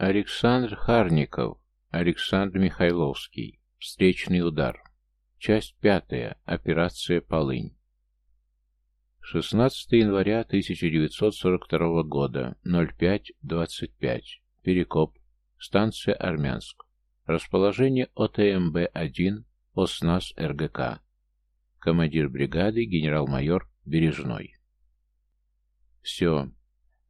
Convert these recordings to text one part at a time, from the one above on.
Александр Харников, Александр Михайловский. Встречный удар. Часть пятая. Операция «Полынь». 16 января 1942 года, 05.25. Перекоп. Станция Армянск. Расположение ОТМБ-1, ОСНАС РГК. Командир бригады генерал-майор Бережной. Все.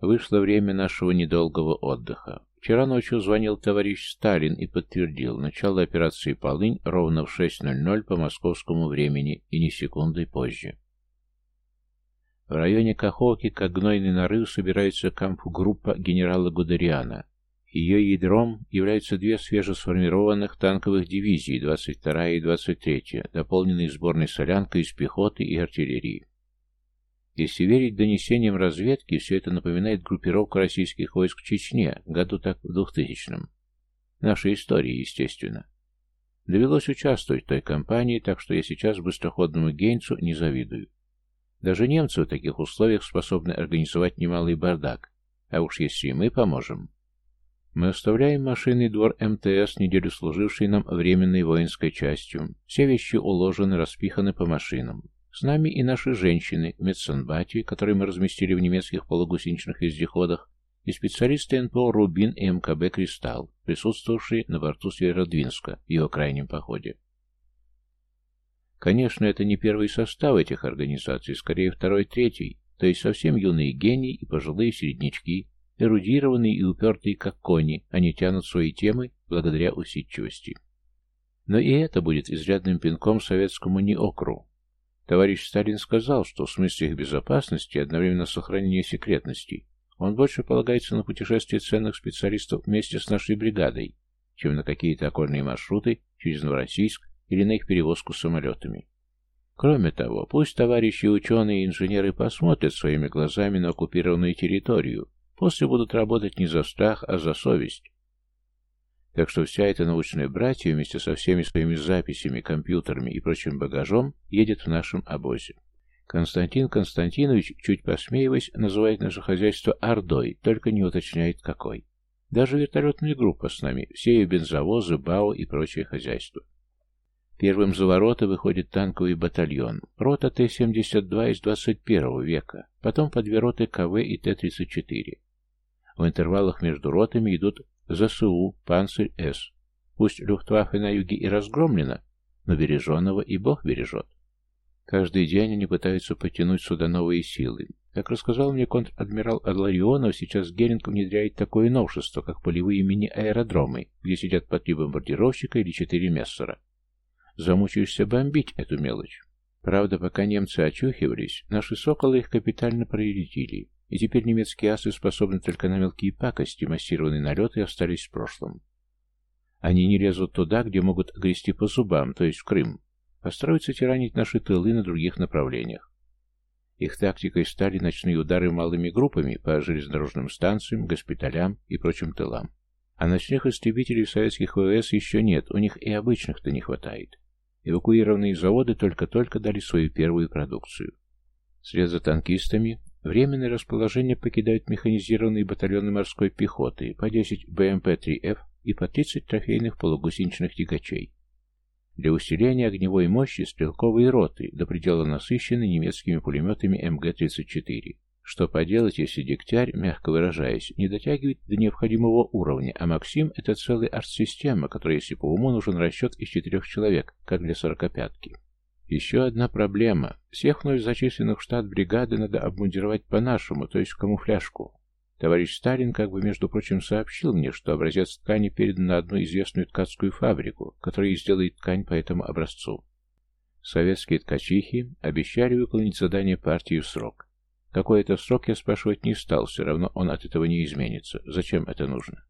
Вышло время нашего недолгого отдыха. Вчера ночью звонил товарищ Сталин и подтвердил начало операции «Полынь» ровно в 6.00 по московскому времени и ни секундой позже. В районе Каховки, как гнойный нарыв, собирается камп-группа генерала Гудериана. Ее ядром являются две свежесформированных танковых дивизии, 22 и 23, дополненные сборной солянкой из пехоты и артиллерии. Если верить донесениям разведки, все это напоминает группировку российских войск в Чечне, году так в 2000-м. Нашей истории, естественно. Довелось участвовать в той кампании, так что я сейчас быстроходному Гейнцу не завидую. Даже немцы в таких условиях способны организовать немалый бардак, а уж если и мы поможем. Мы оставляем машинный двор МТС, неделю служивший нам временной воинской частью. Все вещи уложены, распиханы по машинам. С нами и наши женщины в медсанбате, которые мы разместили в немецких полугусеничных вездеходах, и специалисты НПО «Рубин» и МКБ «Кристалл», присутствовавшие на борту Северодвинска в его крайнем походе. Конечно, это не первый состав этих организаций, скорее второй-третий, то есть совсем юные гении и пожилые середнячки, эрудированные и упертые, как кони, они тянут свои темы благодаря усидчивости. Но и это будет изрядным пинком советскому неокру, Товарищ Сталин сказал, что в смысле их безопасности и одновременно сохранения секретности он больше полагается на путешествие ценных специалистов вместе с нашей бригадой, чем на какие-то окольные маршруты через Новороссийск или на их перевозку самолетами. Кроме того, пусть товарищи ученые и инженеры посмотрят своими глазами на оккупированную территорию, после будут работать не за страх, а за совесть, так что вся эта научная братья вместе со всеми своими записями, компьютерами и прочим багажом едет в нашем обозе. Константин Константинович, чуть посмеиваясь, называет наше хозяйство «Ордой», только не уточняет какой. Даже вертолетная группа с нами, все ее бензовозы, БАО и прочее хозяйство. Первым за ворота выходит танковый батальон, рота Т-72 из 21 века, потом по две КВ и Т-34. В интервалах между ротами идут ЗСУ, Панцирь-С. Пусть Люфтваффе на юге и разгромлена, но береженного и Бог бережет. Каждый день они пытаются потянуть сюда новые силы. Как рассказал мне контр-адмирал Адларионов, сейчас Геринг внедряет такое новшество, как полевые мини-аэродромы, где сидят по три бомбардировщика или четыре мессера. Замучаешься бомбить эту мелочь. Правда, пока немцы очухивались, наши «Соколы» их капитально проредили. И теперь немецкие асы способны только на мелкие пакости, массированные налеты остались в прошлом. Они не лезут туда, где могут грести по зубам, то есть в Крым, а стараются тиранить наши тылы на других направлениях. Их тактикой стали ночные удары малыми группами по железнодорожным станциям, госпиталям и прочим тылам. А ночных истребителей советских ВВС еще нет, у них и обычных-то не хватает. Эвакуированные заводы только-только дали свою первую продукцию. Вслед за танкистами Временное расположение покидают механизированные батальоны морской пехоты, по 10 БМП-3Ф и по 30 трофейных полугусеничных тягачей. Для усиления огневой мощи стрелковые роты, до предела насыщены немецкими пулеметами МГ-34. Что поделать, если Дегтярь, мягко выражаясь, не дотягивает до необходимого уровня, а Максим — это целая артсистема, которая, если по уму, нужен расчет из четырех человек, как для сорокопятки. Еще одна проблема. Всех вновь зачисленных в штат бригады надо обмундировать по-нашему, то есть в камуфляжку. Товарищ Сталин, как бы, между прочим, сообщил мне, что образец ткани передан на одну известную ткацкую фабрику, которая сделает ткань по этому образцу. Советские ткачихи обещали выполнить задание партии в срок. Какой это срок, я спрашивать не стал, все равно он от этого не изменится. Зачем это нужно?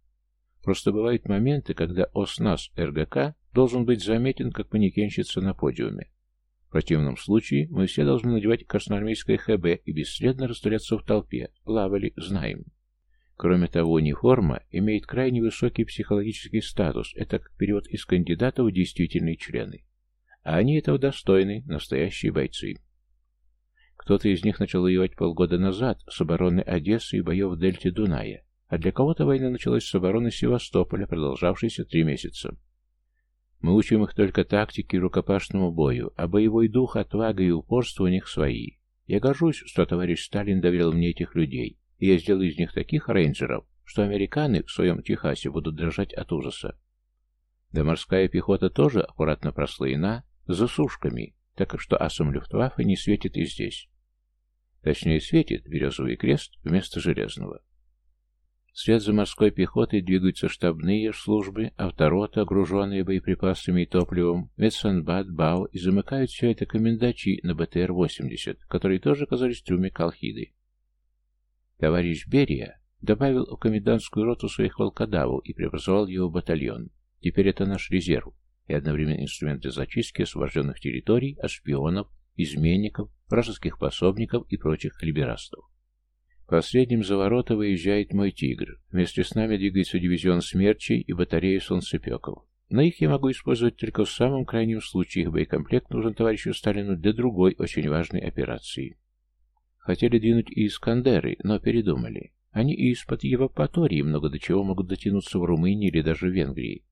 Просто бывают моменты, когда ОСНАС РГК должен быть заметен как манекенщица на подиуме. В противном случае мы все должны надевать красноармейское ХБ и бесследно растворяться в толпе. Плавали, знаем. Кроме того, униформа имеет крайне высокий психологический статус, это как перевод из кандидата в действительные члены. А они этого достойны, настоящие бойцы. Кто-то из них начал воевать полгода назад с обороны Одессы и боев в дельте Дуная. а для кого-то война началась с обороны Севастополя, продолжавшейся три месяца. Мы учим их только тактике и рукопашному бою, а боевой дух, отвага и упорство у них свои. Я горжусь, что товарищ Сталин доверил мне этих людей, и я сделаю из них таких рейнджеров, что американцы в своем Техасе будут дрожать от ужаса. Да морская пехота тоже аккуратно прослоена засушками, так как что асом Люфтваффе не светит и здесь. Точнее, светит березовый крест вместо железного. Вслед за морской пехотой двигаются штабные службы, авторота, груженные боеприпасами и топливом, медсанбат, БАУ и замыкают все это комендачи на БТР-80, которые тоже оказались в трюме Колхиды. Товарищ Берия добавил в комендантскую роту своих волкодавов и преобразовал его в батальон. Теперь это наш резерв и одновременно инструмент для зачистки освобожденных территорий от шпионов, изменников, вражеских пособников и прочих либерастов. Последним за ворота выезжает мой «Тигр». Вместе с нами двигается дивизион «Смерчей» и батарея «Солнцепеков». Но их я могу использовать только в самом крайнем случае. Их боекомплект нужен товарищу Сталину для другой очень важной операции. Хотели двинуть и Искандеры, но передумали. Они и из-под Евпатории много до чего могут дотянуться в Румынии или даже в Венгрии.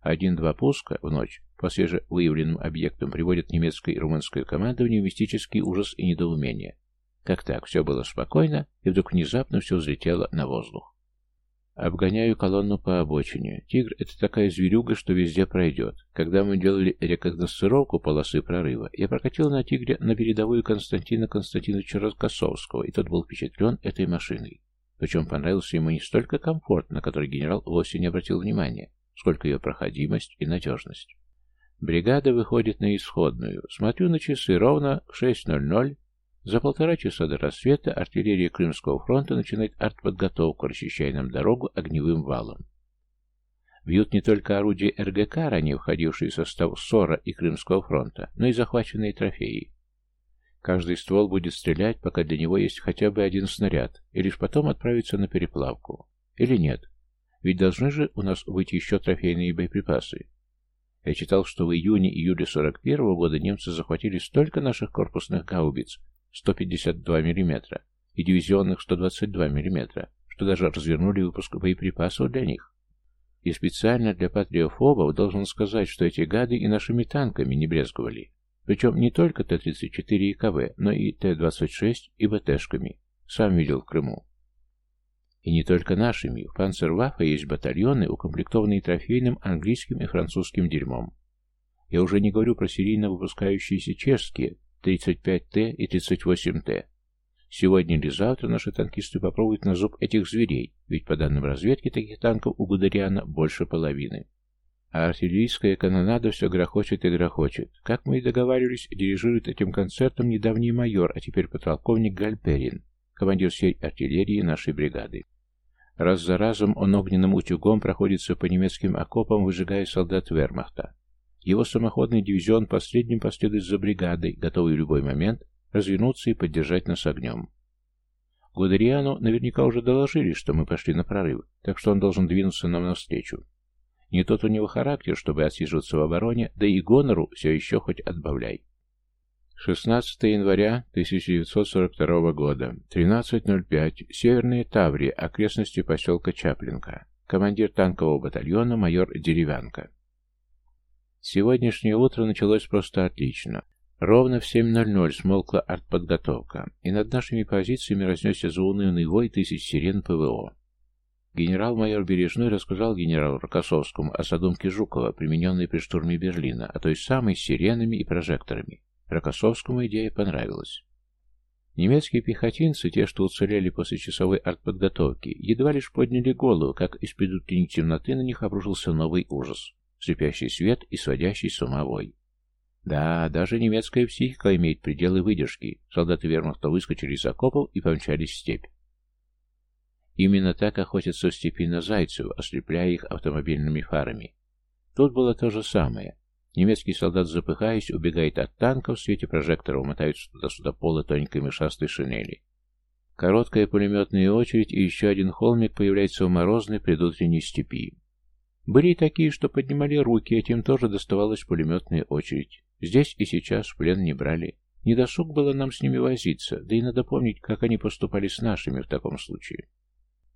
Один-два пуска в ночь по свежевыявленным объектам приводят немецкое и румынское командование в мистический ужас и недоумение. Как так? Все было спокойно, и вдруг внезапно все взлетело на воздух. Обгоняю колонну по обочине. Тигр — это такая зверюга, что везде пройдет. Когда мы делали рекогносцировку полосы прорыва, я прокатил на Тигре на передовую Константина Константиновича Роскосовского, и тот был впечатлен этой машиной. Причем понравился ему не столько комфорт, на который генерал вовсе не обратил внимания, сколько ее проходимость и надежность. Бригада выходит на исходную. Смотрю на часы ровно в 6.00. За полтора часа до рассвета артиллерия Крымского фронта начинает артподготовку, расчищая нам дорогу огневым валом. Бьют не только орудия РГК, ранее входившие в состав СОРа и Крымского фронта, но и захваченные трофеи. Каждый ствол будет стрелять, пока для него есть хотя бы один снаряд, и лишь потом отправиться на переплавку. Или нет? Ведь должны же у нас быть еще трофейные боеприпасы. Я читал, что в июне-июле 41 -го года немцы захватили столько наших корпусных гаубиц 152 мм и дивизионных 122 мм, что даже развернули выпуск боеприпасов для них. И специально для патриофобов должен сказать, что эти гады и нашими танками не брезговали. Причем не только Т-34 и КВ, но и Т-26 и БТшками. Сам видел в Крыму. И не только нашими. В Панцерваффе есть батальоны, укомплектованные трофейным английским и французским дерьмом. Я уже не говорю про серийно выпускающиеся чешские 35Т и 38Т. Сегодня или завтра наши танкисты попробуют на зуб этих зверей, ведь по данным разведки таких танков у Гудериана больше половины. А артиллерийская канонада все грохочет и грохочет. Как мы и договаривались, дирижирует этим концертом недавний майор, а теперь подполковник Гальперин, командир всей артиллерии нашей бригады. Раз за разом он огненным утюгом проходится по немецким окопам, выжигая солдат вермахта. Его самоходный дивизион последним последует за бригадой, готовый в любой момент развернуться и поддержать нас огнем. Гудериану наверняка уже доложили, что мы пошли на прорыв, так что он должен двинуться нам навстречу. Не тот у него характер, чтобы отсиживаться в обороне, да и гонору все еще хоть отбавляй. 16 января 1942 года, 13.05, Северная Таврия, окрестности поселка Чаплинка. Командир танкового батальона майор Деревянко. Сегодняшнее утро началось просто отлично. Ровно в 7.00 смолкла артподготовка, и над нашими позициями разнесся заунывный вой тысяч сирен ПВО. Генерал-майор Бережной рассказал генералу Рокоссовскому о задумке Жукова, примененной при штурме Берлина, а той самой с сиренами и прожекторами. Рокоссовскому идея понравилась. Немецкие пехотинцы, те, что уцелели после часовой артподготовки, едва лишь подняли голову, как из предутренней темноты на них обрушился новый ужас, слепящий свет и сводящий с ума вой. Да, даже немецкая психика имеет пределы выдержки. Солдаты вермахта выскочили из окопов и помчались в степь. Именно так охотятся в степи на зайцев, ослепляя их автомобильными фарами. Тут было то же самое. Немецкий солдат, запыхаясь, убегает от танка, в свете прожектора умотаются туда-сюда полы тоненькой мышастой шинели. Короткая пулеметная очередь, и еще один холмик появляется в морозной предутренней степи. Были и такие, что поднимали руки, этим тоже доставалась пулеметная очередь. Здесь и сейчас в плен не брали. Недосуг было нам с ними возиться, да и надо помнить, как они поступали с нашими в таком случае.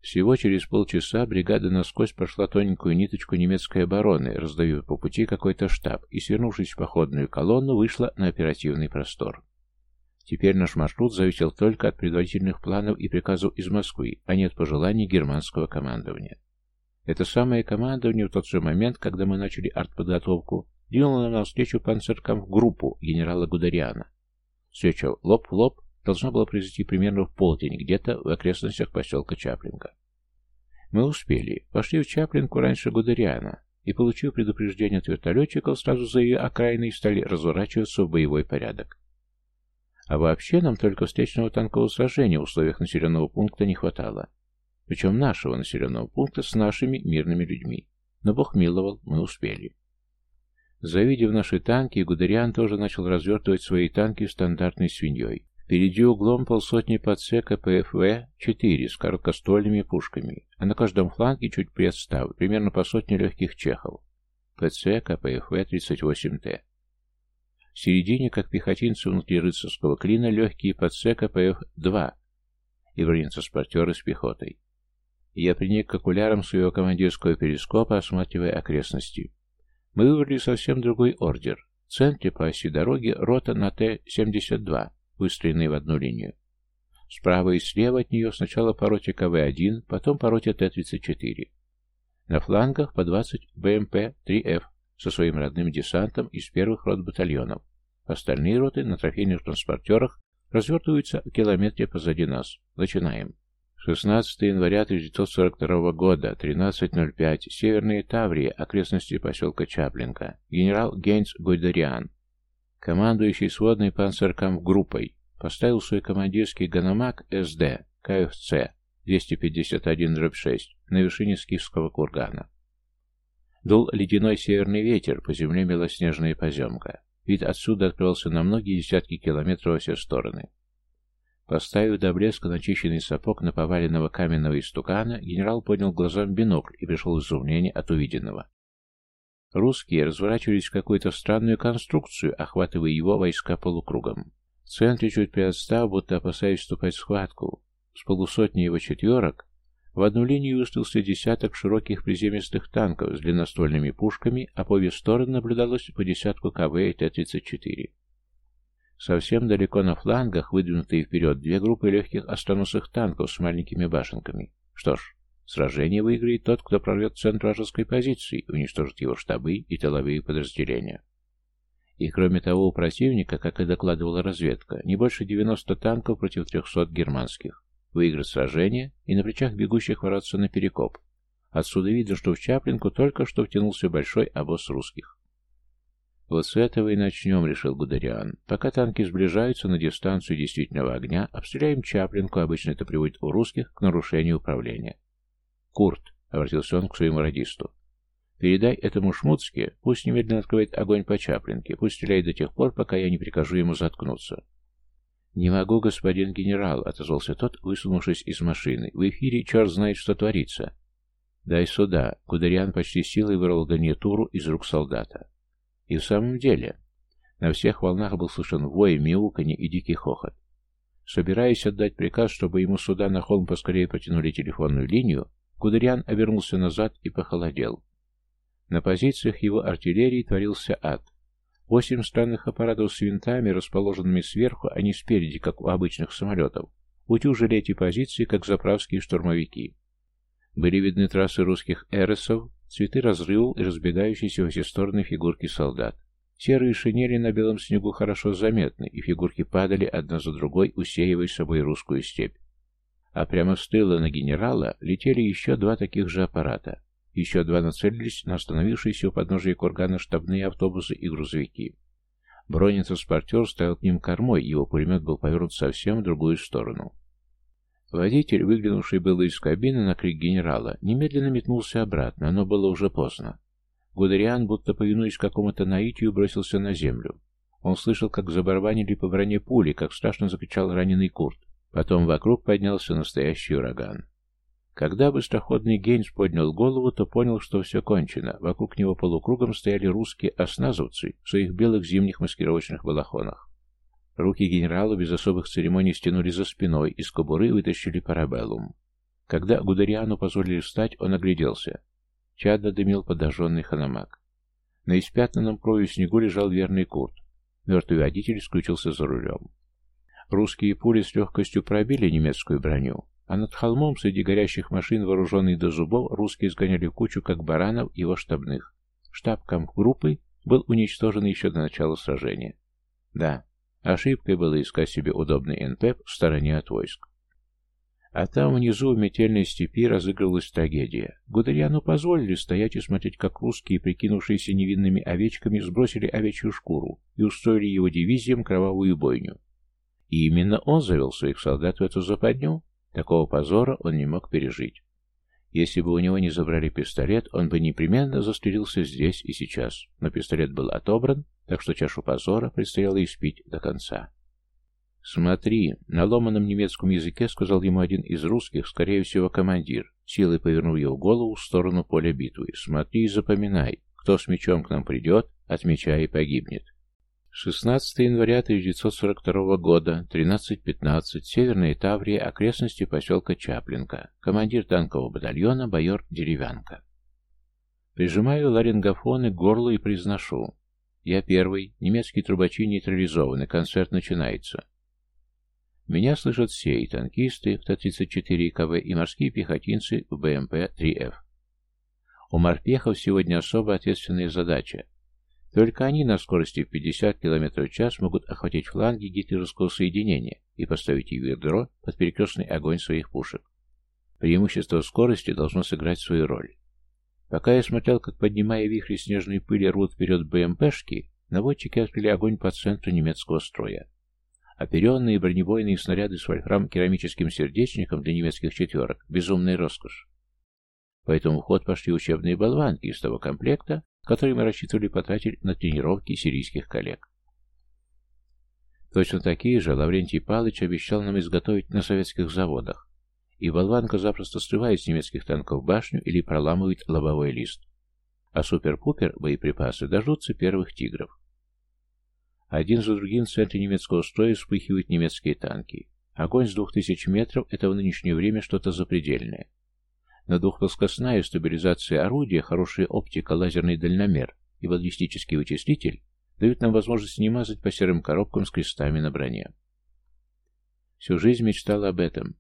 Всего через полчаса бригада насквозь прошла тоненькую ниточку немецкой обороны, раздавив по пути какой-то штаб, и, свернувшись в походную колонну, вышла на оперативный простор. Теперь наш маршрут зависел только от предварительных планов и приказов из Москвы, а не от пожеланий германского командования. Это самое командование в тот же момент, когда мы начали артподготовку, двинуло нам навстречу панцеркам в группу генерала Гудариана. Встреча лоб в лоб должна была произойти примерно в полдень, где-то в окрестностях поселка Чаплинка. Мы успели. Пошли в Чаплинку раньше Гудариана и, получив предупреждение от вертолетчиков, сразу за ее окраиной стали разворачиваться в боевой порядок. А вообще нам только встречного танкового сражения в условиях населенного пункта не хватало. Причем нашего населенного пункта с нашими мирными людьми. Но Бог миловал, мы успели. Завидев наши танки, Гудериан тоже начал развертывать свои танки стандартной свиньей. Впереди углом полсотни подсека ПФВ-4 с короткоствольными пушками, а на каждом фланге чуть приотстав, примерно по сотне легких чехов. ПЦ КПФВ-38Т. В середине, как пехотинцы внутри рыцарского клина, легкие ПЦ КПФ-2 и бронетранспортеры с пехотой. Я приник к окулярам своего командирского перископа, осматривая окрестности. Мы выбрали совсем другой ордер. В центре по оси дороги рота на Т-72, выстроенные в одну линию. Справа и слева от нее сначала по роте КВ-1, потом по роте Т-34. На флангах по 20 БМП-3Ф со своим родным десантом из первых рот батальонов. Остальные роты на трофейных транспортерах развертываются в километре позади нас. Начинаем. 16 января 1942 года, 13.05, Северные Таврии, окрестности поселка Чаплинка. Генерал Гейнс Гойдариан, командующий сводной панцеркам группой, поставил свой командирский ганамак СД, КФЦ, 251-6, на вершине Скифского кургана. Дул ледяной северный ветер, по земле белоснежная поземка. Вид отсюда открывался на многие десятки километров во все стороны. Поставив до блеска начищенный сапог на поваленного каменного истукана, генерал поднял глазам бинокль и пришел в изумление от увиденного. Русские разворачивались в какую-то странную конструкцию, охватывая его войска полукругом. В центре, чуть приотстав, будто опасаясь вступать в схватку, с полусотни его четверок, в одну линию выстроился десяток широких приземистых танков с длинноствольными пушками, а по обе стороны наблюдалось по десятку КВ и Т-34. Совсем далеко на флангах, выдвинутые вперед, две группы легких остроносых танков с маленькими башенками. Что ж, сражение выиграет тот, кто прорвет центр вражеской позиции уничтожит его штабы и тыловые подразделения. И кроме того, у противника, как и докладывала разведка, не больше 90 танков против 300 германских. Выиграть сражение и на плечах бегущих воротся на перекоп. Отсюда видно, что в Чаплинку только что втянулся большой обоз русских. «Вот с этого и начнем», — решил Гудариан. «Пока танки сближаются на дистанцию действительного огня, обстреляем Чаплинку, обычно это приводит у русских к нарушению управления». «Курт», — обратился он к своему радисту, — «передай этому Шмуцке, пусть немедленно открывает огонь по Чаплинке, пусть стреляет до тех пор, пока я не прикажу ему заткнуться». «Не могу, господин генерал», — отозвался тот, высунувшись из машины. «В эфире черт знает, что творится». «Дай сюда». Гудариан почти силой вырвал гарнитуру из рук солдата. И в самом деле, на всех волнах был слышен вой, мяуканье и дикий хохот. Собираясь отдать приказ, чтобы ему сюда на холм поскорее протянули телефонную линию, Кудырян обернулся назад и похолодел. На позициях его артиллерии творился ад. Восемь странных аппаратов с винтами, расположенными сверху, а не спереди, как у обычных самолетов, утюжили эти позиции, как заправские штурмовики. Были видны трассы русских эресов, Цветы разрывов и разбегающиеся во все стороны фигурки солдат. Серые шинели на белом снегу хорошо заметны, и фигурки падали одна за другой, усеивая собой русскую степь. А прямо с тыла на генерала летели еще два таких же аппарата. Еще два нацелились на остановившиеся у подножия кургана штабные автобусы и грузовики. Бронетранспортер стоял к ним кормой, его пулемет был повернут совсем в другую сторону. Водитель, выглянувший было из кабины на крик генерала, немедленно метнулся обратно, но было уже поздно. Гудериан, будто повинуясь какому-то наитию, бросился на землю. Он слышал, как забарабанили по броне пули, как страшно закричал раненый Курт. Потом вокруг поднялся настоящий ураган. Когда быстроходный Гейнс поднял голову, то понял, что все кончено. Вокруг него полукругом стояли русские осназовцы в своих белых зимних маскировочных балахонах. Руки генерала без особых церемоний стянули за спиной, из кобуры вытащили парабеллум. Когда Гудериану позволили встать, он огляделся. Чадно дымил подожженный ханамак. На испятнанном кровью снегу лежал верный Курт. Мертвый водитель скрючился за рулем. Русские пули с легкостью пробили немецкую броню, а над холмом среди горящих машин, вооруженных до зубов, русские сгоняли в кучу, как баранов, его штабных. Штаб группы был уничтожен еще до начала сражения. Да, ошибкой было искать себе удобный НПЭП в стороне от войск. А там внизу в метельной степи разыгрывалась трагедия. Гудериану позволили стоять и смотреть, как русские, прикинувшиеся невинными овечками, сбросили овечью шкуру и устроили его дивизиям кровавую бойню. И именно он завел своих солдат в эту западню. Такого позора он не мог пережить. Если бы у него не забрали пистолет, он бы непременно застрелился здесь и сейчас. Но пистолет был отобран, так что чашу позора предстояло испить до конца. «Смотри!» — на ломаном немецком языке сказал ему один из русских, скорее всего, командир, силой повернув его голову в сторону поля битвы. «Смотри и запоминай, кто с мечом к нам придет, от меча и погибнет». 16 января 1942 года, 13.15, Северная Таврия, окрестности поселка Чаплинка. Командир танкового батальона, майор Деревянко. Прижимаю ларингофоны к горлу и произношу. Я первый, немецкие трубачи нейтрализованы, концерт начинается. Меня слышат все, и танкисты в Т-34 КВ, и морские пехотинцы в БМП-3Ф. У морпехов сегодня особо ответственная задача. Только они на скорости в 50 км в час могут охватить фланги гитлеровского соединения и поставить их ядро под перекрестный огонь своих пушек. Преимущество скорости должно сыграть свою роль. Пока я смотрел, как, поднимая вихри снежной пыли, рвут вперед БМПшки, наводчики открыли огонь по центру немецкого строя. Оперенные бронебойные снаряды с вольфрам керамическим сердечником для немецких четверок – безумная роскошь. Поэтому в ход пошли учебные болванки из того комплекта, который мы рассчитывали потратить на тренировки сирийских коллег. Точно такие же Лаврентий Палыч обещал нам изготовить на советских заводах, и болванка запросто срывает с немецких танков башню или проламывает лобовой лист. А супер-пупер боеприпасы дождутся первых тигров. Один за другим в центре немецкого строя вспыхивают немецкие танки. Огонь с двух тысяч метров – это в нынешнее время что-то запредельное. На двухплоскостная стабилизация орудия, хорошая оптика, лазерный дальномер и баллистический вычислитель дают нам возможность не мазать по серым коробкам с крестами на броне. Всю жизнь мечтал об этом.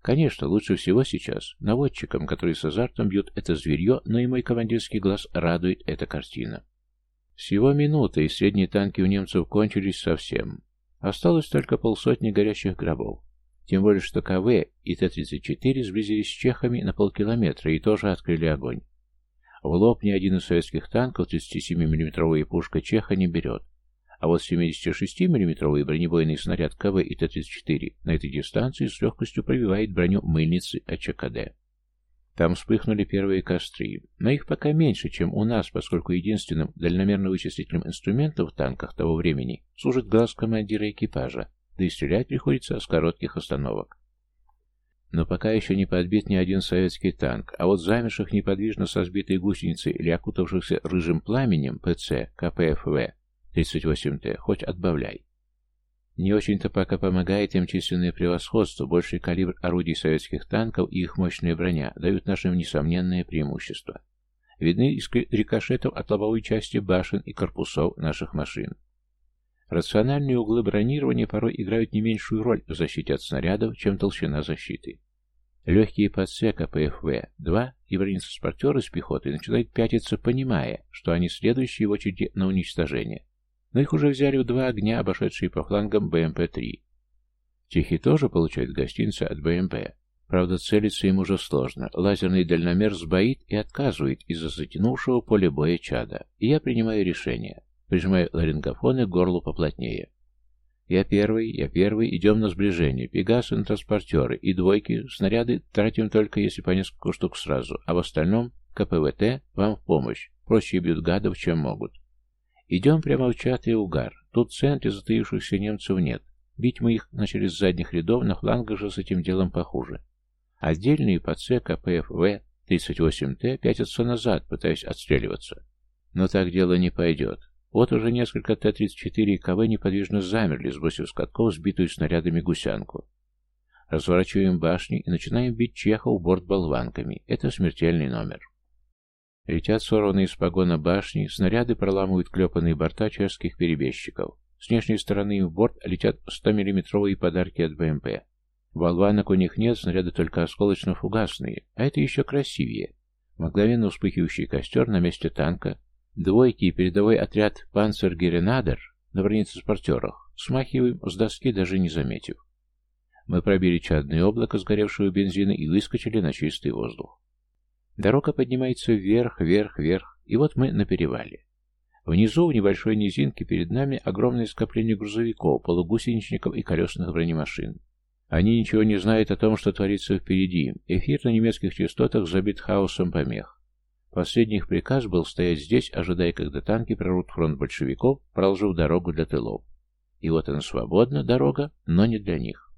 Конечно, лучше всего сейчас наводчикам, которые с азартом бьют это зверье, но и мой командирский глаз радует эта картина. Всего минута, и средние танки у немцев кончились совсем. Осталось только полсотни горящих гробов. Тем более, что КВ и Т-34 сблизились с чехами на полкилометра и тоже открыли огонь. В лоб ни один из советских танков 37 миллиметровая пушка чеха не берет. А вот 76 миллиметровый бронебойный снаряд КВ и Т-34 на этой дистанции с легкостью пробивает броню мыльницы АЧКД. Там вспыхнули первые костры, но их пока меньше, чем у нас, поскольку единственным дальномерно-вычислительным инструментом в танках того времени служит глаз командира экипажа, да и стрелять приходится с коротких остановок. Но пока еще не подбит ни один советский танк, а вот замерших неподвижно со сбитой гусеницей или окутавшихся рыжим пламенем ПЦ, КПФВ, 38Т, хоть отбавляй. Не очень-то пока помогает им численное превосходство, больший калибр орудий советских танков и их мощная броня дают нашим несомненное преимущество. Видны из рикошетов от лобовой части башен и корпусов наших машин. Рациональные углы бронирования порой играют не меньшую роль в защите от снарядов, чем толщина защиты. Легкие подсека ПФВ-2 и бронетранспортеры с пехотой начинают пятиться, понимая, что они следующие в очереди на уничтожение но их уже взяли в два огня, обошедшие по флангам БМП-3. Чехи тоже получают гостинцы от БМП. Правда, целиться им уже сложно. Лазерный дальномер сбоит и отказывает из-за затянувшего поле боя чада. И я принимаю решение. Прижимаю ларингофоны к горлу поплотнее. Я первый, я первый, идем на сближение. Пегасы на транспортеры и двойки, снаряды тратим только если по несколько штук сразу, а в остальном КПВТ вам в помощь. Проще бьют гадов, чем могут. Идем прямо в чатый угар. Тут в центре затаившихся немцев нет. Бить мы их начали с задних рядов, на флангах же с этим делом похуже. Отдельные по ЦК ПФВ 38Т пятятся назад, пытаясь отстреливаться. Но так дело не пойдет. Вот уже несколько Т-34 и КВ неподвижно замерли, сбросив с катков сбитую снарядами гусянку. Разворачиваем башни и начинаем бить чехов борт болванками. Это смертельный номер. Летят сорванные из погона башни, снаряды проламывают клепанные борта чешских перебежчиков. С внешней стороны в борт летят 100-миллиметровые подарки от БМП. Болванок у них нет, снаряды только осколочно-фугасные, а это еще красивее. Мгновенно вспыхивающий костер на месте танка, двойки и передовой отряд «Панцергеренадер» на бронетранспортерах, смахиваем с доски, даже не заметив. Мы пробили чадное облако сгоревшего бензина и выскочили на чистый воздух. Дорога поднимается вверх, вверх, вверх, и вот мы на перевале. Внизу, в небольшой низинке, перед нами огромное скопление грузовиков, полугусеничников и колесных бронемашин. Они ничего не знают о том, что творится впереди. Эфир на немецких частотах забит хаосом помех. Последний их приказ был стоять здесь, ожидая, когда танки прорвут фронт большевиков, проложив дорогу для тылов. И вот она свободна, дорога, но не для них.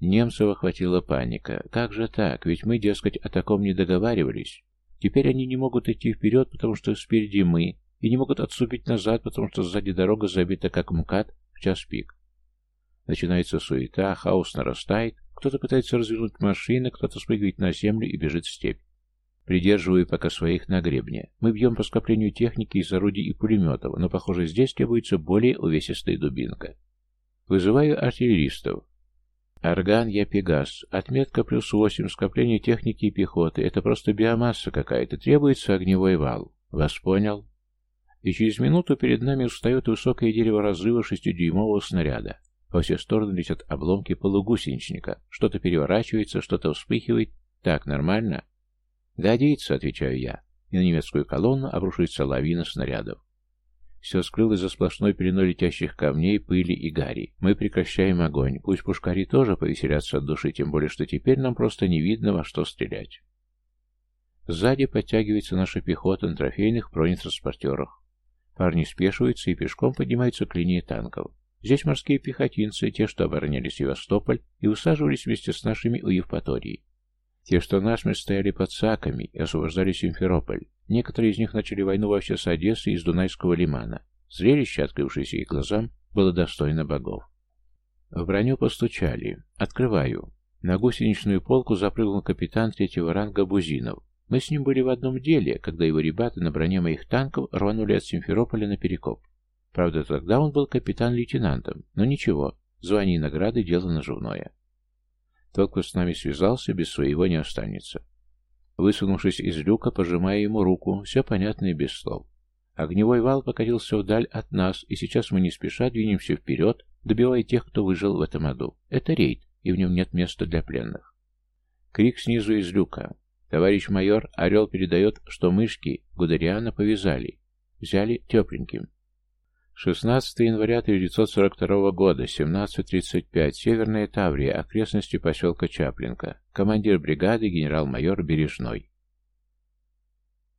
Немцев охватила паника. Как же так? Ведь мы, дескать, о таком не договаривались. Теперь они не могут идти вперед, потому что спереди мы, и не могут отступить назад, потому что сзади дорога забита как МКАД в час пик. Начинается суета, хаос нарастает, кто-то пытается развернуть машины, кто-то спрыгивает на землю и бежит в степь. Придерживаю пока своих на гребне. Мы бьем по скоплению техники из орудий и пулеметов, но, похоже, здесь требуется более увесистая дубинка. Вызываю артиллеристов. Орган я Пегас. Отметка плюс восемь. Скопление техники и пехоты. Это просто биомасса какая-то. Требуется огневой вал. Вас понял? И через минуту перед нами устает высокое дерево разрыва шестидюймового снаряда. Во все стороны летят обломки полугусеничника. Что-то переворачивается, что-то вспыхивает. Так, нормально? «Годится», — отвечаю я, и на немецкую колонну обрушивается лавина снарядов. Все скрылось за сплошной пеленой летящих камней, пыли и гари. Мы прекращаем огонь. Пусть пушкари тоже повеселятся от души, тем более, что теперь нам просто не видно, во что стрелять. Сзади подтягивается наша пехота на трофейных бронетранспортерах. Парни спешиваются и пешком поднимаются к линии танков. Здесь морские пехотинцы, те, что обороняли Севастополь, и усаживались вместе с нашими у Евпатории. Те, что насмерть стояли под Саками и освобождали Симферополь. Некоторые из них начали войну вообще с Одессы и Дунайского лимана. Зрелище, открывшееся их глазам, было достойно богов. В броню постучали. Открываю. На гусеничную полку запрыгнул капитан третьего ранга Бузинов. Мы с ним были в одном деле, когда его ребята на броне моих танков рванули от Симферополя на перекоп. Правда, тогда он был капитан-лейтенантом, но ничего, звание и награды – дело наживное. Тот, кто с нами связался, без своего не останется. Высунувшись из люка, пожимая ему руку, все понятно и без слов. Огневой вал покатился вдаль от нас, и сейчас мы не спеша двинемся вперед, добивая тех, кто выжил в этом аду. Это рейд, и в нем нет места для пленных. Крик снизу из люка. Товарищ майор, Орел передает, что мышки Гудериана повязали. Взяли тепленьким. 16 января 1942 года, 17.35, Северная Таврия, окрестности поселка Чаплинка. Командир бригады генерал-майор Бережной.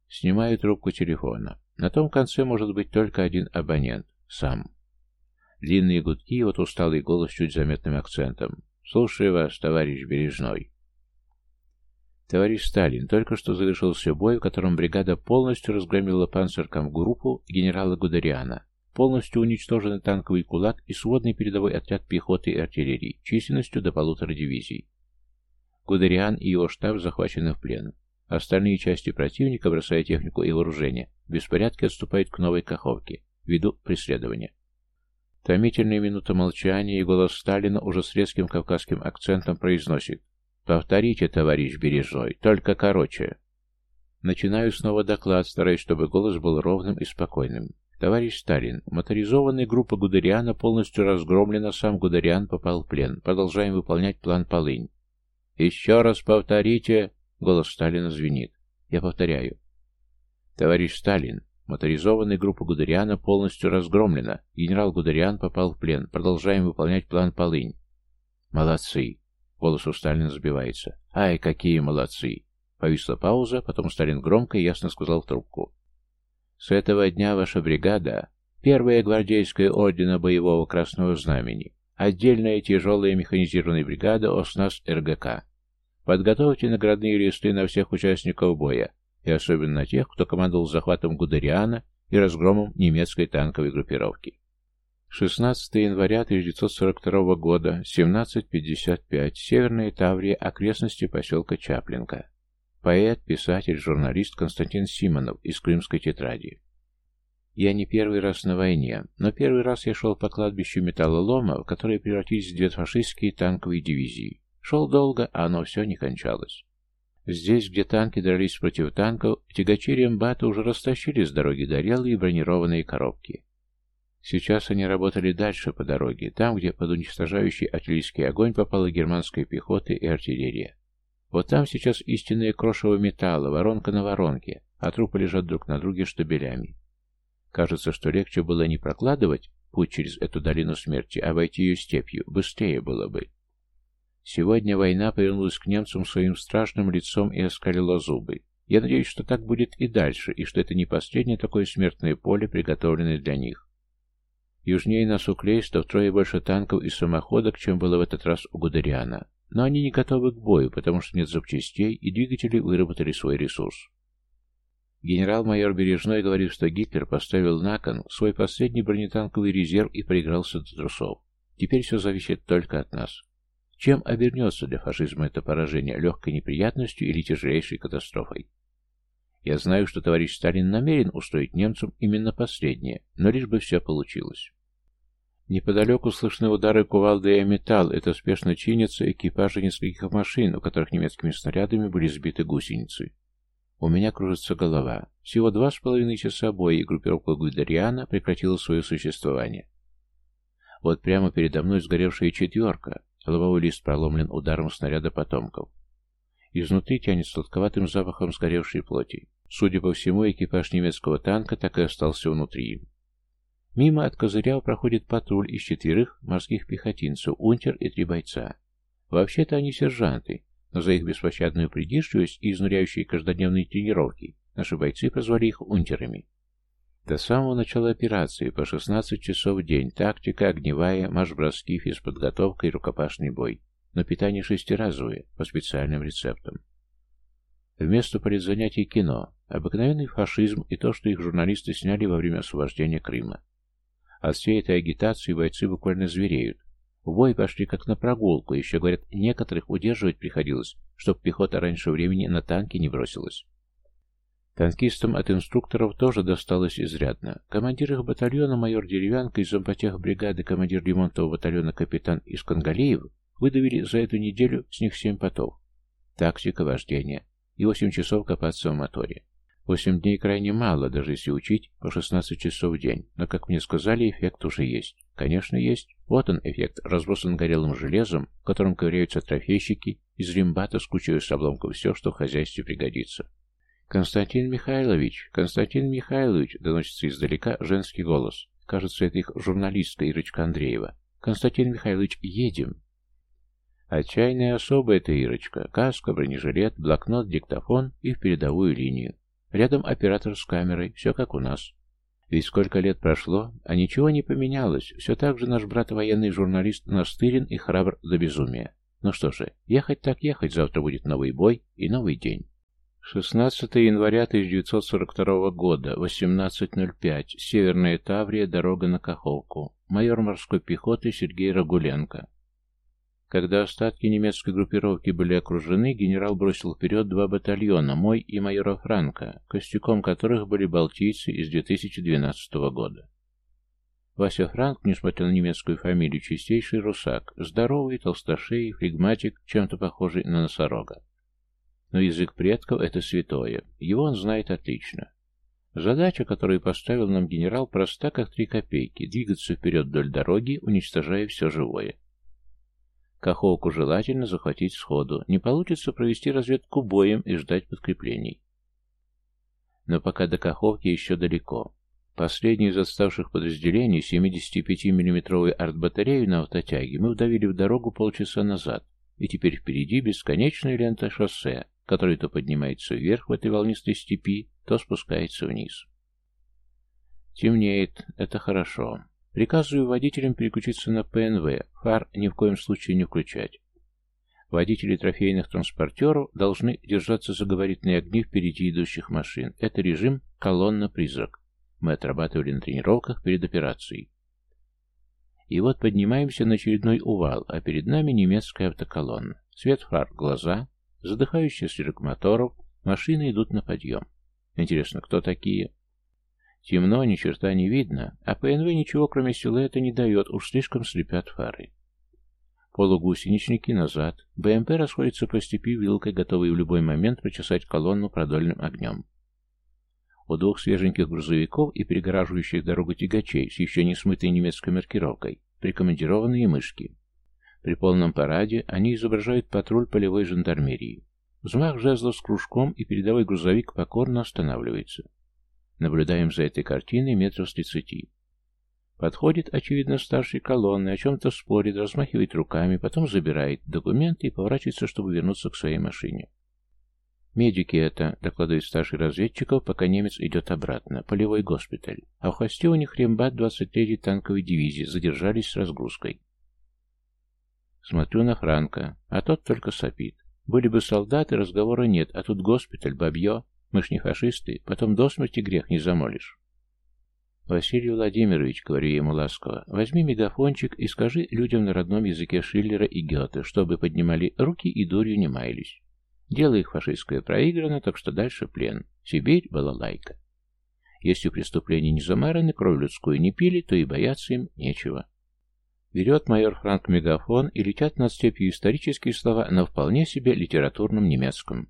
Снимаю трубку телефона. На том конце может быть только один абонент. Сам. Длинные гудки вот усталый голос чуть заметным акцентом. «Слушаю вас, товарищ Бережной». Товарищ Сталин, только что завершился бой, в котором бригада полностью разгромила панцерком группу генерала Гудериана. Полностью уничтожены танковый кулак и сводный передовой отряд пехоты и артиллерии численностью до полутора дивизий. Гудериан и его штаб захвачены в плен. Остальные части противника, бросая технику и вооружение, в беспорядке отступают к Новой Каховке, ввиду преследования. Томительная минута молчания, и голос Сталина уже с резким кавказским акцентом произносит «Повторите, товарищ Бережной, только короче». Начинаю снова доклад, стараясь, чтобы голос был ровным и спокойным. Товарищ Сталин, моторизованная группа Гудериана полностью разгромлена, сам Гудериан попал в плен. Продолжаем выполнять план Полынь. Еще раз повторите. Голос Сталина звенит. Я повторяю. Товарищ Сталин, моторизованная группа Гудериана полностью разгромлена. Генерал Гудериан попал в плен. Продолжаем выполнять план Полынь. Молодцы. Голос у Сталина сбивается. Ай, какие молодцы. Повисла пауза, потом Сталин громко и ясно сказал в трубку. С этого дня ваша бригада — первая гвардейская ордена боевого Красного Знамени, отдельная тяжелая механизированная бригада ОСНАС РГК. Подготовьте наградные листы на всех участников боя, и особенно на тех, кто командовал захватом Гудериана и разгромом немецкой танковой группировки. 16 января 1942 года, 17.55, Северная Таврия, окрестности поселка Чаплинка. Поэт, писатель, журналист Константин Симонов из Крымской тетради. Я не первый раз на войне, но первый раз я шел по кладбищу металлолома, в которые превратились в две фашистские танковые дивизии. Шел долго, а оно все не кончалось. Здесь, где танки дрались против танков, тягачи рембата уже растащили с дороги горелые бронированные коробки. Сейчас они работали дальше по дороге, там, где под уничтожающий артиллерийский огонь попала германская пехота и артиллерия. Вот там сейчас истинное крошево металла, воронка на воронке, а трупы лежат друг на друге штабелями. Кажется, что легче было не прокладывать путь через эту долину смерти, а войти ее степью, быстрее было бы. Сегодня война повернулась к немцам своим страшным лицом и оскалила зубы. Я надеюсь, что так будет и дальше, и что это не последнее такое смертное поле, приготовленное для них. Южнее нас у Клейста втрое больше танков и самоходок, чем было в этот раз у Гудериана. Но они не готовы к бою, потому что нет запчастей, и двигатели выработали свой ресурс. Генерал-майор Бережной говорит, что Гитлер поставил на кон свой последний бронетанковый резерв и проигрался до трусов. Теперь все зависит только от нас. Чем обернется для фашизма это поражение, легкой неприятностью или тяжелейшей катастрофой? Я знаю, что товарищ Сталин намерен устроить немцам именно последнее, но лишь бы все получилось. Неподалеку слышны удары кувалды и металл. Это спешно чинятся экипажи нескольких машин, у которых немецкими снарядами были сбиты гусеницы. У меня кружится голова. Всего два с половиной часа боя, и группировка Гудериана прекратила свое существование. Вот прямо передо мной сгоревшая четверка. Лобовой лист проломлен ударом снаряда потомков. Изнутри тянет сладковатым запахом сгоревшей плоти. Судя по всему, экипаж немецкого танка так и остался внутри. Мимо от козыря проходит патруль из четверых морских пехотинцев, унтер и три бойца. Вообще-то они сержанты, но за их беспощадную придирчивость и изнуряющие каждодневные тренировки наши бойцы позвали их унтерами. До самого начала операции по 16 часов в день тактика, огневая, марш-броски, физподготовка и рукопашный бой. Но питание шестиразовое, по специальным рецептам. Вместо политзанятий кино, обыкновенный фашизм и то, что их журналисты сняли во время освобождения Крыма. От всей этой агитации бойцы буквально звереют. В бой пошли как на прогулку, еще, говорят, некоторых удерживать приходилось, чтоб пехота раньше времени на танки не бросилась. Танкистам от инструкторов тоже досталось изрядно. Командир их батальона майор Деревянко и зампотех бригады командир ремонтового батальона капитан Искангалеев выдавили за эту неделю с них семь потов. Тактика вождения и восемь часов копаться в моторе. Восемь дней крайне мало, даже если учить по 16 часов в день, но, как мне сказали, эффект уже есть. Конечно, есть. Вот он, эффект, разбросан горелым железом, в котором ковыряются трофейщики, из римбата с кучей с обломков все, что в хозяйстве пригодится. «Константин Михайлович! Константин Михайлович!» — доносится издалека женский голос. Кажется, это их журналистка Ирочка Андреева. «Константин Михайлович, едем!» Отчаянная особа эта Ирочка. Каска, бронежилет, блокнот, диктофон и в передовую линию. Рядом оператор с камерой, все как у нас. Ведь сколько лет прошло, а ничего не поменялось. Все так же наш брат военный журналист настырен и храбр до безумия. Ну что же, ехать так ехать, завтра будет новый бой и новый день. 16 января 1942 года, 18.05, Северная Таврия, дорога на Каховку. Майор морской пехоты Сергей Рагуленко. Когда остатки немецкой группировки были окружены, генерал бросил вперед два батальона, мой и майора Франка, костюком которых были балтийцы из 2012 года. Вася Франк, несмотря на немецкую фамилию, чистейший русак, здоровый, толстошей, флегматик, чем-то похожий на носорога. Но язык предков — это святое, его он знает отлично. Задача, которую поставил нам генерал, проста, как три копейки — двигаться вперед вдоль дороги, уничтожая все живое. Каховку желательно захватить сходу. Не получится провести разведку боем и ждать подкреплений. Но пока до Каховки еще далеко. Последний из отставших подразделений, 75 миллиметровой артбатарею на автотяге, мы вдавили в дорогу полчаса назад, и теперь впереди бесконечная лента шоссе, которое то поднимается вверх в этой волнистой степи, то спускается вниз. Темнеет, это хорошо. Приказываю водителям переключиться на ПНВ, фар ни в коем случае не включать. Водители трофейных транспортеров должны держаться за габаритные огни впереди идущих машин. Это режим «колонна-призрак». Мы отрабатывали на тренировках перед операцией. И вот поднимаемся на очередной увал, а перед нами немецкая автоколонна. Свет фар, глаза, задыхающийся рык моторов, машины идут на подъем. Интересно, кто такие? Темно, ни черта не видно, а ПНВ ничего кроме силуэта не дает, уж слишком слепят фары. Полугусеничники назад, БМП расходится по степи вилкой, готовый в любой момент прочесать колонну продольным огнем. У двух свеженьких грузовиков и перегораживающих дорогу тягачей с еще не смытой немецкой маркировкой прикомандированные мышки. При полном параде они изображают патруль полевой жандармерии. Взмах жезлов с кружком, и передовой грузовик покорно останавливается. Наблюдаем за этой картиной метров с тридцати. Подходит, очевидно, старший колонны, о чем-то спорит, размахивает руками, потом забирает документы и поворачивается, чтобы вернуться к своей машине. «Медики это», — докладывает старший разведчиков, пока немец идет обратно. «Полевой госпиталь. А в хвосте у них рембат 23-й танковой дивизии. Задержались с разгрузкой». Смотрю на Франка, а тот только сопит. Были бы солдаты, разговора нет, а тут госпиталь, бабье. Мы ж не фашисты, потом до смерти грех не замолишь. «Василий Владимирович», — говорю ему ласково, — «возьми мегафончик и скажи людям на родном языке Шиллера и Гёте, чтобы поднимали руки и дурью не маялись». Дело их фашистское проиграно, так что дальше плен. Сибирь, балалайка. Если преступления не замараны, кровь людскую не пили, то и бояться им нечего. Берет майор Франк мегафон, и летят над степью исторические слова на вполне себе литературном немецком.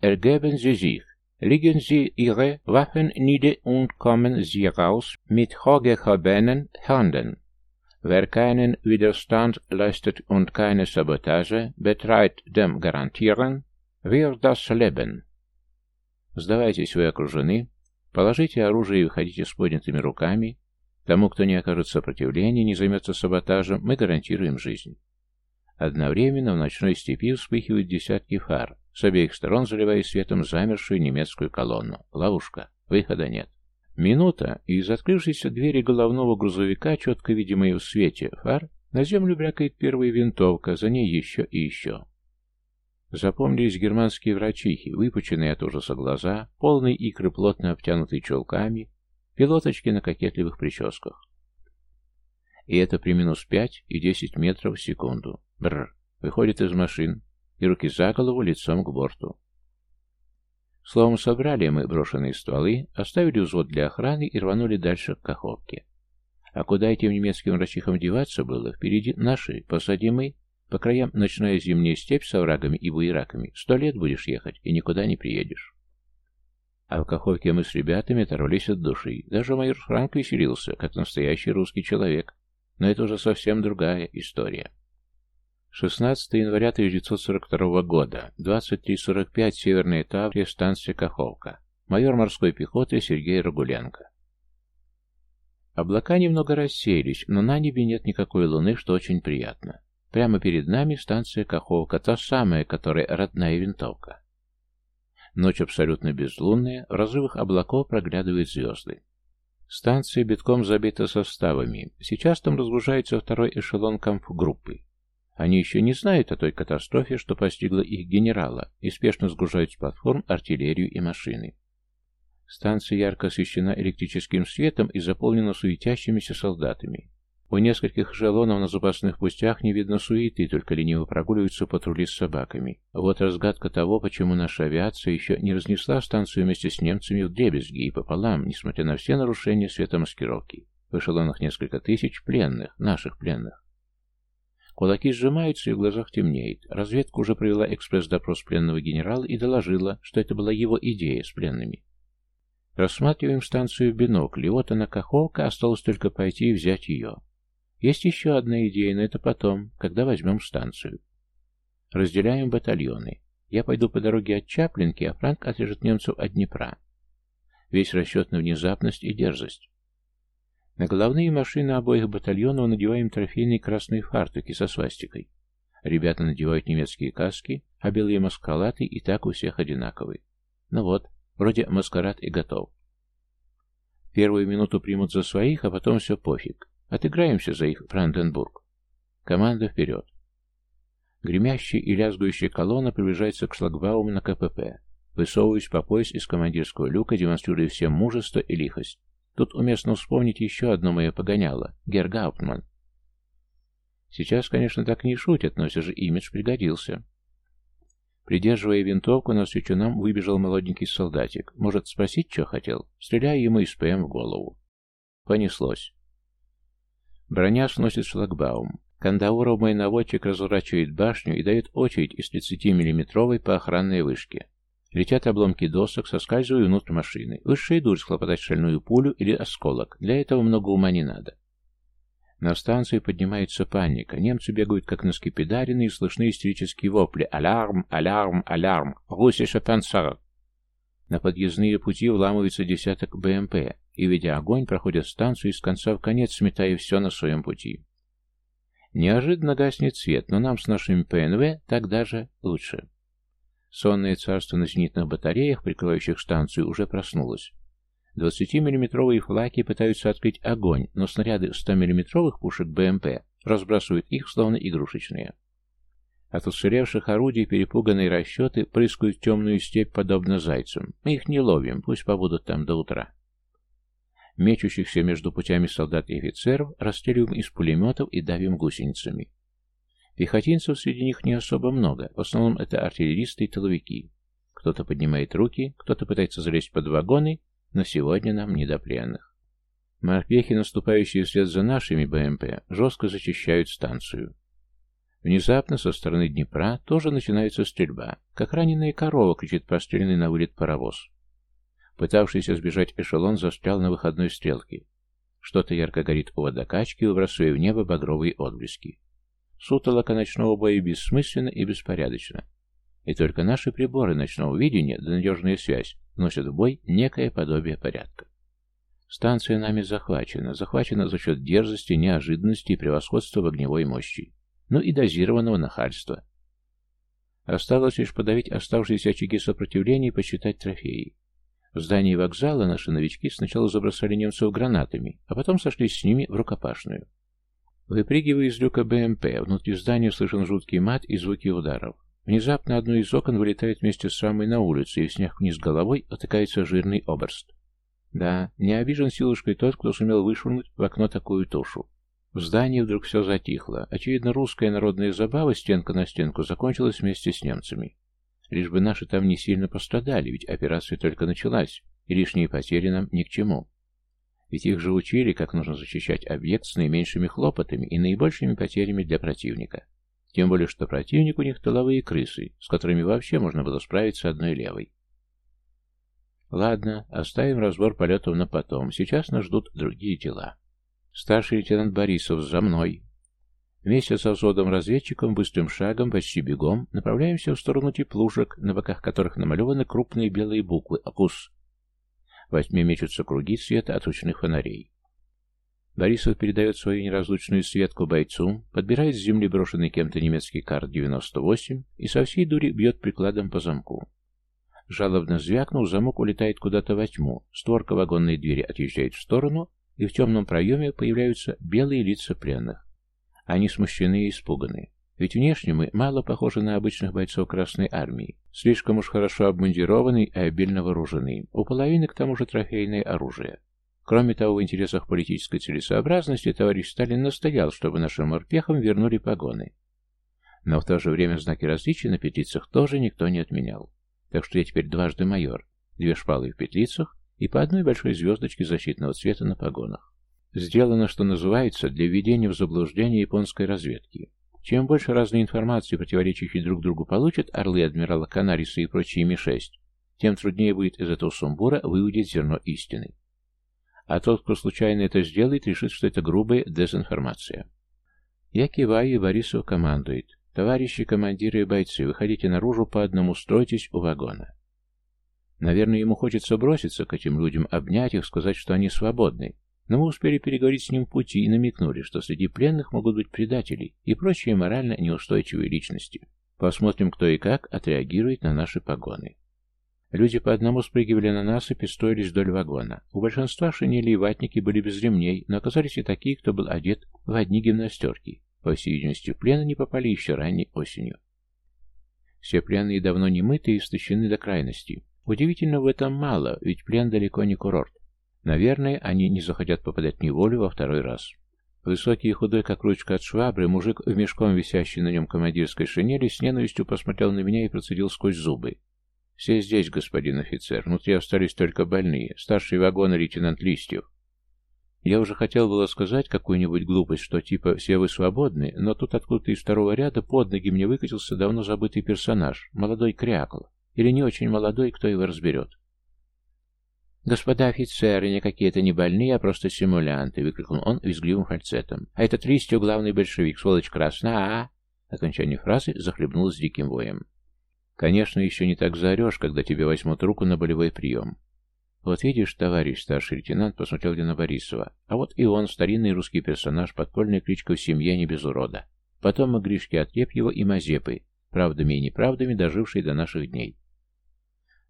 «Ergeben Sie sich, legen Sie Ihre Waffen nieder und kommen Sie raus mit hochgehobenen Händen. Wer keinen Widerstand leistet und keine Sabotage betreibt, dem гарантиeren wir das Leben. Сдавайтесь, вы окружены. Положите оружие и выходите с поднятыми руками. Тому, кто не окажет сопротивления, не займется саботажем, мы гарантируем жизнь. Одновременно в ночной степи вспыхивают десятки фар, с обеих сторон заливая светом замершую немецкую колонну. Ловушка. Выхода нет. Минута, и из открывшейся двери головного грузовика, четко видимой в свете фар, на землю брякает первая винтовка, за ней еще и еще. Запомнились германские врачихи, выпученные от ужаса глаза, полные икры, плотно обтянутые чулками, пилоточки на кокетливых прическах. И это при минус пять и десять метров в секунду. Бррр. Выходит из машин, и руки за голову, лицом к борту. Словом, собрали мы брошенные стволы, оставили взвод для охраны и рванули дальше к Каховке. А куда этим немецким врачихам деваться было? Впереди наши, посади мы. По краям ночная зимняя степь с оврагами и буераками. Сто лет будешь ехать, и никуда не приедешь. А в Каховке мы с ребятами оторвались от души. Даже майор Франк веселился, как настоящий русский человек. Но это уже совсем другая история. 16 января 1942 года, 23.45, Северная Таврия, станция Каховка. Майор морской пехоты Сергей Рагуленко. Облака немного рассеялись, но на небе нет никакой луны, что очень приятно. Прямо перед нами станция Каховка, та самая, которая родная винтовка. Ночь абсолютно безлунная, в разрывах облаков проглядывают звезды. Станция битком забита составами. Сейчас там разгружается второй эшелон камп-группы. Они еще не знают о той катастрофе, что постигла их генерала, и спешно сгружают с платформ артиллерию и машины. Станция ярко освещена электрическим светом и заполнена суетящимися солдатами. У нескольких эшелонов на запасных путях не видно суеты, только лениво прогуливаются патрули с собаками. Вот разгадка того, почему наша авиация еще не разнесла станцию вместе с немцами в дребезги и пополам, несмотря на все нарушения светомаскировки. В эшелонах несколько тысяч пленных, наших пленных. Кулаки сжимаются и в глазах темнеет. Разведка уже провела экспресс-допрос пленного генерала и доложила, что это была его идея с пленными. Рассматриваем станцию в бинокль, и вот она Каховка, осталось только пойти и взять ее. Есть еще одна идея, но это потом, когда возьмем станцию. Разделяем батальоны. Я пойду по дороге от Чаплинки, а Франк отрежет немцев от Днепра. Весь расчет на внезапность и дерзость. На головные машины обоих батальонов надеваем трофейные красные фартуки со свастикой. Ребята надевают немецкие каски, а белые маскалаты и так у всех одинаковые. Ну вот, вроде маскарад и готов. Первую минуту примут за своих, а потом все пофиг. Отыграемся за их Бранденбург. Команда вперед. Гремящая и лязгующая колонна приближается к шлагбауму на КПП. Высовываюсь по пояс из командирского люка, демонстрируя всем мужество и лихость. Тут уместно вспомнить еще одно мое погоняло — Гергауптман. Сейчас, конечно, так не шутят, но все же имидж пригодился. Придерживая винтовку, навстречу нам выбежал молоденький солдатик. Может, спросить, что хотел? Стреляя ему из ПМ в голову. Понеслось. Броня сносит шлагбаум. Кандауров мой наводчик разворачивает башню и дает очередь из 30-миллиметровой по охранной вышке. Летят обломки досок, соскальзываю внутрь машины. Высшая дурь схлопотать шальную пулю или осколок. Для этого много ума не надо. На станции поднимается паника. Немцы бегают, как на скипидарины, и слышны истерические вопли. «Алярм! Алярм! Алярм! Русиша пансар!» На подъездные пути вламывается десяток БМП, и, ведя огонь, проходят станцию из конца в конец, сметая все на своем пути. Неожиданно гаснет свет, но нам с нашими ПНВ так даже лучше. Сонное царство на зенитных батареях, прикрывающих станцию, уже проснулось. 20-миллиметровые флаки пытаются открыть огонь, но снаряды 100-миллиметровых пушек БМП разбрасывают их, словно игрушечные. От уцелевших орудий перепуганные расчеты прыскают темную степь, подобно зайцам. Мы их не ловим, пусть побудут там до утра. Мечущихся между путями солдат и офицеров расстреливаем из пулеметов и давим гусеницами. Пехотинцев среди них не особо много, в основном это артиллеристы и тыловики. Кто-то поднимает руки, кто-то пытается залезть под вагоны, но сегодня нам не до пленных. Морпехи, наступающие вслед за нашими БМП, жестко зачищают станцию. Внезапно со стороны Днепра тоже начинается стрельба, как раненая корова кричит простреленный на вылет паровоз. Пытавшийся сбежать эшелон застрял на выходной стрелке. Что-то ярко горит у водокачки, выбрасывая в небо багровые отблески. Сутолока ночного боя бессмысленна и беспорядочна. И только наши приборы ночного видения да надежная связь вносят в бой некое подобие порядка. Станция нами захвачена, захвачена за счет дерзости, неожиданности и превосходства в огневой мощи, ну и дозированного нахальства. Осталось лишь подавить оставшиеся очаги сопротивления и посчитать трофеи. В здании вокзала наши новички сначала забросали немцев гранатами, а потом сошлись с ними в рукопашную. Выпрыгивая из люка БМП, внутри здания слышен жуткий мат и звуки ударов. Внезапно одно из окон вылетает вместе с самой на улицу, и в снег вниз головой отыкается жирный оберст. Да, не обижен силушкой тот, кто сумел вышвырнуть в окно такую тушу. В здании вдруг все затихло. Очевидно, русская народная забава стенка на стенку закончилась вместе с немцами. Лишь бы наши там не сильно пострадали, ведь операция только началась, и лишние потери нам ни к чему. Ведь их же учили, как нужно защищать объект с наименьшими хлопотами и наибольшими потерями для противника. Тем более, что противник у них тыловые крысы, с которыми вообще можно было справиться одной левой. Ладно, оставим разбор полетов на потом. Сейчас нас ждут другие дела. Старший лейтенант Борисов, за мной. Вместе со взводом разведчиком быстрым шагом, почти бегом, направляемся в сторону теплушек, на боках которых намалеваны крупные белые буквы «АКУС» Во тьме мечутся круги света от ручных фонарей. Борисов передает свою неразлучную светку бойцу, подбирает с земли брошенный кем-то немецкий карт-98 и со всей дури бьет прикладом по замку. Жалобно звякнув, замок улетает куда-то во тьму, створка вагонной двери отъезжает в сторону, и в темном проеме появляются белые лица пленных. Они смущены и испуганы. Ведь внешне мы мало похожи на обычных бойцов Красной Армии. Слишком уж хорошо обмундированный и обильно вооруженный. У половины к тому же трофейное оружие. Кроме того, в интересах политической целесообразности товарищ Сталин настоял, чтобы нашим морпехам вернули погоны. Но в то же время знаки различия на петлицах тоже никто не отменял. Так что я теперь дважды майор, две шпалы в петлицах и по одной большой звездочке защитного цвета на погонах. Сделано, что называется, для введения в заблуждение японской разведки. Чем больше разной информации, противоречащей друг другу, получат орлы адмирала Канариса и прочие Ми-6, тем труднее будет из этого сумбура выудить зерно истины. А тот, кто случайно это сделает, решит, что это грубая дезинформация. Я киваю, и Борисов командует. «Товарищи командиры и бойцы, выходите наружу по одному, стройтесь у вагона». Наверное, ему хочется броситься к этим людям, обнять их, сказать, что они свободны, но мы успели переговорить с ним в пути и намекнули, что среди пленных могут быть предатели и прочие морально неустойчивые личности. Посмотрим, кто и как отреагирует на наши погоны. Люди по одному спрыгивали на нас и пристроились вдоль вагона. У большинства шинели и ватники были без ремней, но оказались и такие, кто был одет в одни гимнастерки. По всей видимости, в плен они попали еще ранней осенью. Все пленные давно не мыты и истощены до крайности. Удивительно в этом мало, ведь плен далеко не курорт. Наверное, они не захотят попадать в неволю во второй раз. Высокий и худой, как ручка от швабры, мужик в мешком висящий на нем командирской шинели, с ненавистью посмотрел на меня и процедил сквозь зубы. «Все здесь, господин офицер. Внутри остались только больные. Старший вагон лейтенант Листьев». Я уже хотел было сказать какую-нибудь глупость, что типа «все вы свободны», но тут откуда-то из второго ряда под ноги мне выкатился давно забытый персонаж, молодой крякл. Или не очень молодой, кто его разберет. «Господа офицеры, никакие это не больные, а просто симулянты!» — выкрикнул он визгливым фальцетом. «А этот Листьев главный большевик, сволочь красная, а?» Окончание фразы захлебнулось диким воем. «Конечно, еще не так заорешь, когда тебе возьмут руку на болевой прием. Вот видишь, товарищ старший лейтенант посмотрел на Борисова. А вот и он, старинный русский персонаж, подпольная кличка в семье не без урода. Потом мы Гришки Отрепьева и Мазепы, правдами и неправдами дожившие до наших дней.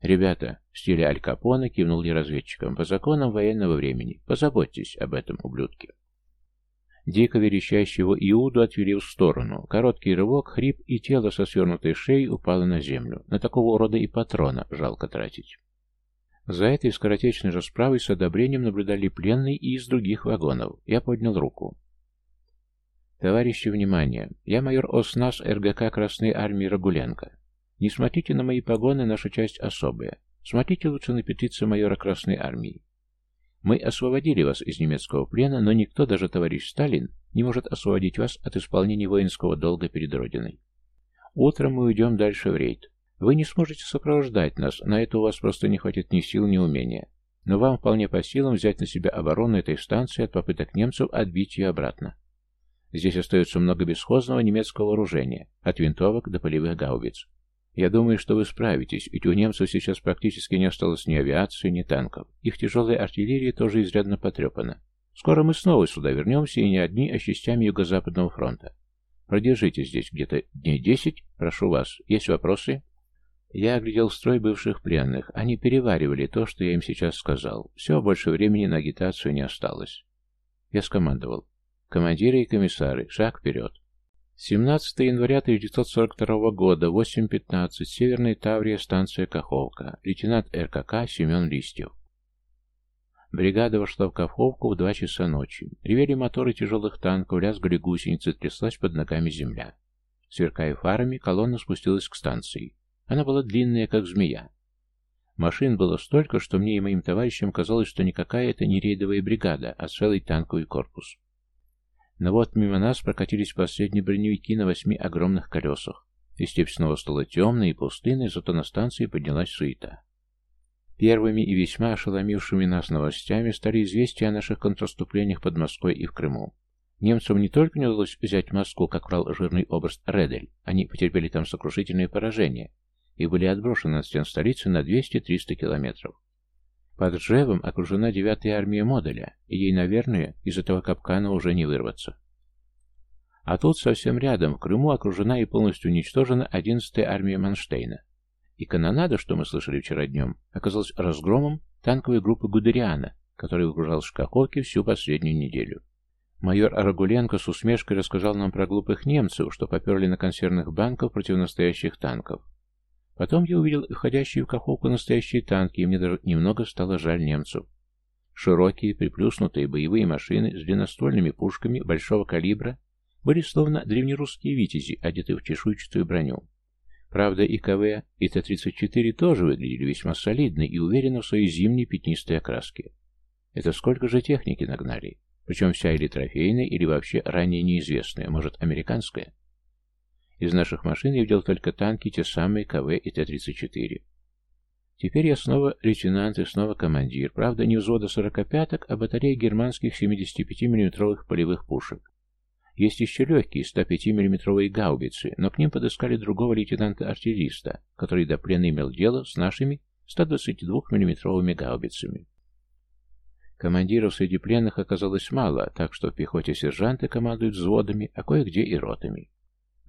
«Ребята», — в стиле Аль Капона кивнул я разведчикам, — «по законам военного времени. Позаботьтесь об этом, ублюдке». Дико верещащего Иуду отвели в сторону. Короткий рывок, хрип, и тело со свернутой шеей упало на землю. На такого урода и патрона жалко тратить. За этой скоротечной расправой с одобрением наблюдали пленные и из других вагонов. Я поднял руку. «Товарищи, внимание! Я майор ОСНАС РГК Красной Армии Рагуленко. Не смотрите на мои погоны, наша часть особая. Смотрите лучше на петицию майора Красной Армии. Мы освободили вас из немецкого плена, но никто, даже товарищ Сталин, не может освободить вас от исполнения воинского долга перед Родиной. Утром мы уйдем дальше в рейд. Вы не сможете сопровождать нас, на это у вас просто не хватит ни сил, ни умения. Но вам вполне по силам взять на себя оборону этой станции от попыток немцев отбить ее обратно. Здесь остается много бесхозного немецкого вооружения, от винтовок до полевых гаубиц. Я думаю, что вы справитесь, ведь у немцев сейчас практически не осталось ни авиации, ни танков. Их тяжелая артиллерия тоже изрядно потрепана. Скоро мы снова сюда вернемся, и не одни, а частями Юго-Западного фронта. Продержитесь здесь где-то дней десять, прошу вас. Есть вопросы?» Я оглядел строй бывших пленных. Они переваривали то, что я им сейчас сказал. Все, больше времени на агитацию не осталось. Я скомандовал. Командиры и комиссары, шаг вперед. 17 января 1942 года, 8.15, Северная Таврия, станция Каховка. Лейтенант РКК Семен Листьев. Бригада вошла в Каховку в 2 часа ночи. Ревели моторы тяжелых танков, лязгали гусеницы, тряслась под ногами земля. Сверкая фарами, колонна спустилась к станции. Она была длинная, как змея. Машин было столько, что мне и моим товарищам казалось, что никакая это не рейдовая бригада, а целый танковый корпус. Но вот мимо нас прокатились последние броневики на восьми огромных колесах, и степь снова стала темной и пустынной, зато на станции поднялась суета. Первыми и весьма ошеломившими нас новостями стали известия о наших контраступлениях под Москвой и в Крыму. Немцам не только не удалось взять Москву, как врал жирный образ Редель, они потерпели там сокрушительное поражение и были отброшены от стен столицы на 200-300 километров. Под Ржевом окружена девятая армия модуля, и ей, наверное, из этого капкана уже не вырваться. А тут совсем рядом, в Крыму, окружена и полностью уничтожена одиннадцатая армия Манштейна. И канонада, что мы слышали вчера днем, оказалась разгромом танковой группы Гудериана, который выгружал Шкаковки всю последнюю неделю. Майор Арагуленко с усмешкой рассказал нам про глупых немцев, что поперли на консервных банков против настоящих танков. Потом я увидел входящие в Каховку настоящие танки, и мне даже немного стало жаль немцев. Широкие, приплюснутые боевые машины с длинноствольными пушками большого калибра были словно древнерусские витязи, одетые в чешуйчатую броню. Правда, и КВ, и Т-34 тоже выглядели весьма солидно и уверенно в своей зимней пятнистой окраске. Это сколько же техники нагнали? Причем вся или трофейная, или вообще ранее неизвестная, может, американская? Из наших машин я видел только танки, те самые КВ и Т-34. Теперь я снова лейтенант и снова командир. Правда, не взвода сорокопяток, а батареи германских 75 миллиметровых полевых пушек. Есть еще легкие 105 миллиметровые гаубицы, но к ним подыскали другого лейтенанта-артиллериста, который до плена имел дело с нашими 122 миллиметровыми гаубицами. Командиров среди пленных оказалось мало, так что в пехоте сержанты командуют взводами, а кое-где и ротами.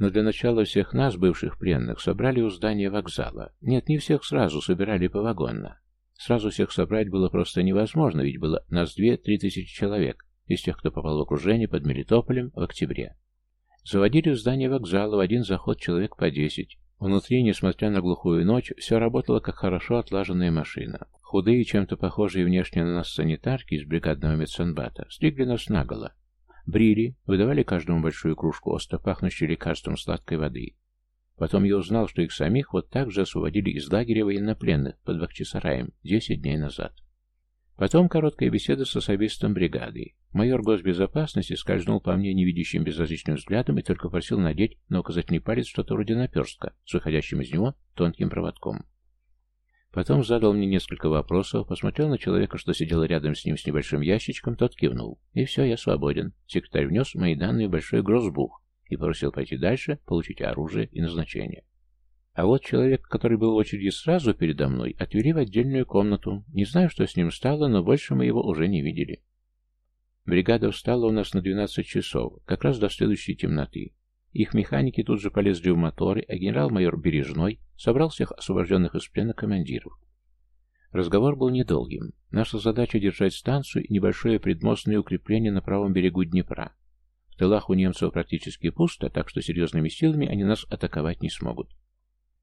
Но для начала всех нас, бывших пленных, собрали у здания вокзала. Нет, не всех сразу, собирали повагонно. Сразу всех собрать было просто невозможно, ведь было нас две-три тысячи человек, из тех, кто попал в окружение под Мелитополем в октябре. Заводили в здание вокзала в один заход человек по десять. Внутри, несмотря на глухую ночь, все работало как хорошо отлаженная машина. Худые, чем-то похожие внешне на нас санитарки из бригадного медсанбата, стригли нас наголо. Брили, выдавали каждому большую кружку остро пахнущей лекарством сладкой воды. Потом я узнал, что их самих вот так же освободили из лагеря военнопленных под Бахчисараем 10 дней назад. Потом короткая беседа с особистом бригады. Майор госбезопасности скользнул по мне невидящим безразличным взглядом и только просил надеть на указательный палец что-то вроде наперстка с выходящим из него тонким проводком. Потом задал мне несколько вопросов, посмотрел на человека, что сидел рядом с ним с небольшим ящичком, тот кивнул. И все, я свободен. Секретарь внес мои данные в большой грозбух и попросил пойти дальше, получить оружие и назначение. А вот человек, который был в очереди сразу передо мной, отвели в отдельную комнату. Не знаю, что с ним стало, но больше мы его уже не видели. Бригада встала у нас на 12 часов, как раз до следующей темноты. Их механики тут же полезли в моторы, а генерал-майор Бережной собрал всех освобожденных из плена командиров. Разговор был недолгим. Наша задача держать станцию и небольшое предмостное укрепление на правом берегу Днепра. В тылах у немцев практически пусто, так что серьезными силами они нас атаковать не смогут.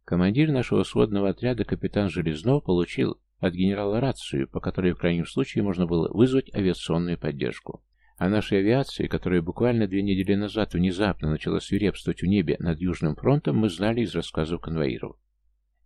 Командир нашего сводного отряда, капитан Железнов, получил от генерала рацию, по которой в крайнем случае можно было вызвать авиационную поддержку. О нашей авиации, которая буквально две недели назад внезапно начала свирепствовать в небе над Южным фронтом, мы знали из рассказов конвоиров.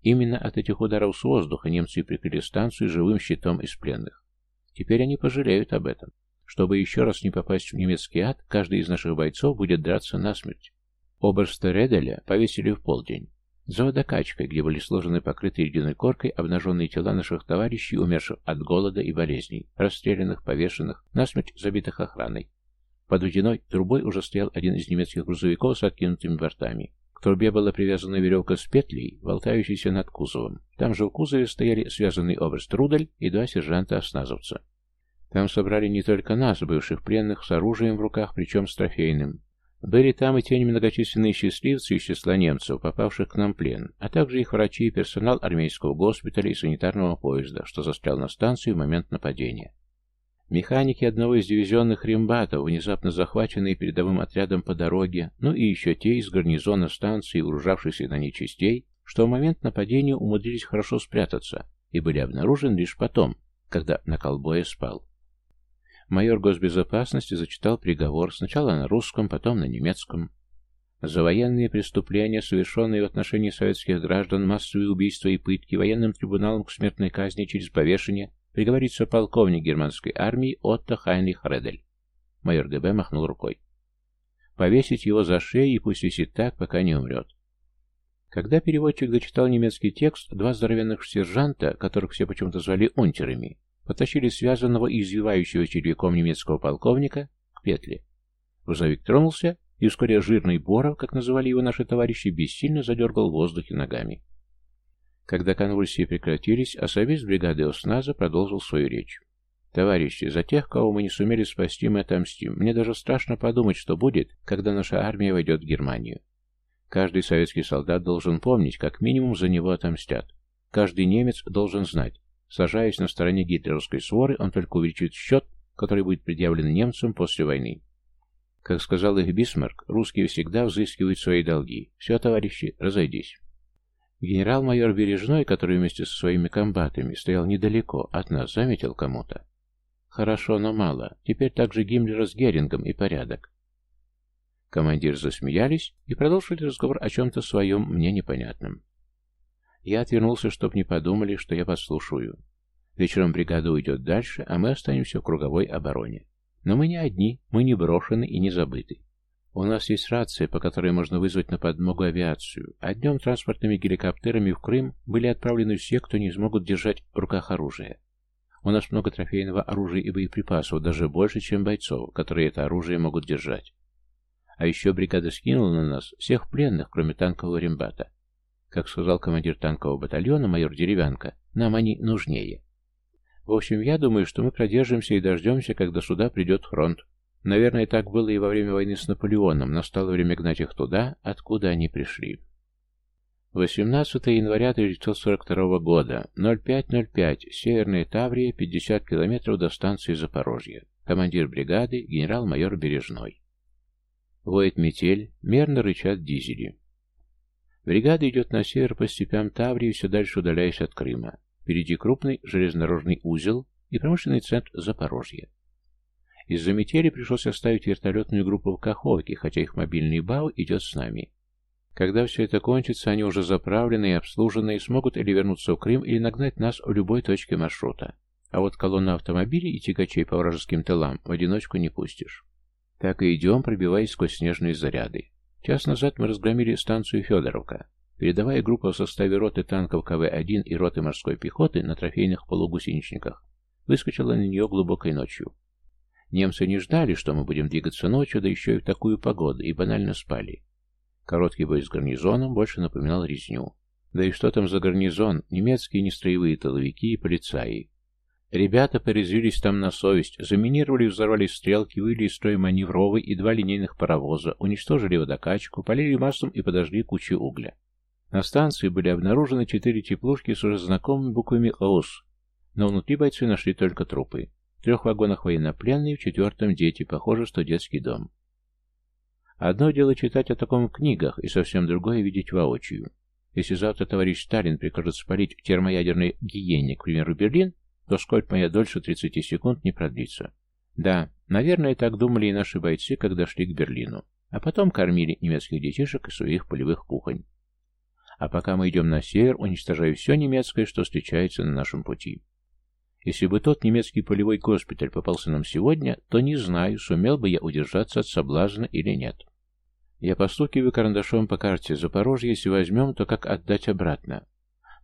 Именно от этих ударов с воздуха немцы прикрыли станцию живым щитом из пленных. Теперь они пожалеют об этом. Чтобы еще раз не попасть в немецкий ад, каждый из наших бойцов будет драться насмерть. Оберста Ределя повесили в полдень. За водокачкой, где были сложены покрытые ледяной коркой обнаженные тела наших товарищей, умерших от голода и болезней, расстрелянных, повешенных, насмерть забитых охраной. Под водяной трубой уже стоял один из немецких грузовиков с откинутыми бортами. К трубе была привязана веревка с петлей, болтающейся над кузовом. Там же в кузове стояли связанный образ Рудель и два сержанта-осназовца. Там собрали не только нас, бывших пленных, с оружием в руках, причем с трофейным, были там и те немногочисленные счастливцы из числа немцев, попавших к нам в плен, а также их врачи и персонал армейского госпиталя и санитарного поезда, что застрял на станции в момент нападения. Механики одного из дивизионных рембатов, внезапно захваченные передовым отрядом по дороге, ну и еще те из гарнизона станции, вооружавшихся на ней частей, что в момент нападения умудрились хорошо спрятаться и были обнаружены лишь потом, когда на колбое спал. Майор госбезопасности зачитал приговор сначала на русском, потом на немецком. За военные преступления, совершенные в отношении советских граждан, массовые убийства и пытки, военным трибуналом к смертной казни через повешение, приговорится полковник германской армии Отто Хайнрих Редель. Майор ГБ махнул рукой. Повесить его за шею и пусть висит так, пока не умрет. Когда переводчик дочитал немецкий текст, два здоровенных сержанта, которых все почему-то звали унтерами, потащили связанного и извивающего червяком немецкого полковника к петле. Грузовик тронулся, и вскоре жирный Боров, как называли его наши товарищи, бессильно задергал в воздухе ногами. Когда конвульсии прекратились, особист бригады ОСНАЗа продолжил свою речь. «Товарищи, за тех, кого мы не сумели спасти, мы отомстим. Мне даже страшно подумать, что будет, когда наша армия войдет в Германию. Каждый советский солдат должен помнить, как минимум за него отомстят. Каждый немец должен знать, Сажаясь на стороне гитлеровской своры, он только увеличит счет, который будет предъявлен немцам после войны. Как сказал их Бисмарк, русские всегда взыскивают свои долги. Все, товарищи, разойдись. Генерал-майор Бережной, который вместе со своими комбатами стоял недалеко от нас, заметил кому-то. Хорошо, но мало. Теперь также Гиммлера с Герингом и порядок. Командир засмеялись и продолжили разговор о чем-то своем, мне непонятном. Я отвернулся, чтоб не подумали, что я подслушаю. Вечером бригада уйдет дальше, а мы останемся в круговой обороне. Но мы не одни, мы не брошены и не забыты. У нас есть рация, по которой можно вызвать на подмогу авиацию, а днем транспортными геликоптерами в Крым были отправлены все, кто не смогут держать в руках оружие. У нас много трофейного оружия и боеприпасов, даже больше, чем бойцов, которые это оружие могут держать. А еще бригада скинула на нас всех пленных, кроме танкового рембата. Как сказал командир танкового батальона, майор Деревянко, нам они нужнее. В общем, я думаю, что мы продержимся и дождемся, когда сюда придет фронт. Наверное, так было и во время войны с Наполеоном. Настало время гнать их туда, откуда они пришли. 18 января 1942 года, 05.05, Северная Таврия, 50 километров до станции Запорожье. Командир бригады, генерал-майор Бережной. Воет метель, мерно рычат дизели. Бригада идет на север по степям Таврии, все дальше удаляясь от Крыма. Впереди крупный железнодорожный узел и промышленный центр Запорожья. Из-за метели пришлось оставить вертолетную группу в Каховке, хотя их мобильный БАУ идет с нами. Когда все это кончится, они уже заправленные и обслуженные смогут или вернуться в Крым, или нагнать нас в любой точке маршрута. А вот колонну автомобилей и тягачей по вражеским тылам в одиночку не пустишь. Так и идем, пробиваясь сквозь снежные заряды. Час назад мы разгромили станцию Федоровка. Передовая группа в составе роты танков КВ-1 и роты морской пехоты на трофейных полугусеничниках выскочила на нее глубокой ночью. Немцы не ждали, что мы будем двигаться ночью, да еще и в такую погоду, и банально спали. Короткий бой с гарнизоном больше напоминал резню. Да и что там за гарнизон? Немецкие нестроевые тыловики и полицаи. Ребята порезвились там на совесть, заминировали и взорвали стрелки, вывели из строя маневровый и два линейных паровоза, уничтожили водокачку, полили маслом и подожгли кучу угля. На станции были обнаружены четыре теплушки с уже знакомыми буквами ОУС, но внутри бойцы нашли только трупы. В трех вагонах военнопленные, в четвертом дети, похоже, что детский дом. Одно дело читать о таком в книгах, и совсем другое видеть воочию. Если завтра товарищ Сталин прикажет спалить термоядерный гиене, к примеру, Берлин, то сколько моя дольше 30 секунд не продлится. Да, наверное, так думали и наши бойцы, когда шли к Берлину. А потом кормили немецких детишек из своих полевых кухонь. А пока мы идем на север, уничтожая все немецкое, что встречается на нашем пути. Если бы тот немецкий полевой госпиталь попался нам сегодня, то не знаю, сумел бы я удержаться от соблазна или нет. Я постукиваю карандашом по карте Запорожья, если возьмем, то как отдать обратно?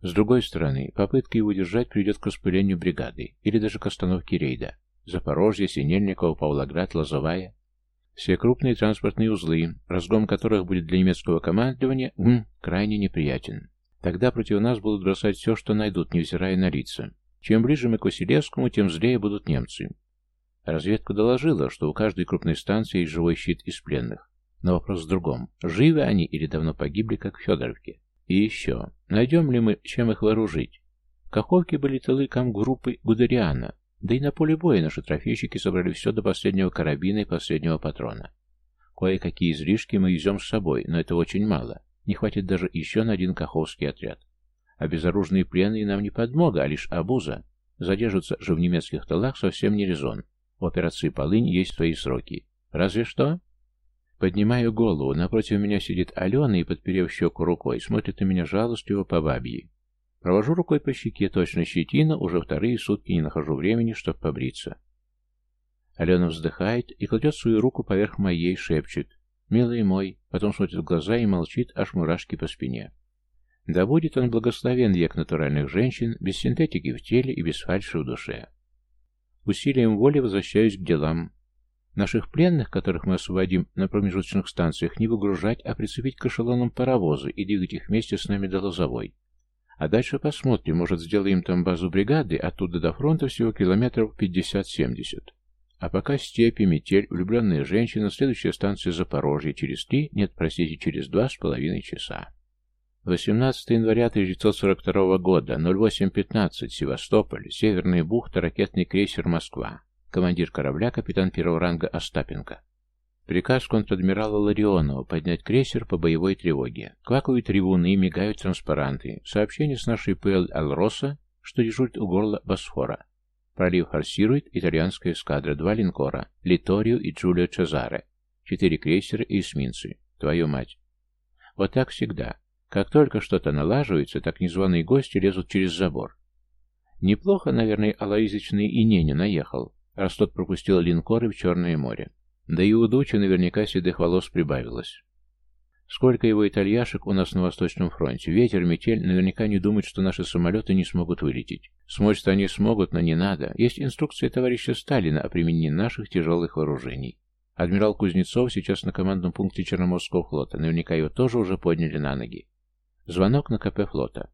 С другой стороны, попытка его удержать приведет к распылению бригады или даже к остановке рейда. Запорожье, Синельникова, Павлоград, Лозовая. Все крупные транспортные узлы, разгон которых будет для немецкого командования м, крайне неприятен. Тогда против нас будут бросать все, что найдут, невзирая на лица. Чем ближе мы к Василевскому, тем злее будут немцы. Разведка доложила, что у каждой крупной станции есть живой щит из пленных. Но вопрос в другом. Живы они или давно погибли, как в Федоровке? И еще, найдем ли мы, чем их вооружить? В Каховке были тылы группы Гудериана, да и на поле боя наши трофейщики собрали все до последнего карабина и последнего патрона. Кое-какие излишки мы везем с собой, но это очень мало. Не хватит даже еще на один каховский отряд. А безоружные пленные нам не подмога, а лишь обуза. Задерживаться же в немецких тылах совсем не резон. В операции «Полынь» есть свои сроки. Разве что? Поднимаю голову. Напротив меня сидит Алена и, подперев щеку рукой, смотрит на меня жалостливо по бабье. Провожу рукой по щеке, точно щетина, уже вторые сутки не нахожу времени, чтобы побриться. Алена вздыхает и кладет свою руку поверх моей, шепчет. «Милый мой», потом смотрит в глаза и молчит, аж мурашки по спине. Да будет он благословен век натуральных женщин, без синтетики в теле и без фальши в душе. Усилием воли возвращаюсь к делам. Наших пленных, которых мы освободим на промежуточных станциях, не выгружать, а прицепить к эшелонам паровозы и двигать их вместе с нами до Лозовой. А дальше посмотрим, может, сделаем там базу бригады, оттуда до фронта всего километров 50-70. А пока степи, метель, влюбленная женщина, следующая станция Запорожье, через три, нет, простите, через два с половиной часа. 18 января 1942 года, 08.15, Севастополь, Северная бухта, ракетный крейсер «Москва». Командир корабля, капитан первого ранга Остапенко. Приказ контр-адмирала Ларионова поднять крейсер по боевой тревоге. Квакают трибуны, мигают транспаранты. Сообщение с нашей ПЛ «Алроса», что дежурит у горла Босфора. Пролив форсирует итальянская эскадра, два линкора, Литорио и Джулио Чезаре, четыре крейсера и эсминцы. Твою мать. Вот так всегда. Как только что-то налаживается, так незваные гости лезут через забор. Неплохо, наверное, Алаизичный и Неня наехал раз тот пропустил линкоры в Черное море. Да и у Дучи наверняка седых волос прибавилось. Сколько его итальяшек у нас на Восточном фронте. Ветер, метель наверняка не думают, что наши самолеты не смогут вылететь. Смочь-то они смогут, но не надо. Есть инструкция товарища Сталина о применении наших тяжелых вооружений. Адмирал Кузнецов сейчас на командном пункте Черноморского флота. Наверняка его тоже уже подняли на ноги. Звонок на КП флота.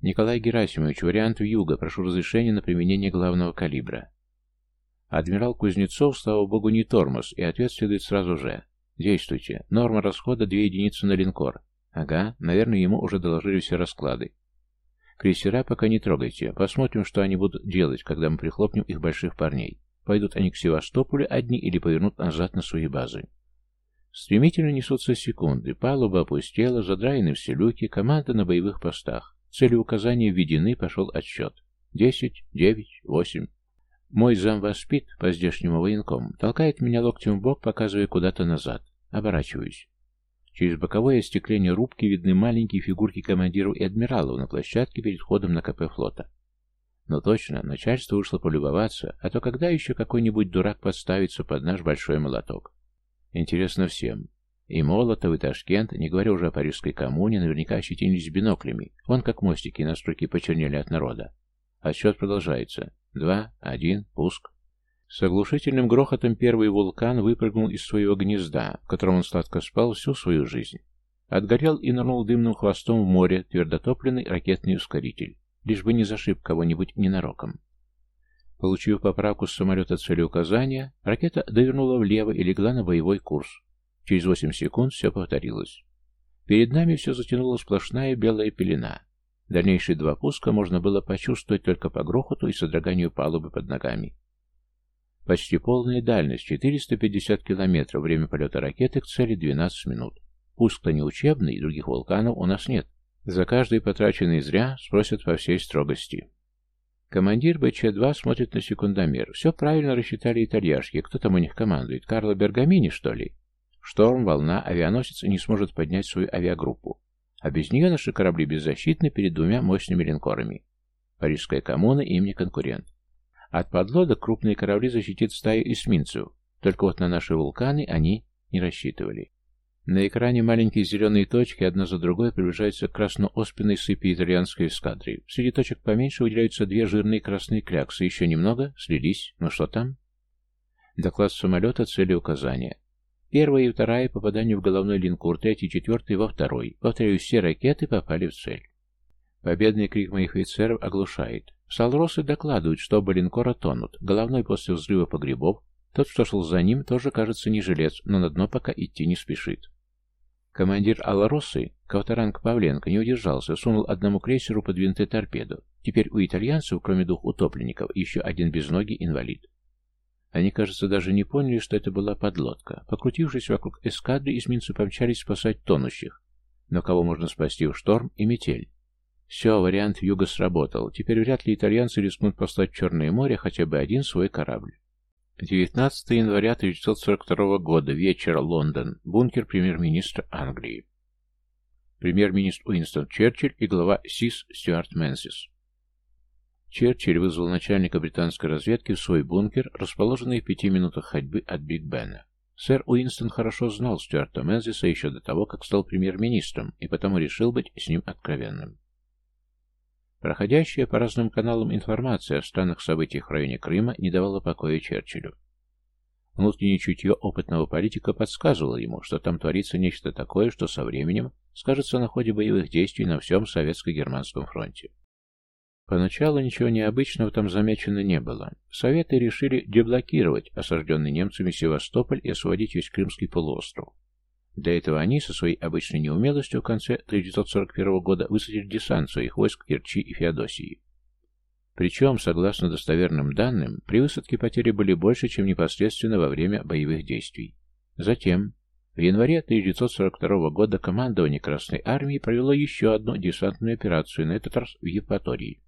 Николай Герасимович, вариант в юга. Прошу разрешения на применение главного калибра. Адмирал Кузнецов, слава богу, не тормоз, и ответ следует сразу же. Действуйте. Норма расхода 2 единицы на линкор. Ага, наверное, ему уже доложили все расклады. Крейсера пока не трогайте. Посмотрим, что они будут делать, когда мы прихлопнем их больших парней. Пойдут они к Севастополю одни или повернут назад на свои базы. Стремительно несутся секунды. Палуба опустела, задраены все люки, команда на боевых постах. Цели указания введены, пошел отсчет. Десять, девять, восемь. Мой зам воспит, по-здешнему военком, толкает меня локтем в бок, показывая куда-то назад. Оборачиваюсь. Через боковое остекление рубки видны маленькие фигурки командиров и адмиралов на площадке перед входом на КП флота. Но точно, начальство вышло полюбоваться, а то когда еще какой-нибудь дурак подставится под наш большой молоток? Интересно всем. И Молотов, и Ташкент, не говоря уже о парижской коммуне, наверняка ощетинились биноклями. Вон как мостики на струйке почернели от народа. Отсчет продолжается. Два, один, пуск. С оглушительным грохотом первый вулкан выпрыгнул из своего гнезда, в котором он сладко спал всю свою жизнь. Отгорел и нырнул дымным хвостом в море твердотопленный ракетный ускоритель, лишь бы не зашиб кого-нибудь ненароком. Получив поправку с самолета целеуказания, ракета довернула влево и легла на боевой курс. Через 8 секунд все повторилось. Перед нами все затянула сплошная белая пелена. Дальнейшие два пуска можно было почувствовать только по грохоту и содроганию палубы под ногами. Почти полная дальность, 450 километров, время полета ракеты к цели 12 минут. Пуск-то не учебный, других вулканов у нас нет. За каждый потраченный зря спросят по всей строгости. Командир БЧ-2 смотрит на секундомер. Все правильно рассчитали итальяшки. Кто там у них командует? Карло Бергамини, что ли? Шторм, волна, авианосец не сможет поднять свою авиагруппу. А без нее наши корабли беззащитны перед двумя мощными линкорами. Парижская коммуна им не конкурент. От подлодок крупные корабли защитит стая эсминцев, только вот на наши вулканы они не рассчитывали. На экране маленькие зеленые точки одна за другой приближаются к красно-оспенной сыпи итальянской эскадры. Среди точек поменьше выделяются две жирные красные кляксы. Еще немного, слились. Ну что там? Доклад самолета, цели указания. Первая и вторая попадание в головной линкор, третий и четвертый во второй. Повторяю, все ракеты попали в цель. Победный крик моих офицеров оглушает. Салросы докладывают, что оба линкора тонут. Головной после взрыва погребов, тот, что шел за ним, тоже кажется не жилец, но на дно пока идти не спешит. Командир Аларосы, Кавторанг Павленко, не удержался, сунул одному крейсеру под винты торпеду. Теперь у итальянцев, кроме двух утопленников, еще один безногий инвалид. Они, кажется, даже не поняли, что это была подлодка. Покрутившись вокруг эскадры, эсминцы помчались спасать тонущих. Но кого можно спасти в шторм и метель? Все, вариант юга сработал. Теперь вряд ли итальянцы рискнут послать в Черное море хотя бы один свой корабль. 19 января 1942 года. Вечер. Лондон. Бункер премьер-министра Англии. Премьер-министр Уинстон Черчилль и глава СИС Стюарт Мэнсис. Черчилль вызвал начальника британской разведки в свой бункер, расположенный в пяти минутах ходьбы от Биг Бена. Сэр Уинстон хорошо знал Стюарта Мэнсиса еще до того, как стал премьер-министром, и потому решил быть с ним откровенным. Проходящая по разным каналам информация о странных событиях в районе Крыма не давала покоя Черчиллю. Внутреннее чутье опытного политика подсказывало ему, что там творится нечто такое, что со временем скажется на ходе боевых действий на всем советско-германском фронте. Поначалу ничего необычного там замечено не было. Советы решили деблокировать осажденный немцами Севастополь и освободить весь Крымский полуостров. Для этого они со своей обычной неумелостью в конце 1941 года высадили десант своих войск в Керчи и Феодосии. Причем, согласно достоверным данным, при высадке потери были больше, чем непосредственно во время боевых действий. Затем, в январе 1942 года командование Красной Армии провело еще одну десантную операцию, на этот раз в Евпатории.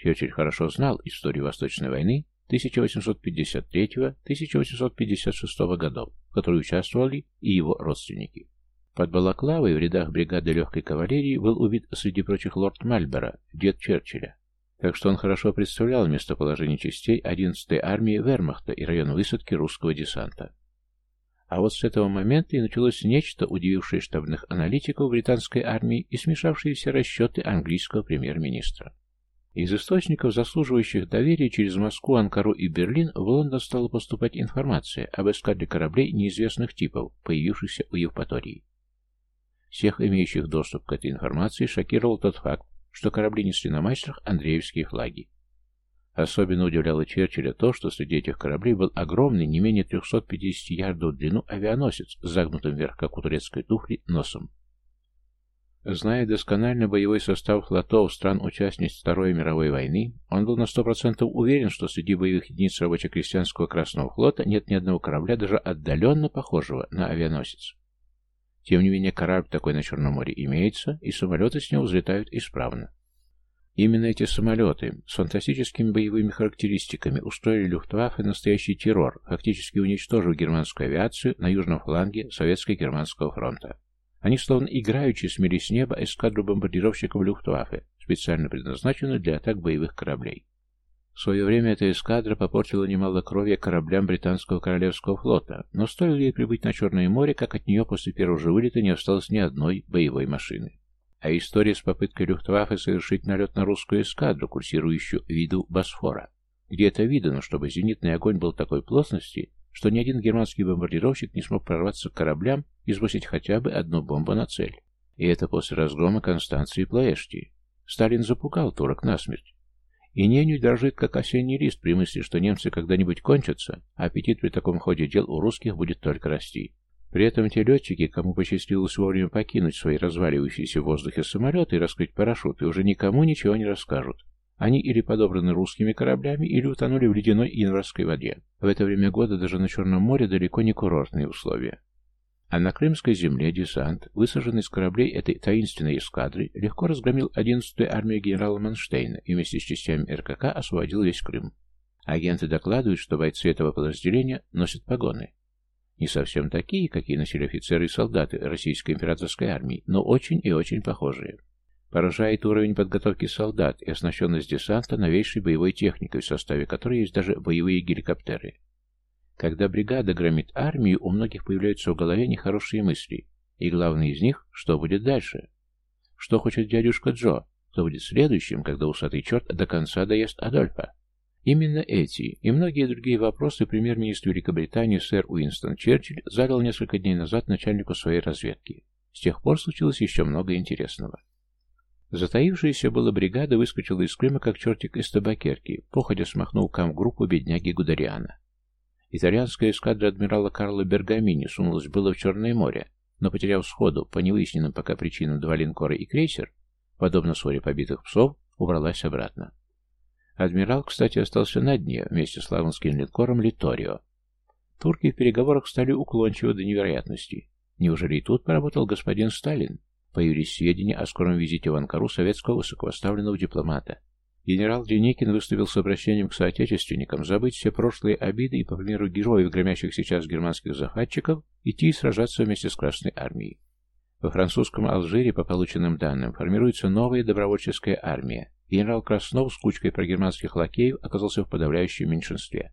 Черчилль хорошо знал историю Восточной войны 1853-1856 годов, в которой участвовали и его родственники. Под Балаклавой в рядах бригады легкой кавалерии был убит среди прочих лорд Мальборо, дед Черчилля. Так что он хорошо представлял местоположение частей 11-й армии Вермахта и район высадки русского десанта. А вот с этого момента и началось нечто, удивившее штабных аналитиков британской армии и смешавшие все расчеты английского премьер-министра. Из источников, заслуживающих доверия через Москву, Анкару и Берлин, в Лондон стала поступать информация об эскадре кораблей неизвестных типов, появившихся у Евпатории. Всех имеющих доступ к этой информации шокировал тот факт, что корабли несли на мачтах Андреевские флаги. Особенно удивляло Черчилля то, что среди этих кораблей был огромный, не менее 350 ярдов в длину авианосец загнутым вверх, как у турецкой туфли, носом. Зная досконально боевой состав флотов стран-участниц Второй мировой войны, он был на сто процентов уверен, что среди боевых единиц рабоче-крестьянского Красного флота нет ни одного корабля, даже отдаленно похожего на авианосец. Тем не менее, корабль такой на Черном море имеется, и самолеты с него взлетают исправно. Именно эти самолеты с фантастическими боевыми характеристиками устроили Люфтваффе настоящий террор, фактически уничтожив германскую авиацию на южном фланге Советско-Германского фронта. Они словно играючи смели с неба эскадру бомбардировщиков Люфтваффе, специально предназначенную для атак боевых кораблей. В свое время эта эскадра попортила немало крови кораблям британского королевского флота, но стоило ей прибыть на Черное море, как от нее после первого же вылета не осталось ни одной боевой машины. А история с попыткой Люфтваффе совершить налет на русскую эскадру, курсирующую виду Босфора, где это видано, чтобы зенитный огонь был такой плотности, что ни один германский бомбардировщик не смог прорваться к кораблям и сбросить хотя бы одну бомбу на цель. И это после разгрома Констанции и Плоэшти. Сталин запугал турок насмерть. И неню дрожит, как осенний лист при мысли, что немцы когда-нибудь кончатся, а аппетит при таком ходе дел у русских будет только расти. При этом те летчики, кому посчастливилось вовремя покинуть свои разваливающиеся в воздухе самолеты и раскрыть парашюты, уже никому ничего не расскажут. Они или подобраны русскими кораблями, или утонули в ледяной январской воде. В это время года даже на Черном море далеко не курортные условия. А на Крымской земле десант, высаженный с кораблей этой таинственной эскадры, легко разгромил 11-ю армию генерала Манштейна и вместе с частями РКК освободил весь Крым. Агенты докладывают, что бойцы этого подразделения носят погоны. Не совсем такие, какие носили офицеры и солдаты российской императорской армии, но очень и очень похожие. Поражает уровень подготовки солдат и оснащенность десанта новейшей боевой техникой, в составе которой есть даже боевые геликоптеры. Когда бригада громит армию, у многих появляются в голове нехорошие мысли. И главное из них, что будет дальше? Что хочет дядюшка Джо? Кто будет следующим, когда усатый черт до конца доест Адольфа? Именно эти и многие другие вопросы премьер-министр Великобритании сэр Уинстон Черчилль задал несколько дней назад начальнику своей разведки. С тех пор случилось еще много интересного. Затаившаяся была бригада выскочила из Крыма, как чертик из табакерки, походя смахнул кам группу бедняги Гудариана. Итальянская эскадра адмирала Карла Бергамини сунулась было в Черное море, но, потеряв сходу по невыясненным пока причинам два линкора и крейсер, подобно своре побитых псов, убралась обратно. Адмирал, кстати, остался на дне вместе с лаванским линкором Литорио. Турки в переговорах стали уклончивы до невероятности. Неужели и тут поработал господин Сталин? Появились сведения о скором визите в Анкару советского высокопоставленного дипломата. Генерал Деникин выступил с обращением к соотечественникам забыть все прошлые обиды и, по примеру героев, громящих сейчас германских захватчиков, идти и сражаться вместе с Красной Армией. Во французском Алжире, по полученным данным, формируется новая добровольческая армия, Генерал Краснов с кучкой прогерманских лакеев оказался в подавляющем меньшинстве.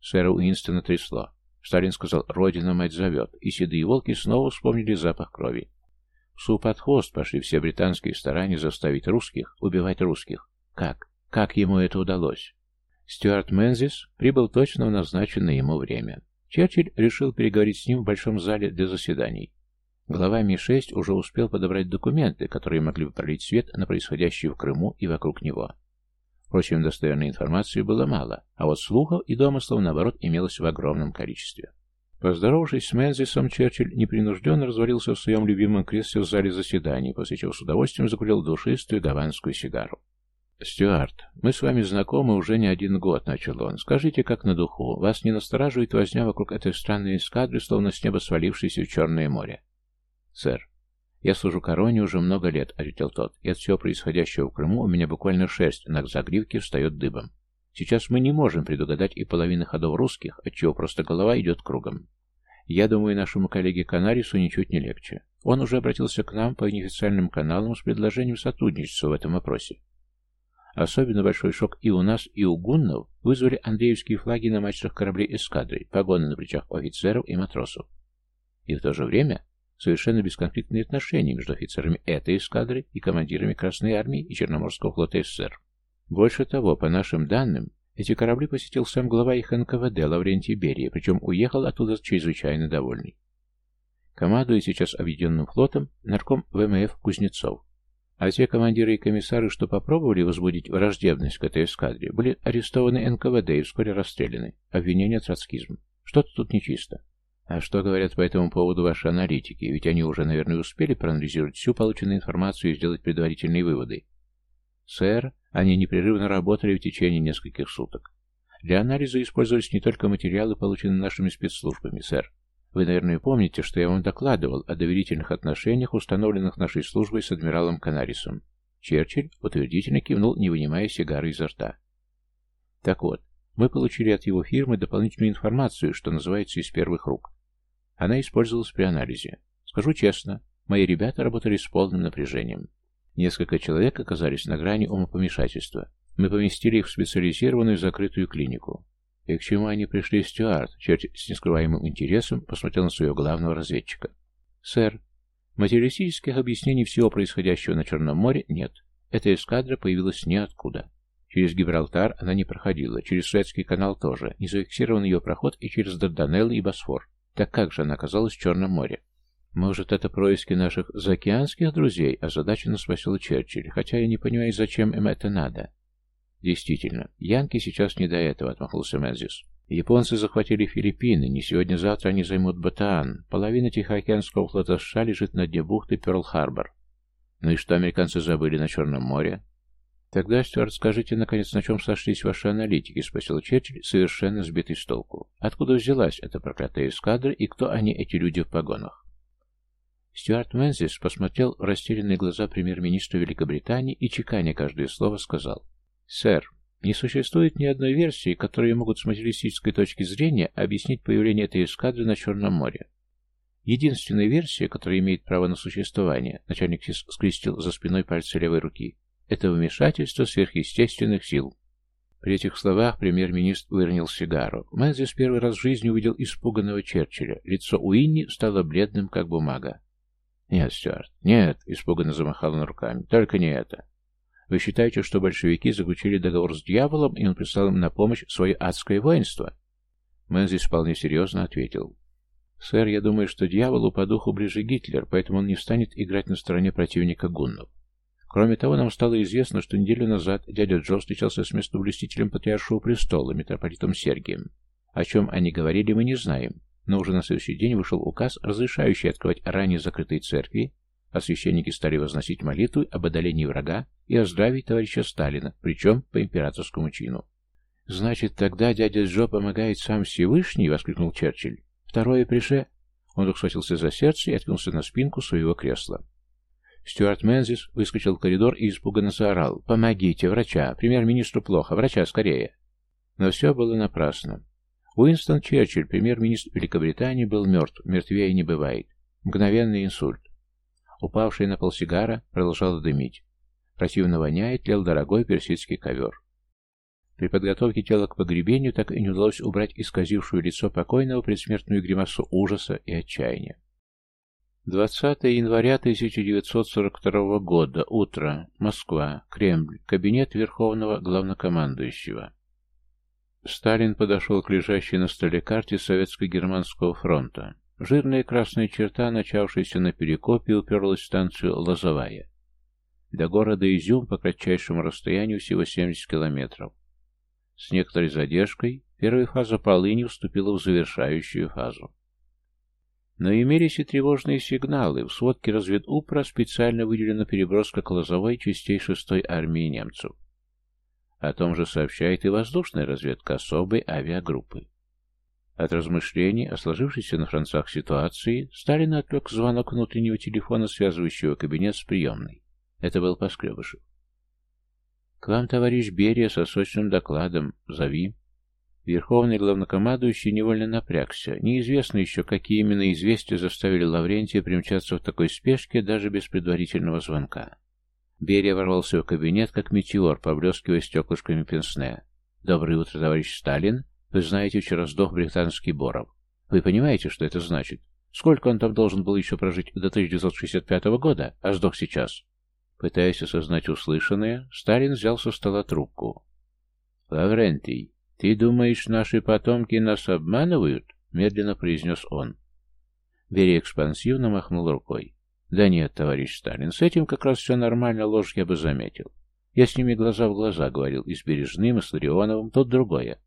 Сэра Уинстона трясло. Сталин сказал «Родина мать зовет», и седые волки снова вспомнили запах крови. Суп под хвост пошли все британские старания заставить русских убивать русских. Как? Как ему это удалось? Стюарт Мензис прибыл точно в назначенное ему время. Черчилль решил переговорить с ним в большом зале для заседаний. Глава Ми-6 уже успел подобрать документы, которые могли бы пролить свет на происходящее в Крыму и вокруг него. Впрочем, достоверной информации было мало, а вот слухов и домыслов, наоборот, имелось в огромном количестве. Поздоровавшись с Мензисом, Черчилль непринужденно развалился в своем любимом кресле в зале заседаний, после чего с удовольствием закурил душистую гаванскую сигару. «Стюарт, мы с вами знакомы уже не один год», — начал он. «Скажите, как на духу, вас не настораживает возня вокруг этой странной эскадры, словно с неба свалившейся в Черное море?» «Сэр, я служу короне уже много лет», — ответил тот, «и от всего происходящего в Крыму у меня буквально шерсть на загривке встает дыбом. Сейчас мы не можем предугадать и половины ходов русских, отчего просто голова идет кругом. Я думаю, нашему коллеге Канарису ничуть не легче. Он уже обратился к нам по неофициальным каналам с предложением сотрудничества в этом вопросе. Особенно большой шок и у нас, и у гуннов вызвали андреевские флаги на мачтах кораблей эскадры, погоны на плечах офицеров и матросов. И в то же время совершенно бесконфликтные отношения между офицерами этой эскадры и командирами Красной Армии и Черноморского флота СССР. Больше того, по нашим данным, эти корабли посетил сам глава их НКВД Лаврентий Берия, причем уехал оттуда чрезвычайно довольный. Командует сейчас объединенным флотом нарком ВМФ Кузнецов. А те командиры и комиссары, что попробовали возбудить враждебность к этой эскадре, были арестованы НКВД и вскоре расстреляны. Обвинение троцкизм. Что-то тут нечисто. А что говорят по этому поводу ваши аналитики? Ведь они уже, наверное, успели проанализировать всю полученную информацию и сделать предварительные выводы. Сэр, они непрерывно работали в течение нескольких суток. Для анализа использовались не только материалы, полученные нашими спецслужбами, сэр. Вы, наверное, помните, что я вам докладывал о доверительных отношениях, установленных нашей службой с адмиралом Канарисом. Черчилль утвердительно кивнул, не вынимая сигары изо рта. Так вот, мы получили от его фирмы дополнительную информацию, что называется, из первых рук. Она использовалась при анализе. Скажу честно, мои ребята работали с полным напряжением. Несколько человек оказались на грани умопомешательства. Мы поместили их в специализированную закрытую клинику. И к чему они пришли, Стюарт, Черчилль с нескрываемым интересом посмотрел на своего главного разведчика. «Сэр, материалистических объяснений всего происходящего на Черном море нет. Эта эскадра появилась ниоткуда. Через Гибралтар она не проходила, через Суэцкий канал тоже, не зафиксирован ее проход и через Дарданеллы и Босфор. Так как же она оказалась в Черном море? Может, это происки наших заокеанских друзей, озадаченно спросил Черчилль, хотя я не понимаю, зачем им это надо. Действительно, Янки сейчас не до этого, отмахнулся Мензис. Японцы захватили Филиппины, не сегодня-завтра они займут Батаан. Половина Тихоокеанского флота США лежит на дне бухты Пёрл-Харбор. Ну и что американцы забыли на Черном море? «Тогда, Стюарт, скажите, наконец, на чем сошлись ваши аналитики?» — спросил Черчилль, совершенно сбитый с толку. «Откуда взялась эта проклятая эскадра, и кто они, эти люди в погонах?» Стюарт Мензис посмотрел в растерянные глаза премьер-министра Великобритании и, чеканя каждое слово, сказал. «Сэр, не существует ни одной версии, которые могут с материалистической точки зрения объяснить появление этой эскадры на Черном море. Единственная версия, которая имеет право на существование, начальник скрестил за спиной пальцы левой руки, это вмешательство сверхъестественных сил. При этих словах премьер-министр выронил сигару. Мэнзис первый раз в жизни увидел испуганного Черчилля. Лицо Уинни стало бледным, как бумага. «Нет, Стюарт, нет!» — испуганно замахал он руками. «Только не это. Вы считаете, что большевики заключили договор с дьяволом, и он прислал им на помощь свое адское воинство?» Мэнзис вполне серьезно ответил. «Сэр, я думаю, что дьяволу по духу ближе Гитлер, поэтому он не станет играть на стороне противника гуннов. Кроме того, нам стало известно, что неделю назад дядя Джо встречался с местоблюстителем Патриаршего престола, митрополитом Сергием. О чем они говорили, мы не знаем, но уже на следующий день вышел указ, разрешающий открывать ранее закрытые церкви, а священники стали возносить молитвы об одолении врага и о здравии товарища Сталина, причем по императорскому чину. «Значит, тогда дядя Джо помогает сам Всевышний?» — воскликнул Черчилль. «Второе прише...» Он вдруг схватился за сердце и откинулся на спинку своего кресла. Стюарт Мензис выскочил в коридор и испуганно заорал. «Помогите! Врача! Премьер-министру плохо! Врача, скорее!» Но все было напрасно. Уинстон Черчилль, премьер-министр Великобритании, был мертв. Мертвее не бывает. Мгновенный инсульт. Упавший на пол сигара продолжала дымить. Противно воняет, лел дорогой персидский ковер. При подготовке тела к погребению так и не удалось убрать исказившую лицо покойного предсмертную гримасу ужаса и отчаяния. 20 января 1942 года. Утро. Москва. Кремль. Кабинет Верховного Главнокомандующего. Сталин подошел к лежащей на столе карте Советско-Германского фронта. Жирная красная черта, начавшаяся на Перекопе, уперлась в станцию Лозовая. До города Изюм по кратчайшему расстоянию всего 70 километров. С некоторой задержкой первая фаза полыни вступила в завершающую фазу. Но имелись и тревожные сигналы. В сводке разведупра специально выделена переброска к Лозовой частей 6-й армии немцев. О том же сообщает и воздушная разведка особой авиагруппы. От размышлений о сложившейся на фронтах ситуации Сталин отвлек звонок внутреннего телефона, связывающего кабинет с приемной. Это был Поскребышев. «К вам, товарищ Берия, со сочным докладом. Зови». Верховный главнокомандующий невольно напрягся. Неизвестно еще, какие именно известия заставили Лаврентия примчаться в такой спешке даже без предварительного звонка. Берия ворвался в кабинет, как метеор, поблескивая стеклышками пенсне. «Доброе утро, товарищ Сталин. Вы знаете, вчера сдох британский Боров. Вы понимаете, что это значит? Сколько он там должен был еще прожить до 1965 года, а сдох сейчас?» Пытаясь осознать услышанное, Сталин взял со стола трубку. «Лаврентий, ты думаешь, наши потомки нас обманывают?» — медленно произнес он. Берия экспансивно махнул рукой. «Да нет, товарищ Сталин, с этим как раз все нормально, ложь я бы заметил. Я с ними глаза в глаза говорил, и с Бережным, и с Ларионовым, тот другое.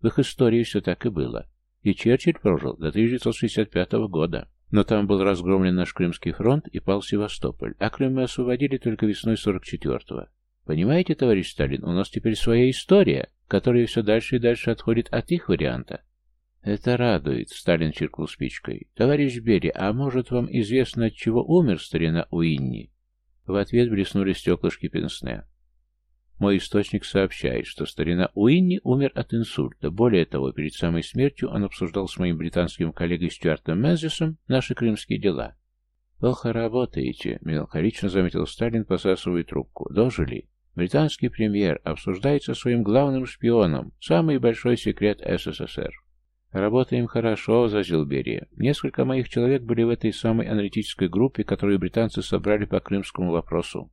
В их истории все так и было. И Черчилль прожил до 1965 года. Но там был разгромлен наш Крымский фронт и пал Севастополь, а Крым мы освободили только весной 44-го. Понимаете, товарищ Сталин, у нас теперь своя история, которая все дальше и дальше отходит от их варианта. Это радует, Сталин чиркнул спичкой. Товарищ Бери, а может вам известно, от чего умер старина Уинни? В ответ блеснули стеклышки пенсне. Мой источник сообщает, что старина Уинни умер от инсульта. Более того, перед самой смертью он обсуждал с моим британским коллегой Стюартом Мензисом наши крымские дела. «Плохо работаете», — меланхолично заметил Сталин, посасывая трубку. «Дожили. Британский премьер обсуждает со своим главным шпионом самый большой секрет СССР. «Работаем хорошо», — возразил Берия. «Несколько моих человек были в этой самой аналитической группе, которую британцы собрали по крымскому вопросу.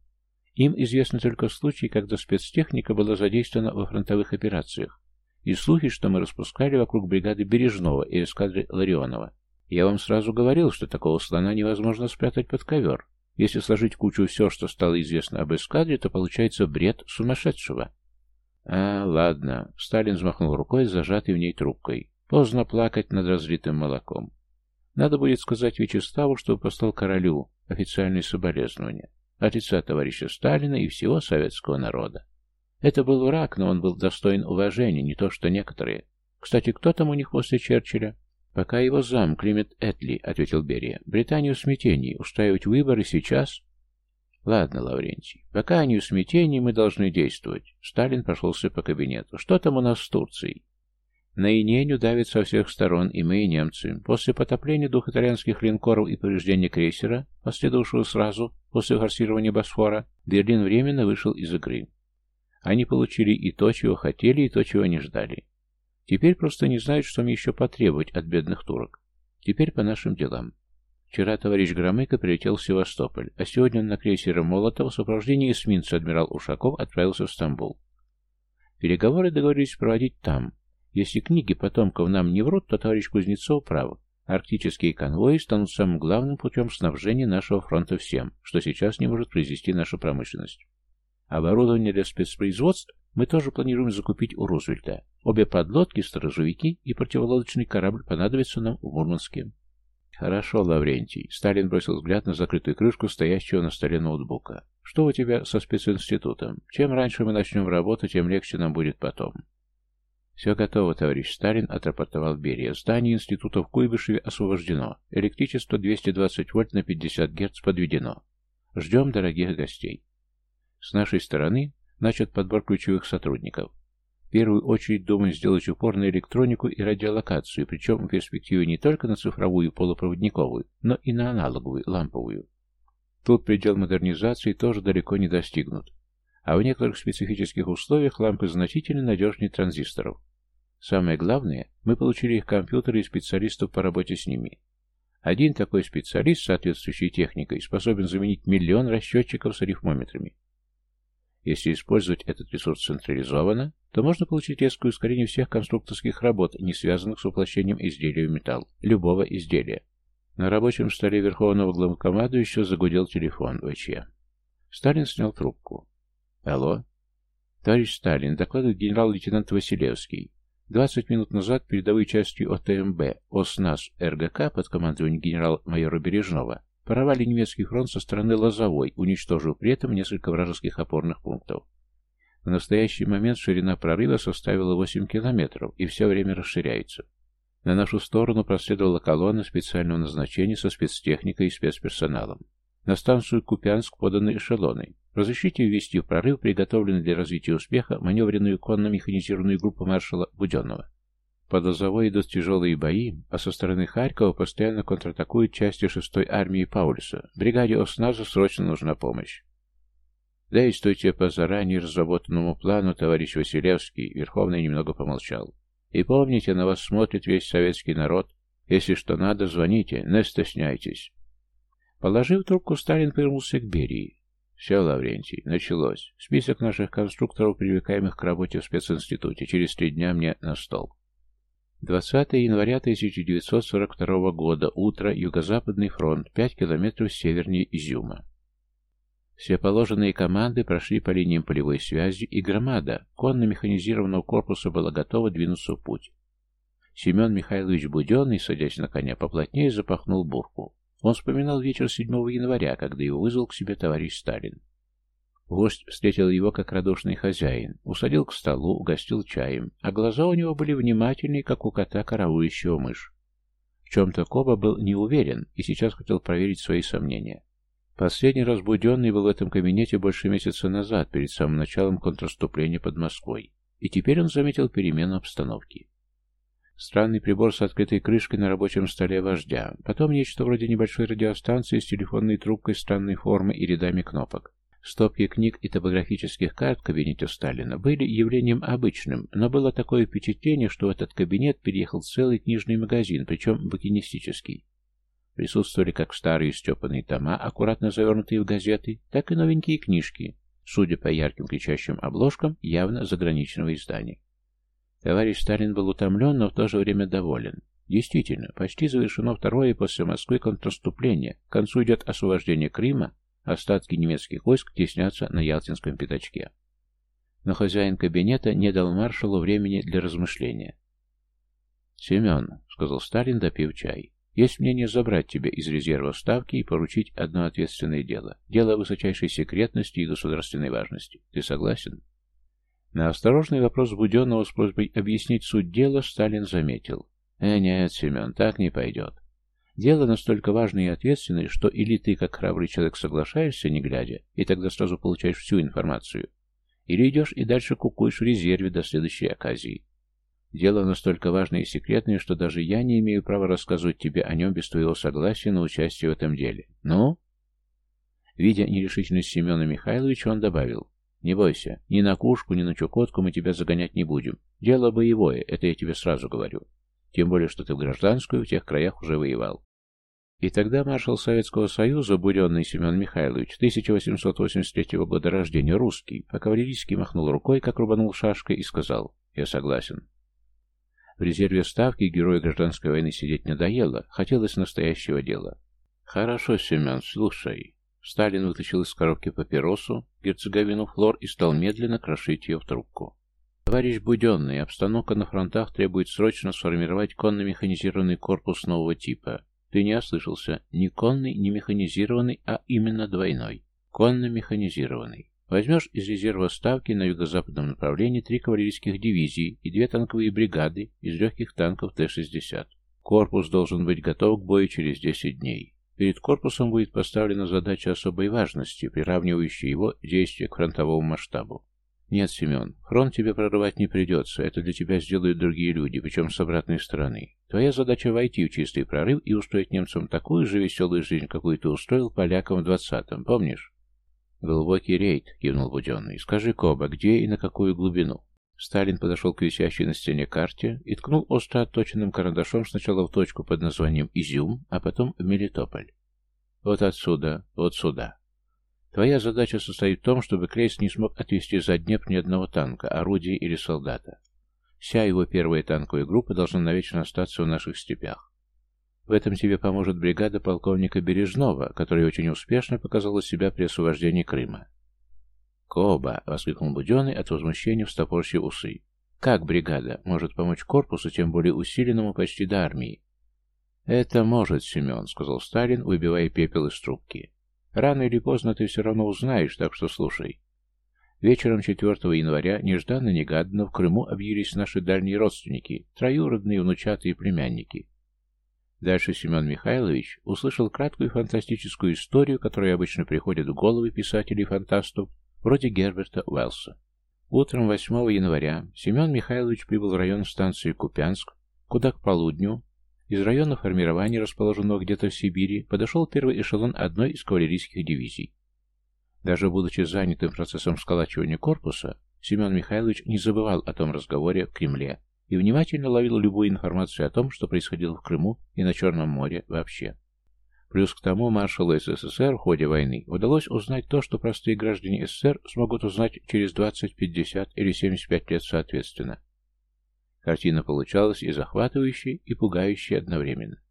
Им известны только случаи, когда спецтехника была задействована во фронтовых операциях, и слухи, что мы распускали вокруг бригады Бережного и эскадры Ларионова. Я вам сразу говорил, что такого слона невозможно спрятать под ковер. Если сложить кучу все, что стало известно об эскадре, то получается бред сумасшедшего. А, ладно. Сталин взмахнул рукой, зажатой в ней трубкой. Поздно плакать над разлитым молоком. Надо будет сказать Вячеславу, чтобы послал королю официальные соболезнования от лица товарища Сталина и всего советского народа. Это был враг, но он был достоин уважения, не то что некоторые. Кстати, кто там у них после Черчилля? «Пока его зам, Климент Этли», — ответил Берия. «Британию в смятении. Устраивать выборы сейчас?» «Ладно, Лаврентий, пока они в смятении, мы должны действовать». Сталин прошелся по кабинету. «Что там у нас с Турцией?» На Иненю давит со всех сторон, и мы, и немцы. После потопления двух итальянских линкоров и повреждения крейсера, последовавшего сразу после форсирования Босфора, Берлин временно вышел из игры. Они получили и то, чего хотели, и то, чего не ждали. Теперь просто не знают, что мне еще потребовать от бедных турок. Теперь по нашим делам. Вчера товарищ Громыко прилетел в Севастополь, а сегодня он на крейсере Молотов в сопровождении эсминца адмирал Ушаков отправился в Стамбул. Переговоры договорились проводить там. Если книги потомков нам не врут, то товарищ Кузнецов прав. Арктические конвои станут самым главным путем снабжения нашего фронта всем, что сейчас не может произвести наша промышленность. Оборудование для спецпроизводств мы тоже планируем закупить у Рузвельта. Обе подлодки, сторожевики и противолодочный корабль понадобятся нам в Мурманске. Хорошо, Лаврентий. Сталин бросил взгляд на закрытую крышку стоящего на столе ноутбука. Что у тебя со специнститутом? Чем раньше мы начнем работу, тем легче нам будет потом. Все готово, товарищ Сталин, отрапортовал Берия. Здание института в Куйбышеве освобождено. Электричество 220 вольт на 50 герц подведено. Ждем дорогих гостей. С нашей стороны начат подбор ключевых сотрудников. В первую очередь думаю сделать упор на электронику и радиолокацию, причем в перспективе не только на цифровую полупроводниковую, но и на аналоговую, ламповую. Тут предел модернизации тоже далеко не достигнут. А в некоторых специфических условиях лампы значительно надежнее транзисторов. Самое главное, мы получили их компьютеры и специалистов по работе с ними. Один такой специалист с соответствующей техникой способен заменить миллион расчетчиков с арифмометрами. Если использовать этот ресурс централизованно, то можно получить резкое ускорение всех конструкторских работ, не связанных с воплощением изделия в металл, любого изделия. На рабочем столе Верховного Главкомандующего загудел телефон ВЧ. Сталин снял трубку. «Алло?» «Товарищ Сталин, докладывает генерал-лейтенант Василевский. 20 минут назад передовой частью ОТМБ ОСНАС РГК под командованием генерал-майора Бережного Порвали немецкий фронт со стороны Лозовой, уничтожив при этом несколько вражеских опорных пунктов. В настоящий момент ширина прорыва составила 8 километров и все время расширяется. На нашу сторону проследовала колонна специального назначения со спецтехникой и спецперсоналом. На станцию Купянск поданы эшелоны. Разрешите ввести в прорыв приготовленную для развития успеха маневренную конно-механизированную группу маршала Буденного. Под Лозовой идут тяжелые бои, а со стороны Харькова постоянно контратакуют части 6-й армии Паулюса. Бригаде ОСНАЗа срочно нужна помощь. Действуйте по заранее разработанному плану, товарищ Василевский, Верховный немного помолчал. И помните, на вас смотрит весь советский народ. Если что надо, звоните, не стесняйтесь. Положив трубку, Сталин повернулся к Берии. Все, Лаврентий, началось. Список наших конструкторов, привлекаемых к работе в специнституте, через три дня мне на стол. 20 января 1942 года. Утро. Юго-Западный фронт. 5 километров севернее Изюма. Все положенные команды прошли по линиям полевой связи, и громада конно-механизированного корпуса была готова двинуться в путь. Семен Михайлович Буденный, садясь на коня, поплотнее запахнул бурку. Он вспоминал вечер 7 января, когда его вызвал к себе товарищ Сталин. Гость встретил его как радушный хозяин, усадил к столу, угостил чаем, а глаза у него были внимательные, как у кота, караулищего мышь. В чем-то Коба был не уверен и сейчас хотел проверить свои сомнения. Последний раз Буденный был в этом кабинете больше месяца назад, перед самым началом контрступления под Москвой, и теперь он заметил перемену обстановки. Странный прибор с открытой крышкой на рабочем столе вождя, потом нечто вроде небольшой радиостанции с телефонной трубкой странной формы и рядами кнопок. Стопки книг и топографических карт в кабинете Сталина были явлением обычным, но было такое впечатление, что в этот кабинет переехал целый книжный магазин, причем букинистический. Присутствовали как старые степанные тома, аккуратно завернутые в газеты, так и новенькие книжки, судя по ярким кричащим обложкам, явно заграничного издания. Товарищ Сталин был утомлен, но в то же время доволен. Действительно, почти завершено второе после Москвы контрступление, к концу идет освобождение Крыма, остатки немецких войск теснятся на Ялтинском пятачке. Но хозяин кабинета не дал маршалу времени для размышления. «Семен», — сказал Сталин, допив чай, есть мнение забрать тебя из резерва ставки и поручить одно ответственное дело. Дело высочайшей секретности и государственной важности. Ты согласен? На осторожный вопрос Буденного с просьбой объяснить суть дела Сталин заметил. «Э, нет, Семен, так не пойдет. Дело настолько важное и ответственное, что или ты, как храбрый человек, соглашаешься, не глядя, и тогда сразу получаешь всю информацию, или идешь и дальше кукуешь в резерве до следующей оказии. Дело настолько важное и секретное, что даже я не имею права рассказывать тебе о нем без твоего согласия на участие в этом деле. Ну?» Видя нерешительность Семена Михайловича, он добавил. «Не бойся, ни на кушку, ни на чукотку мы тебя загонять не будем. Дело боевое, это я тебе сразу говорю. Тем более, что ты в гражданскую в тех краях уже воевал». И тогда маршал Советского Союза, буренный Семен Михайлович, 1883 года рождения, русский, по-кавалерийски махнул рукой, как рубанул шашкой, и сказал «Я согласен». В резерве ставки герою гражданской войны сидеть надоело, хотелось настоящего дела. «Хорошо, Семен, слушай». Сталин вытащил из коробки папиросу, герцоговину флор и стал медленно крошить ее в трубку. «Товарищ Буденный, обстановка на фронтах требует срочно сформировать конно-механизированный корпус нового типа. Ты не ослышался, не конный, не механизированный, а именно двойной. Конно-механизированный. Возьмешь из резерва ставки на юго-западном направлении три кавалерийских дивизии и две танковые бригады из легких танков Т-60. Корпус должен быть готов к бою через 10 дней. Перед корпусом будет поставлена задача особой важности, приравнивающая его действия к фронтовому масштабу. Нет, Семен, фронт тебе прорывать не придется, это для тебя сделают другие люди, причем с обратной стороны. Твоя задача войти в чистый прорыв и устроить немцам такую же веселую жизнь, какую ты устроил полякам в двадцатом, помнишь? «Глубокий рейд», — кивнул Буденный. «Скажи, Коба, где и на какую глубину?» Сталин подошел к висящей на стене карте и ткнул остро отточенным карандашом сначала в точку под названием Изюм, а потом в Мелитополь. «Вот отсюда, вот сюда. Твоя задача состоит в том, чтобы Крейс не смог отвести за Днепр ни одного танка, орудия или солдата. Вся его первая танковая группа должна навечно остаться в наших степях. В этом тебе поможет бригада полковника Бережного, которая очень успешно показала себя при освобождении Крыма. «Коба!» — воскликнул Буденный от возмущения, встопорщив усы. «Как бригада может помочь корпусу, тем более усиленному почти до армии?» «Это может, Семен», — сказал Сталин, выбивая пепел из трубки. «Рано или поздно ты все равно узнаешь, так что слушай. Вечером 4 января нежданно-негаданно в Крыму объявились наши дальние родственники, троюродные внучатые племянники. Дальше Семен Михайлович услышал краткую фантастическую историю, которая обычно приходит в головы писателей-фантастов, вроде Герберта Уэллса. Утром 8 января Семен Михайлович прибыл в район станции Купянск, куда к полудню из района формирования, расположенного где-то в Сибири, подошел первый эшелон одной из кавалерийских дивизий. Даже будучи занятым процессом сколачивания корпуса, Семен Михайлович не забывал о том разговоре в Кремле, и внимательно ловил любую информацию о том, что происходило в Крыму и на Черном море вообще. Плюс к тому маршалу СССР в ходе войны удалось узнать то, что простые граждане СССР смогут узнать через 20, 50 или 75 лет соответственно. Картина получалась и захватывающей, и пугающей одновременно.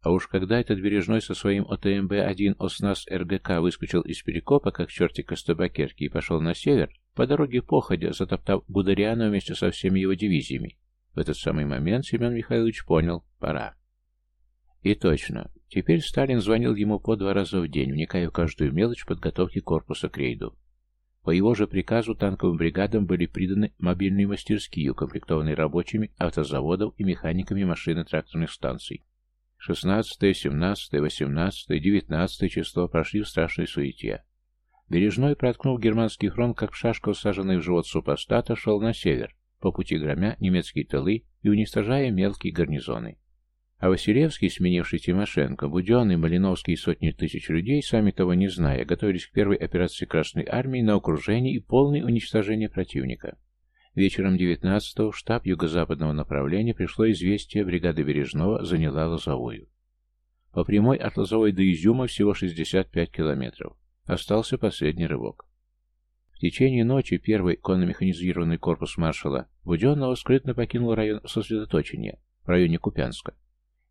А уж когда этот Бережной со своим ОТМБ-1 ОСНАС РГК выскочил из Перекопа, как чертик из табакерки, и пошел на север, по дороге походя, затоптав Гудериана вместе со всеми его дивизиями, в этот самый момент Семен Михайлович понял – пора. И точно. Теперь Сталин звонил ему по два раза в день, вникая в каждую мелочь подготовки корпуса к рейду. По его же приказу танковым бригадам были приданы мобильные мастерские, укомплектованные рабочими автозаводов и механиками машин и тракторных станций. 16, 17, 18, 19 число прошли в страшной суете. Бережной, проткнув германский фронт, как шашка, усаженный в живот супостата, шел на север, по пути громя немецкие тылы и уничтожая мелкие гарнизоны. А Василевский, сменивший Тимошенко, Буденный, Малиновский и сотни тысяч людей, сами того не зная, готовились к первой операции Красной Армии на окружение и полное уничтожение противника. Вечером 19-го в штаб юго-западного направления пришло известие, бригада Бережного заняла Лозовую. По прямой от Лозовой до Изюма всего 65 километров. Остался последний рывок. В течение ночи первый конно-механизированный корпус маршала Буденного скрытно покинул район сосредоточения в районе Купянска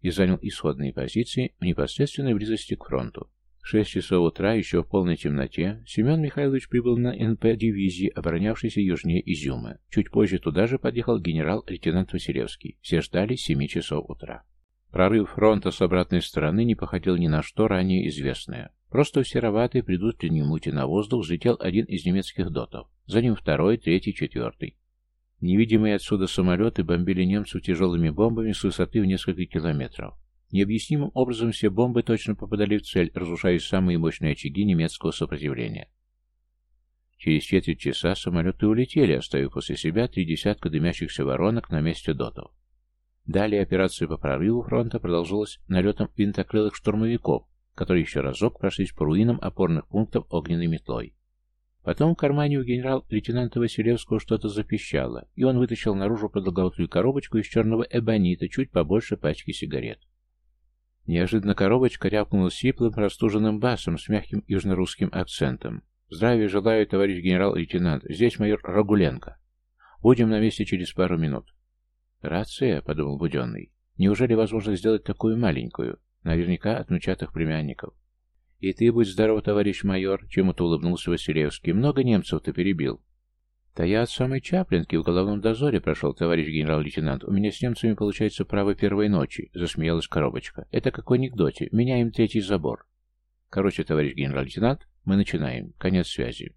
и занял исходные позиции в непосредственной близости к фронту. В 6 часов утра, еще в полной темноте, Семен Михайлович прибыл на НП дивизии, оборонявшейся южнее Изюма. Чуть позже туда же подъехал генерал-лейтенант Василевский. Все ждали 7 часов утра. Прорыв фронта с обратной стороны не походил ни на что ранее известное. Просто в сероватой предутренней муте на воздух взлетел один из немецких дотов. За ним второй, третий, четвертый. Невидимые отсюда самолеты бомбили немцев тяжелыми бомбами с высоты в несколько километров. Необъяснимым образом все бомбы точно попадали в цель, разрушая самые мощные очаги немецкого сопротивления. Через четверть часа самолеты улетели, оставив после себя три десятка дымящихся воронок на месте дотов. Далее операция по прорыву фронта продолжилась налетом винтокрылых штурмовиков, которые еще разок прошлись по руинам опорных пунктов огненной метлой. Потом в кармане у генерал-лейтенанта Василевского что-то запищало, и он вытащил наружу продолговатую коробочку из черного эбонита, чуть побольше пачки сигарет. Неожиданно коробочка рявкнула сиплым, простуженным басом с мягким южнорусским акцентом. «Здравия желаю, товарищ генерал-лейтенант. Здесь майор Рагуленко. Будем на месте через пару минут». «Рация», — подумал Буденный. «Неужели возможно сделать такую маленькую? Наверняка от внучатых племянников. И ты будь здоров, товарищ майор, чему-то улыбнулся Василевский. Много немцев-то перебил. Да я от самой Чаплинки в головном дозоре прошел, товарищ генерал-лейтенант. У меня с немцами получается право первой ночи, засмеялась коробочка. Это как в анекдоте. Меняем третий забор. Короче, товарищ генерал-лейтенант, мы начинаем. Конец связи.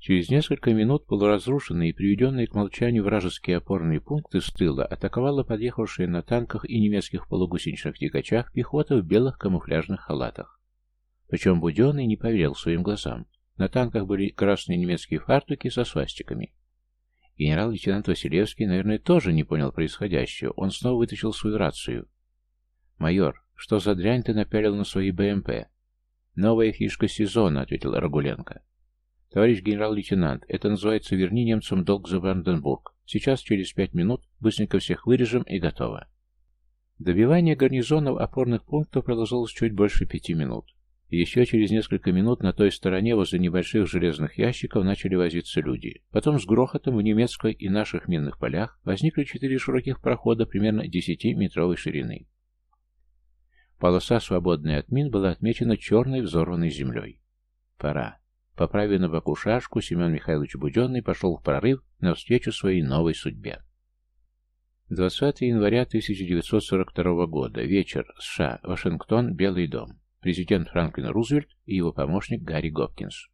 Через несколько минут полуразрушенные и приведенные к молчанию вражеские опорные пункты с тыла атаковала подъехавшая на танках и немецких полугусеничных тягачах пехота в белых камуфляжных халатах. Причем Буденный не поверил своим глазам. На танках были красные немецкие фартуки со свастиками. Генерал-лейтенант Василевский, наверное, тоже не понял происходящего. Он снова вытащил свою рацию. «Майор, что за дрянь ты напялил на свои БМП?» «Новая фишка сезона», — ответил Рагуленко. «Товарищ генерал-лейтенант, это называется «Верни немцам долг за Бранденбург». Сейчас, через пять минут, быстренько всех вырежем и готово». Добивание гарнизонов опорных пунктов продолжалось чуть больше пяти минут. Еще через несколько минут на той стороне возле небольших железных ящиков начали возиться люди. Потом с грохотом в немецкой и наших минных полях возникли четыре широких прохода примерно 10-метровой ширины. Полоса, свободная от мин, была отмечена черной взорванной землей. Пора. Поправив на боку шашку, Семен Михайлович Буденный пошел в прорыв навстречу своей новой судьбе. 20 января 1942 года. Вечер. США. Вашингтон. Белый дом. Президент Франклин Рузвельт и его помощник Гарри Гопкинс.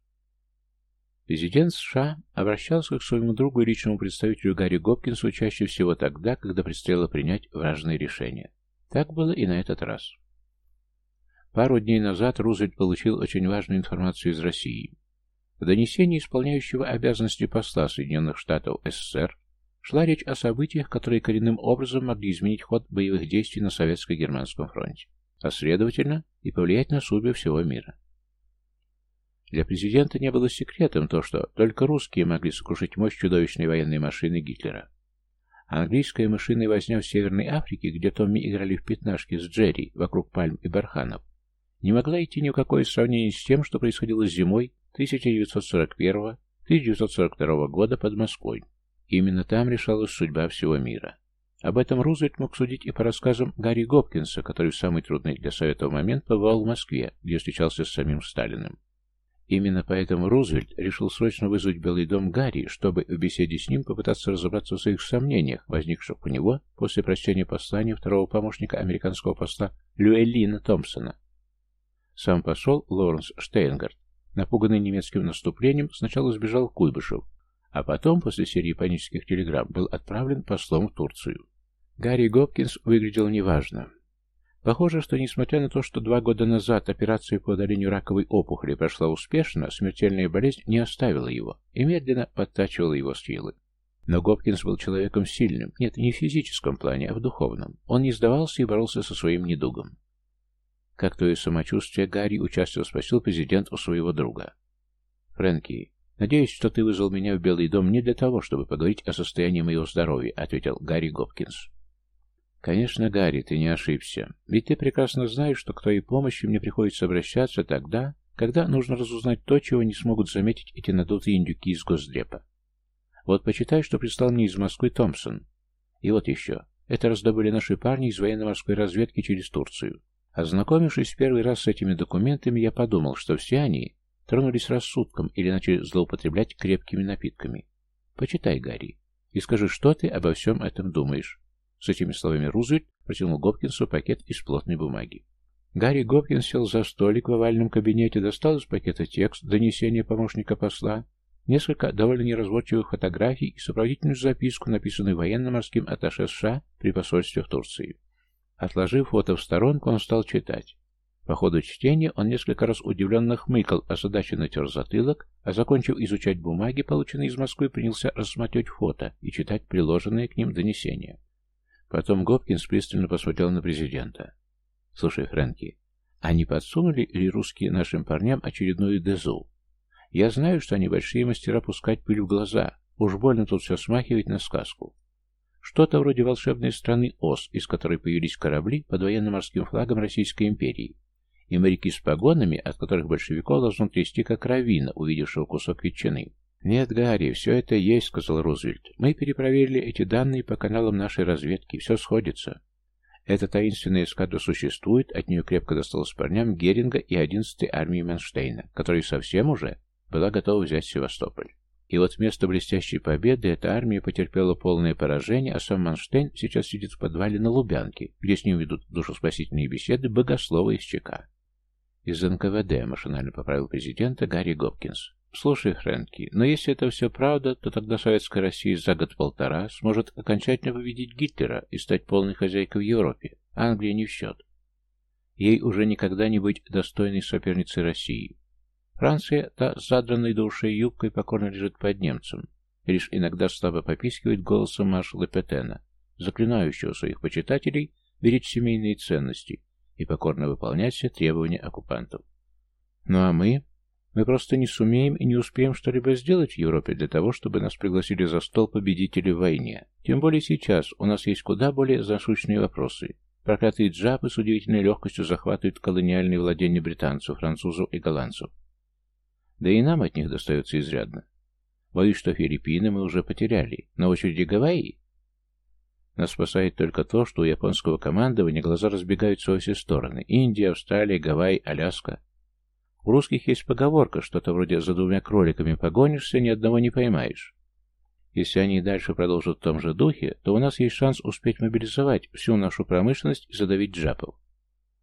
Президент США обращался к своему другу и личному представителю Гарри Гопкинсу чаще всего тогда, когда предстояло принять важные решения. Так было и на этот раз. Пару дней назад Рузвельт получил очень важную информацию из России. В донесении исполняющего обязанности посла Соединенных Штатов СССР шла речь о событиях, которые коренным образом могли изменить ход боевых действий на Советско-Германском фронте, а следовательно и повлиять на судьбы всего мира. Для президента не было секретом то, что только русские могли сокрушить мощь чудовищной военной машины Гитлера. Английская машина возня в Северной Африке, где Томми играли в пятнашки с Джерри вокруг пальм и барханов, не могла идти ни в какое сравнение с тем, что происходило зимой 1941-1942 года под Москвой. Именно там решалась судьба всего мира. Об этом Рузвельт мог судить и по рассказам Гарри Гопкинса, который в самый трудный для Совета момент побывал в Москве, где встречался с самим Сталиным. Именно поэтому Рузвельт решил срочно вызвать Белый дом Гарри, чтобы в беседе с ним попытаться разобраться в своих сомнениях, возникших у него после прочтения послания второго помощника американского посла Люэллина Томпсона. Сам посол Лоренс Штейнгард напуганный немецким наступлением, сначала сбежал в Куйбышев, а потом, после серии панических телеграмм, был отправлен послом в Турцию. Гарри Гопкинс выглядел неважно. Похоже, что несмотря на то, что два года назад операция по удалению раковой опухоли прошла успешно, смертельная болезнь не оставила его и медленно подтачивала его силы. Но Гопкинс был человеком сильным, нет, не в физическом плане, а в духовном. Он не сдавался и боролся со своим недугом. Как твое самочувствие, Гарри участливо спросил президент у своего друга. «Фрэнки, надеюсь, что ты вызвал меня в Белый дом не для того, чтобы поговорить о состоянии моего здоровья», ответил Гарри Гопкинс. «Конечно, Гарри, ты не ошибся. Ведь ты прекрасно знаешь, что к твоей помощи мне приходится обращаться тогда, когда нужно разузнать то, чего не смогут заметить эти надутые индюки из Госдепа. Вот почитай, что прислал мне из Москвы Томпсон. И вот еще. Это раздобыли наши парни из военно-морской разведки через Турцию. Ознакомившись первый раз с этими документами, я подумал, что все они тронулись рассудком или начали злоупотреблять крепкими напитками. Почитай, Гарри, и скажи, что ты обо всем этом думаешь. С этими словами Рузвельт протянул Гопкинсу пакет из плотной бумаги. Гарри Гопкинс сел за столик в овальном кабинете, достал из пакета текст донесения помощника посла, несколько довольно неразборчивых фотографий и сопроводительную записку, написанную военно-морским атташе США при посольстве в Турции. Отложив фото в сторонку, он стал читать. По ходу чтения он несколько раз удивленно хмыкал, озадаченно натер затылок, а закончив изучать бумаги, полученные из Москвы, принялся рассматривать фото и читать приложенные к ним донесения. Потом Гопкинс пристально посмотрел на президента. «Слушай, Фрэнки, а не подсунули ли русские нашим парням очередную дезу? Я знаю, что они большие мастера пускать пыль в глаза. Уж больно тут все смахивает на сказку. Что-то вроде волшебной страны Оз, из которой появились корабли под военно-морским флагом Российской империи. И моряки с погонами, от которых большевиков должно трясти как равина, увидевшего кусок ветчины. «Нет, Гарри, все это есть», — сказал Рузвельт. «Мы перепроверили эти данные по каналам нашей разведки. Все сходится. Эта таинственная эскадра существует, от нее крепко досталось парням Геринга и 11-й армии Манштейна, которая совсем уже была готова взять Севастополь. И вот вместо блестящей победы эта армия потерпела полное поражение, а сам Манштейн сейчас сидит в подвале на Лубянке, где с ним ведут душеспасительные беседы богословы из ЧК. Из НКВД машинально поправил президента Гарри Гопкинс. «Слушай, Фрэнки, но если это все правда, то тогда Советская Россия за год-полтора сможет окончательно победить Гитлера и стать полной хозяйкой в Европе. Англия не в счет. Ей уже никогда не быть достойной соперницей России. Франция, та задранной до ушей юбкой, покорно лежит под немцем, и лишь иногда слабо попискивает голосом маршала Петена, заклинающего своих почитателей беречь семейные ценности и покорно выполнять все требования оккупантов. Ну а мы? Мы просто не сумеем и не успеем что-либо сделать в Европе для того, чтобы нас пригласили за стол победителей в войне. Тем более сейчас у нас есть куда более засущные вопросы. Проклятые джапы с удивительной легкостью захватывают колониальные владения британцев, французов и голландцев. Да и нам от них достается изрядно. Боюсь, что Филиппины мы уже потеряли. На очереди Гавайи? Нас спасает только то, что у японского командования глаза разбегаются во все стороны. Индия, Австралия, Гавайи, Аляска. У русских есть поговорка, что-то вроде «за двумя кроликами погонишься, ни одного не поймаешь». Если они и дальше продолжат в том же духе, то у нас есть шанс успеть мобилизовать всю нашу промышленность и задавить джапов.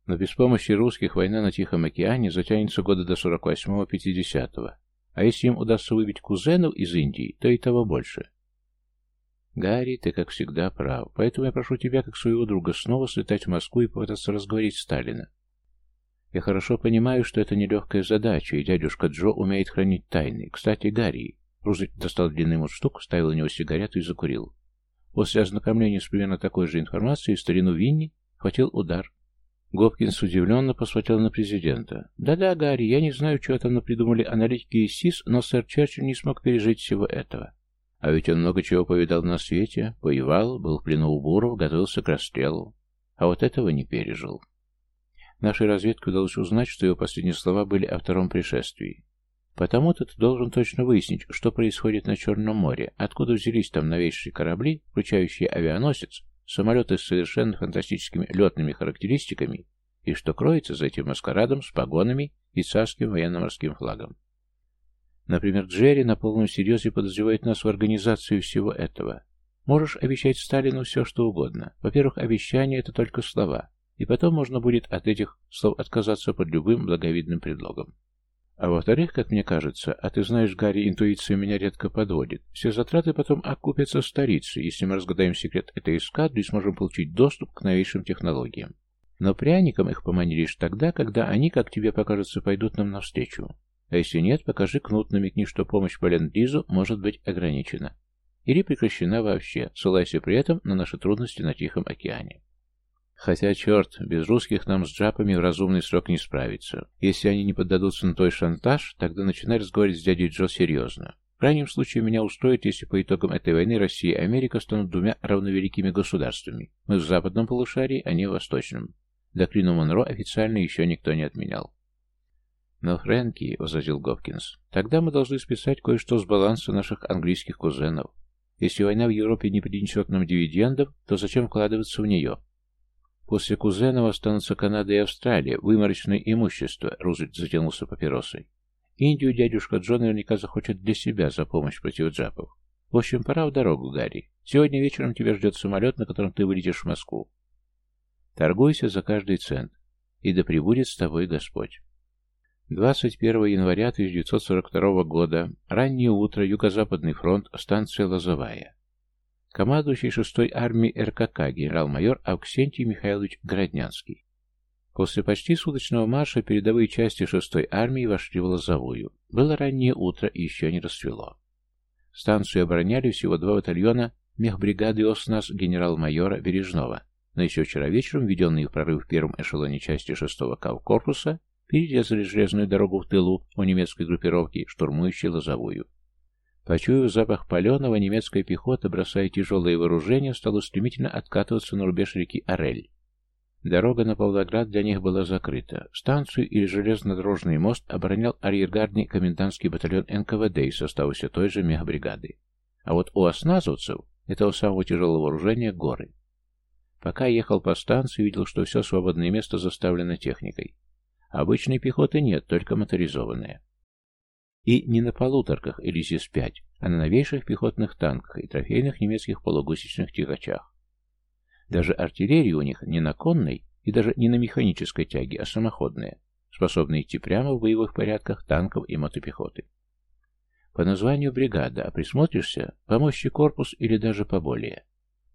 Но без помощи русских война на Тихом океане затянется года до 48-50-го. А если им удастся выбить кузенов из Индии, то и того больше. Гарри, ты, как всегда, прав. Поэтому я прошу тебя, как своего друга, снова слетать в Москву и попытаться разговорить Сталина. Я хорошо понимаю, что это нелегкая задача, и дядюшка Джо умеет хранить тайны. Кстати, Гарри, Рузвельт достал длинный мундштук, вставил в него сигарету и закурил. После ознакомления с примерно такой же информацией старину Винни хватил удар. Гопкинс удивленно посмотрел на президента. «Да-да, Гарри, я не знаю, чего там напридумали аналитики из СИС, но сэр Черчилль не смог пережить всего этого. А ведь он много чего повидал на свете, воевал, был в плену у буров, готовился к расстрелу. А вот этого не пережил». Нашей разведке удалось узнать, что его последние слова были о втором пришествии. Потому-то ты должен точно выяснить, что происходит на Черном море, откуда взялись там новейшие корабли, включающие авианосец, самолеты с совершенно фантастическими летными характеристиками, и что кроется за этим маскарадом с погонами и царским военно-морским флагом. Например, Джерри на полном серьезе подозревает нас в организации всего этого. Можешь обещать Сталину все, что угодно. Во-первых, обещания — это только слова. И потом можно будет от этих слов отказаться под любым благовидным предлогом. А во-вторых, как мне кажется, а ты знаешь, Гарри, интуиция меня редко подводит, все затраты потом окупятся в столице, если мы разгадаем секрет этой эскадры и сможем получить доступ к новейшим технологиям. Но пряникам их помани лишь тогда, когда они, как тебе покажется, пойдут нам навстречу. А если нет, покажи кнут, намекни, что помощь по ленд-лизу может быть ограничена. Или прекращена вообще, ссылайся при этом на наши трудности на Тихом океане. Хотя, черт, без русских нам с джапами в разумный срок не справиться. Если они не поддадутся на твой шантаж, тогда начинай разговаривать с дядей Джо серьезно. В крайнем случае меня устроит, если по итогам этой войны Россия и Америка станут двумя равновеликими государствами. Мы в западном полушарии, а не в восточном. Доктрину Монро официально еще никто не отменял. «Но, Фрэнки», — возразил Гопкинс, — «тогда мы должны списать кое-что с баланса наших английских кузенов. Если война в Европе не принесет нам дивидендов, то зачем вкладываться в нее?» «После кузенов останутся Канада и Австралия, выморочное имущество», — Рузвельт затянулся папиросой. «Индию дядюшка Джон наверняка захочет для себя за помощь против джапов. В общем, пора в дорогу, Гарри. Сегодня вечером тебя ждет самолет, на котором ты вылетишь в Москву. Торгуйся за каждый цент, и да пребудет с тобой Господь. 21 января 1942 года, раннее утро, Юго-Западный фронт, станция Лозовая. Командующий 6-й армией РКК генерал-майор Авксентий Михайлович Городнянский. После почти суточного марша передовые части 6-й армии вошли в Лозовую. Было раннее утро и еще не расцвело. Станцию обороняли всего два батальона мехбригады ОСНАС генерал-майора Бережного, но еще вчера вечером введенные в прорыв в первом эшелоне части 6-го корпуса перерезали железную дорогу в тылу у немецкой группировки, штурмующей Лозовую. Почуяв запах паленого, немецкая пехота, бросая тяжелые вооружения, стала стремительно откатываться на рубеж реки Орель. Дорога на Павлоград для них была закрыта. Станцию или железнодорожный мост оборонял арьергардный комендантский батальон НКВД из состава все той же мехбригады. А вот у осназовцев, этого самого тяжелого вооружения, горы. Пока ехал по станции, видел, что все свободное место заставлено техникой. Обычной пехоты нет, только моторизованная. И не на полуторках или ЗИС-5, а на новейших пехотных танках и трофейных немецких полугусечных тягачах. Даже артиллерия у них не на конной и даже не на механической тяге, а самоходная, способная идти прямо в боевых порядках танков и мотопехоты. По названию бригада, а присмотришься, помощи корпус или даже поболее.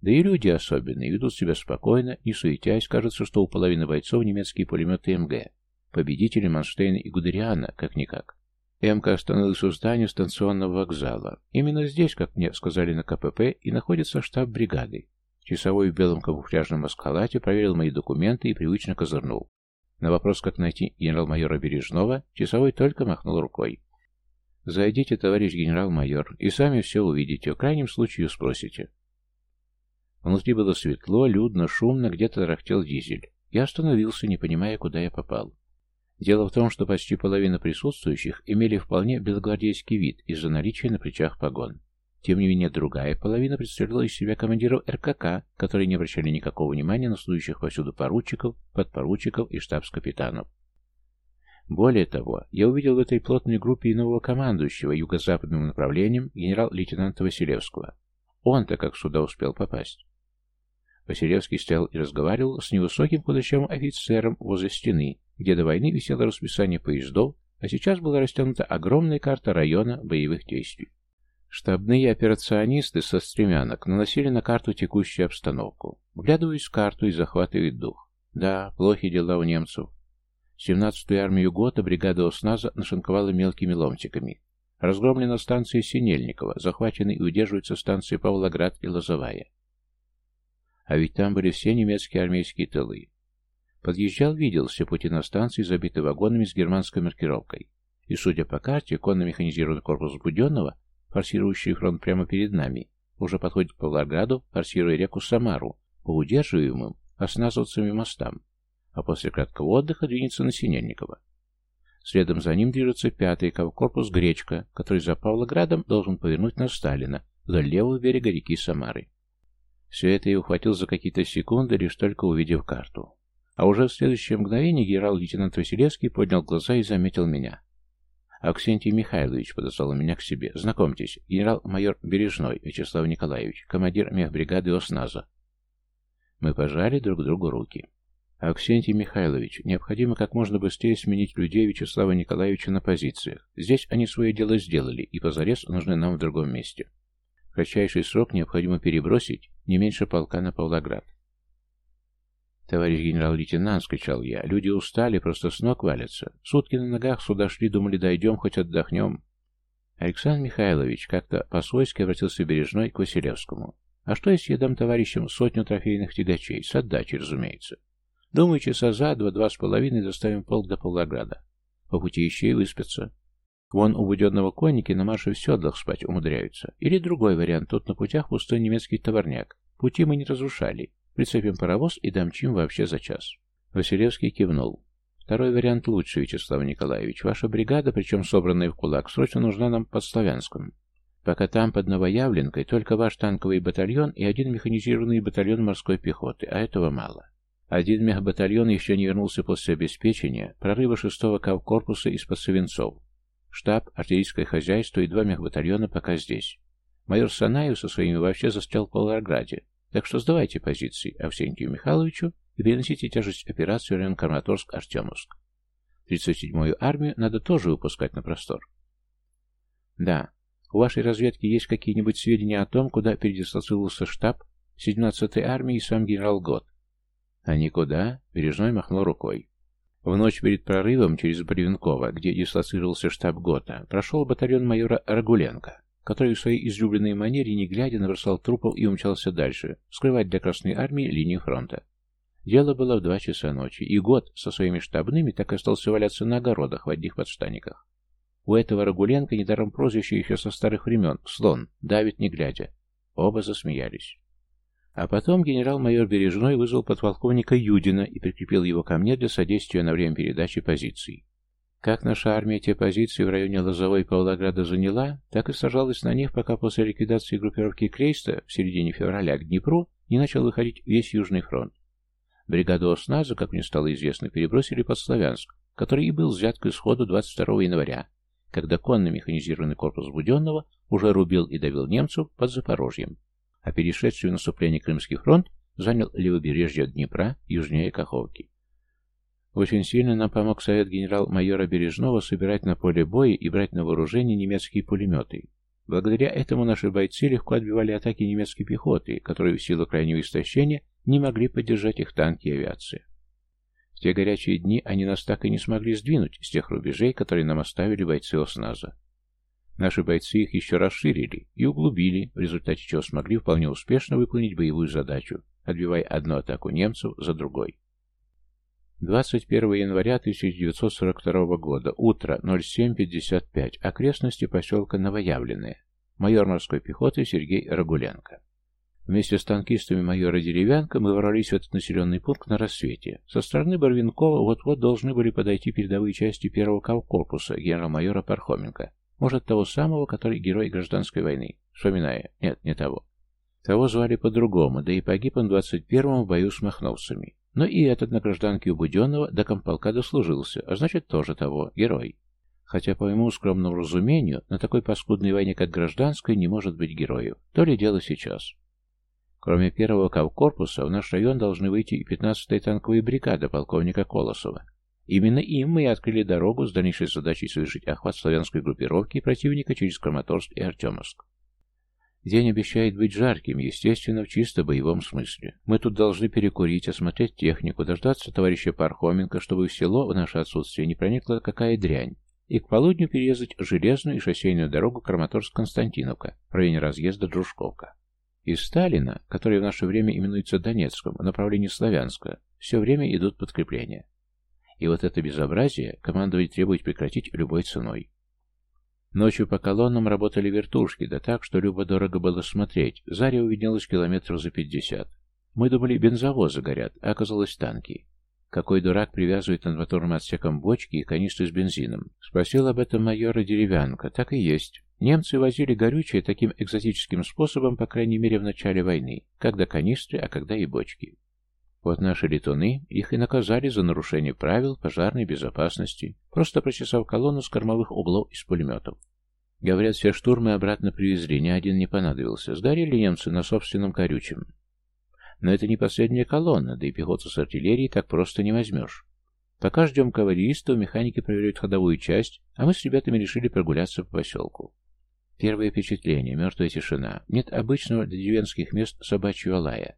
Да и люди особенные, ведут себя спокойно, не суетясь, кажется, что у половины бойцов немецкие пулеметы МГ. Победители Манштейна и Гудериана, как-никак. МК остановилась у здания станционного вокзала. Именно здесь, как мне сказали на КПП, и находится штаб бригады. Часовой в белом камуфляжном маскалате проверил мои документы и привычно козырнул. На вопрос, как найти генерал-майора Бережного, часовой только махнул рукой. «Зайдите, товарищ генерал-майор, и сами все увидите, в крайнем случае спросите». Внутри было светло, людно, шумно, где-то тарахтел дизель. Я остановился, не понимая, куда я попал. Дело в том, что почти половина присутствующих имели вполне белогвардейский вид из-за наличия на плечах погон. Тем не менее, другая половина представляла из себя командиров РКК, которые не обращали никакого внимания на служащих повсюду поручиков, подпоручиков и штабс-капитанов. Более того, я увидел в этой плотной группе и нового командующего юго-западным направлением генерал-лейтенанта Василевского. Он-то как сюда успел попасть. Василевский стоял и разговаривал с невысоким худощавым офицером возле стены, где до войны висело расписание поездов, а сейчас была растянута огромная карта района боевых действий. Штабные операционисты со стремянок наносили на карту текущую обстановку. Вглядываясь в карту и захватывает дух. Да, плохи дела у немцев. 17-ю армию ГОТА бригада ОСНАЗа нашинковала мелкими ломтиками. Разгромлена станция Синельникова, захвачены и удерживаются станции Павлоград и Лозовая. А ведь там были все немецкие армейские тылы. Подъезжал, видел, все пути на станции забиты вагонами с германской маркировкой. И, судя по карте, конно-механизированный корпус Буденного, форсирующий фронт прямо перед нами, уже подходит к Павлограду, форсируя реку Самару, по удерживаемым осназовцами мостам, а после краткого отдыха двинется на Синельниково. Следом за ним движется пятый корпус Гречка, который за Павлоградом должен повернуть на Сталина, вдоль левого берега реки Самары. Все это я ухватил за какие-то секунды, лишь только увидев карту. А уже в следующее мгновение генерал-лейтенант Василевский поднял глаза и заметил меня. «Аксентий Михайлович подозвал меня к себе. Знакомьтесь, генерал-майор Бережной Вячеслав Николаевич, командир мехбригады ОСНАЗа». Мы пожали друг другу руки. «Аксентий Михайлович, необходимо как можно быстрее сменить людей Вячеслава Николаевича на позициях. Здесь они свое дело сделали, и позарез нужны нам в другом месте. Кратчайший срок необходимо перебросить не меньше полка на Павлоград. «Товарищ генерал-лейтенант!» — скричал я. «Люди устали, просто с ног валятся. Сутки на ногах сюда шли, думали, дойдем, хоть отдохнем». Александр Михайлович как-то по-свойски обратился Бережной к Василевскому. «А что, если я дам товарищам сотню трофейных тягачей? С отдачей, разумеется. Думаю, часа за два-два с половиной доставим полк до Павлограда. По пути еще и выспятся. Вон у буденного конники на марше в седлах спать умудряются. Или другой вариант, тут на путях пустой немецкий товарняк. Пути мы не разрушали. Прицепим паровоз и домчим вообще за час. Василевский кивнул. Второй вариант лучше, Вячеслав Николаевич. Ваша бригада, причем собранная в кулак, срочно нужна нам под Славянском. Пока там, под Новоявленкой, только ваш танковый батальон и один механизированный батальон морской пехоты, а этого мало. Один мехбатальон еще не вернулся после обеспечения прорыва шестого кавкорпуса из-под Савинцов. Штаб, артиллерийское хозяйство и два мехбатальона пока здесь. Майор Санаев со своими вообще застрял в Павлограде, так что сдавайте позиции Авсентию Михайловичу и переносите тяжесть операции в район Краматорск-Артемовск. 37-ю армию надо тоже выпускать на простор. Да, у вашей разведки есть какие-нибудь сведения о том, куда передислоцировался штаб 17-й армии и сам генерал Гот? А никуда, Бережной махнул рукой. В ночь перед прорывом через Бревенково, где дислоцировался штаб ГОТА, прошел батальон майора Рагуленко который в своей излюбленной манере, не глядя, набросал трупов и умчался дальше, скрывать для Красной Армии линию фронта. Дело было в два часа ночи, и год со своими штабными так и остался валяться на огородах в одних подштаниках. У этого Рагуленко недаром прозвище еще со старых времен «Слон», давит не глядя. Оба засмеялись. А потом генерал-майор Бережной вызвал подполковника Юдина и прикрепил его ко мне для содействия на время передачи позиций. Как наша армия те позиции в районе Лозовой и Павлограда заняла, так и сажалась на них, пока после ликвидации группировки Крейста в середине февраля к Днепру не начал выходить весь Южный фронт. Бригаду ОСНАЗа, как мне стало известно, перебросили под Славянск, который и был взят к исходу 22 января, когда конно-механизированный корпус Буденного уже рубил и давил немцев под Запорожьем, а перешедший в наступление Крымский фронт занял левобережье Днепра южнее Каховки. Очень сильно нам помог совет генерал-майора Бережного собирать на поле боя и брать на вооружение немецкие пулеметы. Благодаря этому наши бойцы легко отбивали атаки немецкой пехоты, которые в силу крайнего истощения не могли поддержать их танки и авиация. В те горячие дни они нас так и не смогли сдвинуть с тех рубежей, которые нам оставили бойцы ОСНАЗа. Наши бойцы их еще расширили и углубили, в результате чего смогли вполне успешно выполнить боевую задачу, отбивая одну атаку немцев за другой. 21 января 1942 года. Утро. 07.55. Окрестности поселка Новоявленные. Майор морской пехоты Сергей Рагуленко. Вместе с танкистами майора Деревянко мы ворвались в этот населенный пункт на рассвете. Со стороны Барвинкова вот-вот должны были подойти передовые части первого корпуса генерал-майора Пархоменко. Может, того самого, который герой гражданской войны. Вспоминая. Нет, не того. Того звали по-другому, да и погиб он 21-м в бою с махновцами. Но и этот на гражданке у Буденного до комполка дослужился, а значит тоже того, герой. Хотя, по моему скромному разумению, на такой паскудной войне, как гражданской, не может быть героев. То ли дело сейчас. Кроме первого кавкорпуса, в наш район должны выйти и 15-я танковая бригада полковника Колосова. Именно им мы и открыли дорогу с дальнейшей задачей совершить охват славянской группировки противника через Краматорск и Артемовск. День обещает быть жарким, естественно, в чисто боевом смысле. Мы тут должны перекурить, осмотреть технику, дождаться товарища Пархоменко, чтобы в село в наше отсутствие не проникла какая дрянь, и к полудню перерезать железную и шоссейную дорогу Краматорск-Константиновка в районе разъезда Дружковка. Из Сталина, который в наше время именуется Донецком, в направлении Славянска, все время идут подкрепления. И вот это безобразие командовать требует прекратить любой ценой. Ночью по колоннам работали вертушки, да так, что любо-дорого было смотреть. Заря увиделась километров за пятьдесят. Мы думали, бензовозы горят, а оказалось танки. Какой дурак привязывает над моторным отсеком бочки и канистры с бензином? Спросил об этом майора Деревянко. Так и есть. Немцы возили горючее таким экзотическим способом, по крайней мере, в начале войны. Когда канистры, а когда и бочки. Вот наши летуны их и наказали за нарушение правил пожарной безопасности, просто прочесав колонну с кормовых углов из пулеметов. Говорят, все штурмы обратно привезли, ни один не понадобился. Сгорели немцы на собственном корючем. Но это не последняя колонна, да и пехоту с артиллерией так просто не возьмешь. Пока ждем кавалеристов, механики проверяют ходовую часть, а мы с ребятами решили прогуляться по поселку. Первое впечатление — мертвая тишина. Нет обычного для деревенских мест собачьего лая.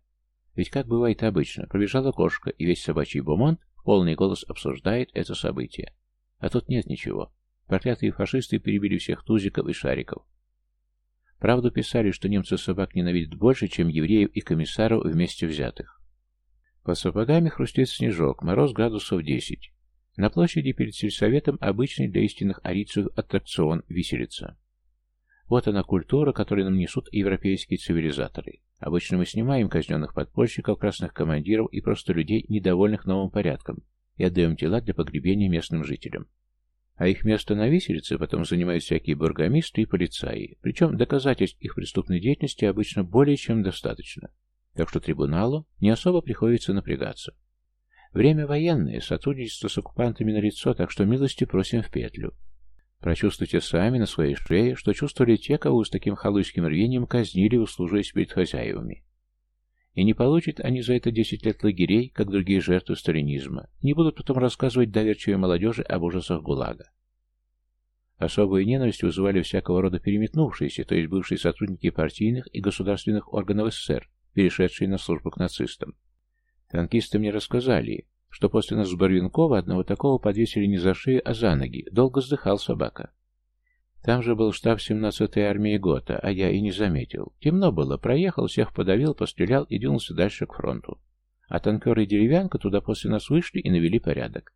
Ведь как бывает обычно, пробежала кошка, и весь собачий бумонт в полный голос обсуждает это событие. А тут нет ничего. Проклятые фашисты перебили всех тузиков и шариков. Правду писали, что немцы собак ненавидят больше, чем евреев и комиссаров вместе взятых. Под сапогами хрустит снежок, мороз градусов 10. На площади перед сельсоветом обычный для истинных арийцев аттракцион виселица. Вот она культура, которую нам несут европейские цивилизаторы. Обычно мы снимаем казненных подпольщиков, красных командиров и просто людей, недовольных новым порядком, и отдаем тела для погребения местным жителям. А их место на виселице потом занимают всякие бургомистры и полицаи, причем доказательств их преступной деятельности обычно более чем достаточно. Так что трибуналу не особо приходится напрягаться. Время военное, сотрудничество с оккупантами на лицо, так что милости просим в петлю. Прочувствуйте сами на своей шее, что чувствовали те, кого с таким халуйским рвением казнили, услуживаясь перед хозяевами. И не получат они за это десять лет лагерей, как другие жертвы сталинизма, не будут потом рассказывать доверчивой молодежи об ужасах ГУЛАГа. Особую ненависть вызывали всякого рода переметнувшиеся, то есть бывшие сотрудники партийных и государственных органов СССР, перешедшие на службу к нацистам. Танкисты мне рассказали, что после нас с Барвинкова одного такого подвесили не за шею, а за ноги. Долго вздыхал собака. Там же был штаб 17-й армии ГОТА, а я и не заметил. Темно было, проехал, всех подавил, пострелял и двинулся дальше к фронту. А танкеры и деревянка туда после нас вышли и навели порядок.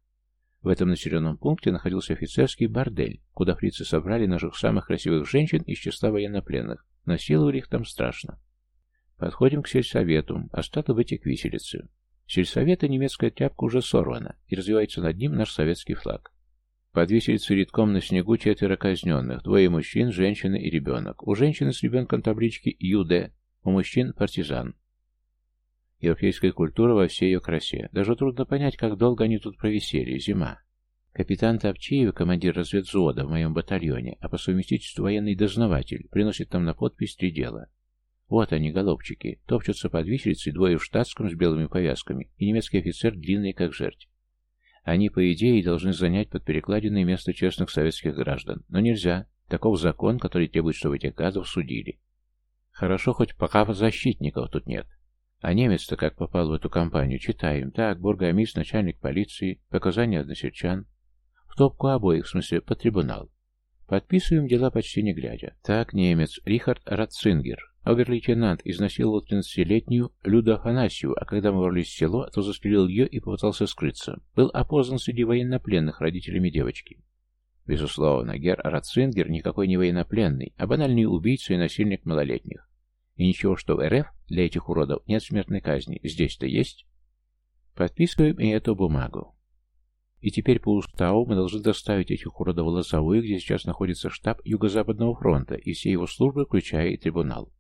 В этом населенном пункте находился офицерский бордель, куда фрицы собрали наших самых красивых женщин из числа военнопленных. Насиловали их там страшно. Подходим к сельсовету, а стало быть и к виселице. Сельсовета немецкая тряпка уже сорвана, и развивается над ним наш советский флаг. Под виселицей редком на снегу четверо казненных, двое мужчин, женщина и ребенок. У женщины с ребенком таблички ЮД, у мужчин партизан. Европейская культура во всей ее красе. Даже трудно понять, как долго они тут провисели. Зима. Капитан Топчиев, командир разведвзвода в моем батальоне, а по совместительству военный дознаватель, приносит нам на подпись три дела. Вот они, голубчики, топчутся под виселицей, двое в штатском с белыми повязками, и немецкий офицер длинный, как жерть. Они, по идее, должны занять под перекладиной место честных советских граждан. Но нельзя. Таков закон, который требует, чтобы этих гадов судили. Хорошо, хоть пока защитников тут нет. А немец-то как попал в эту компанию, читаем. Так, бургомист, начальник полиции, показания односельчан. В топку обоих, в смысле, по трибунал. Подписываем дела почти не глядя. Так, немец, Рихард Ратцингер, Обер-лейтенант изнасиловал 13-летнюю Люду Афанасьеву, а когда мы ворвались в село, то застрелил ее и попытался скрыться. Был опознан среди военнопленных родителями девочки. Безусловно, Гер Ратцингер никакой не военнопленный, а банальный убийца и насильник малолетних. И ничего, что в РФ для этих уродов нет смертной казни. Здесь-то есть. Подписываем и эту бумагу. И теперь по уставу мы должны доставить этих уродов в Лозовую, где сейчас находится штаб Юго-Западного фронта и все его службы, включая и трибунал.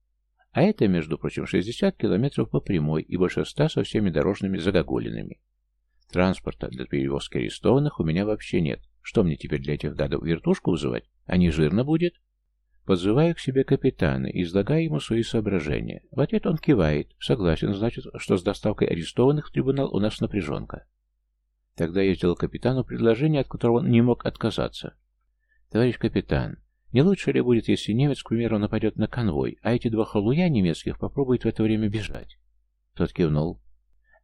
А это, между прочим, 60 километров по прямой и больше 100 со всеми дорожными загогулинами. Транспорта для перевозки арестованных у меня вообще нет. Что мне теперь для этих гадов вертушку вызывать? А не жирно будет? Подзываю к себе капитана и излагаю ему свои соображения. В ответ он кивает. Согласен, значит, что с доставкой арестованных в трибунал у нас напряженка. Тогда я сделал капитану предложение, от которого он не мог отказаться. «Товарищ капитан, не лучше ли будет, если немец, к примеру, нападет на конвой, а эти два халуя немецких попробуют в это время бежать?» Тот кивнул.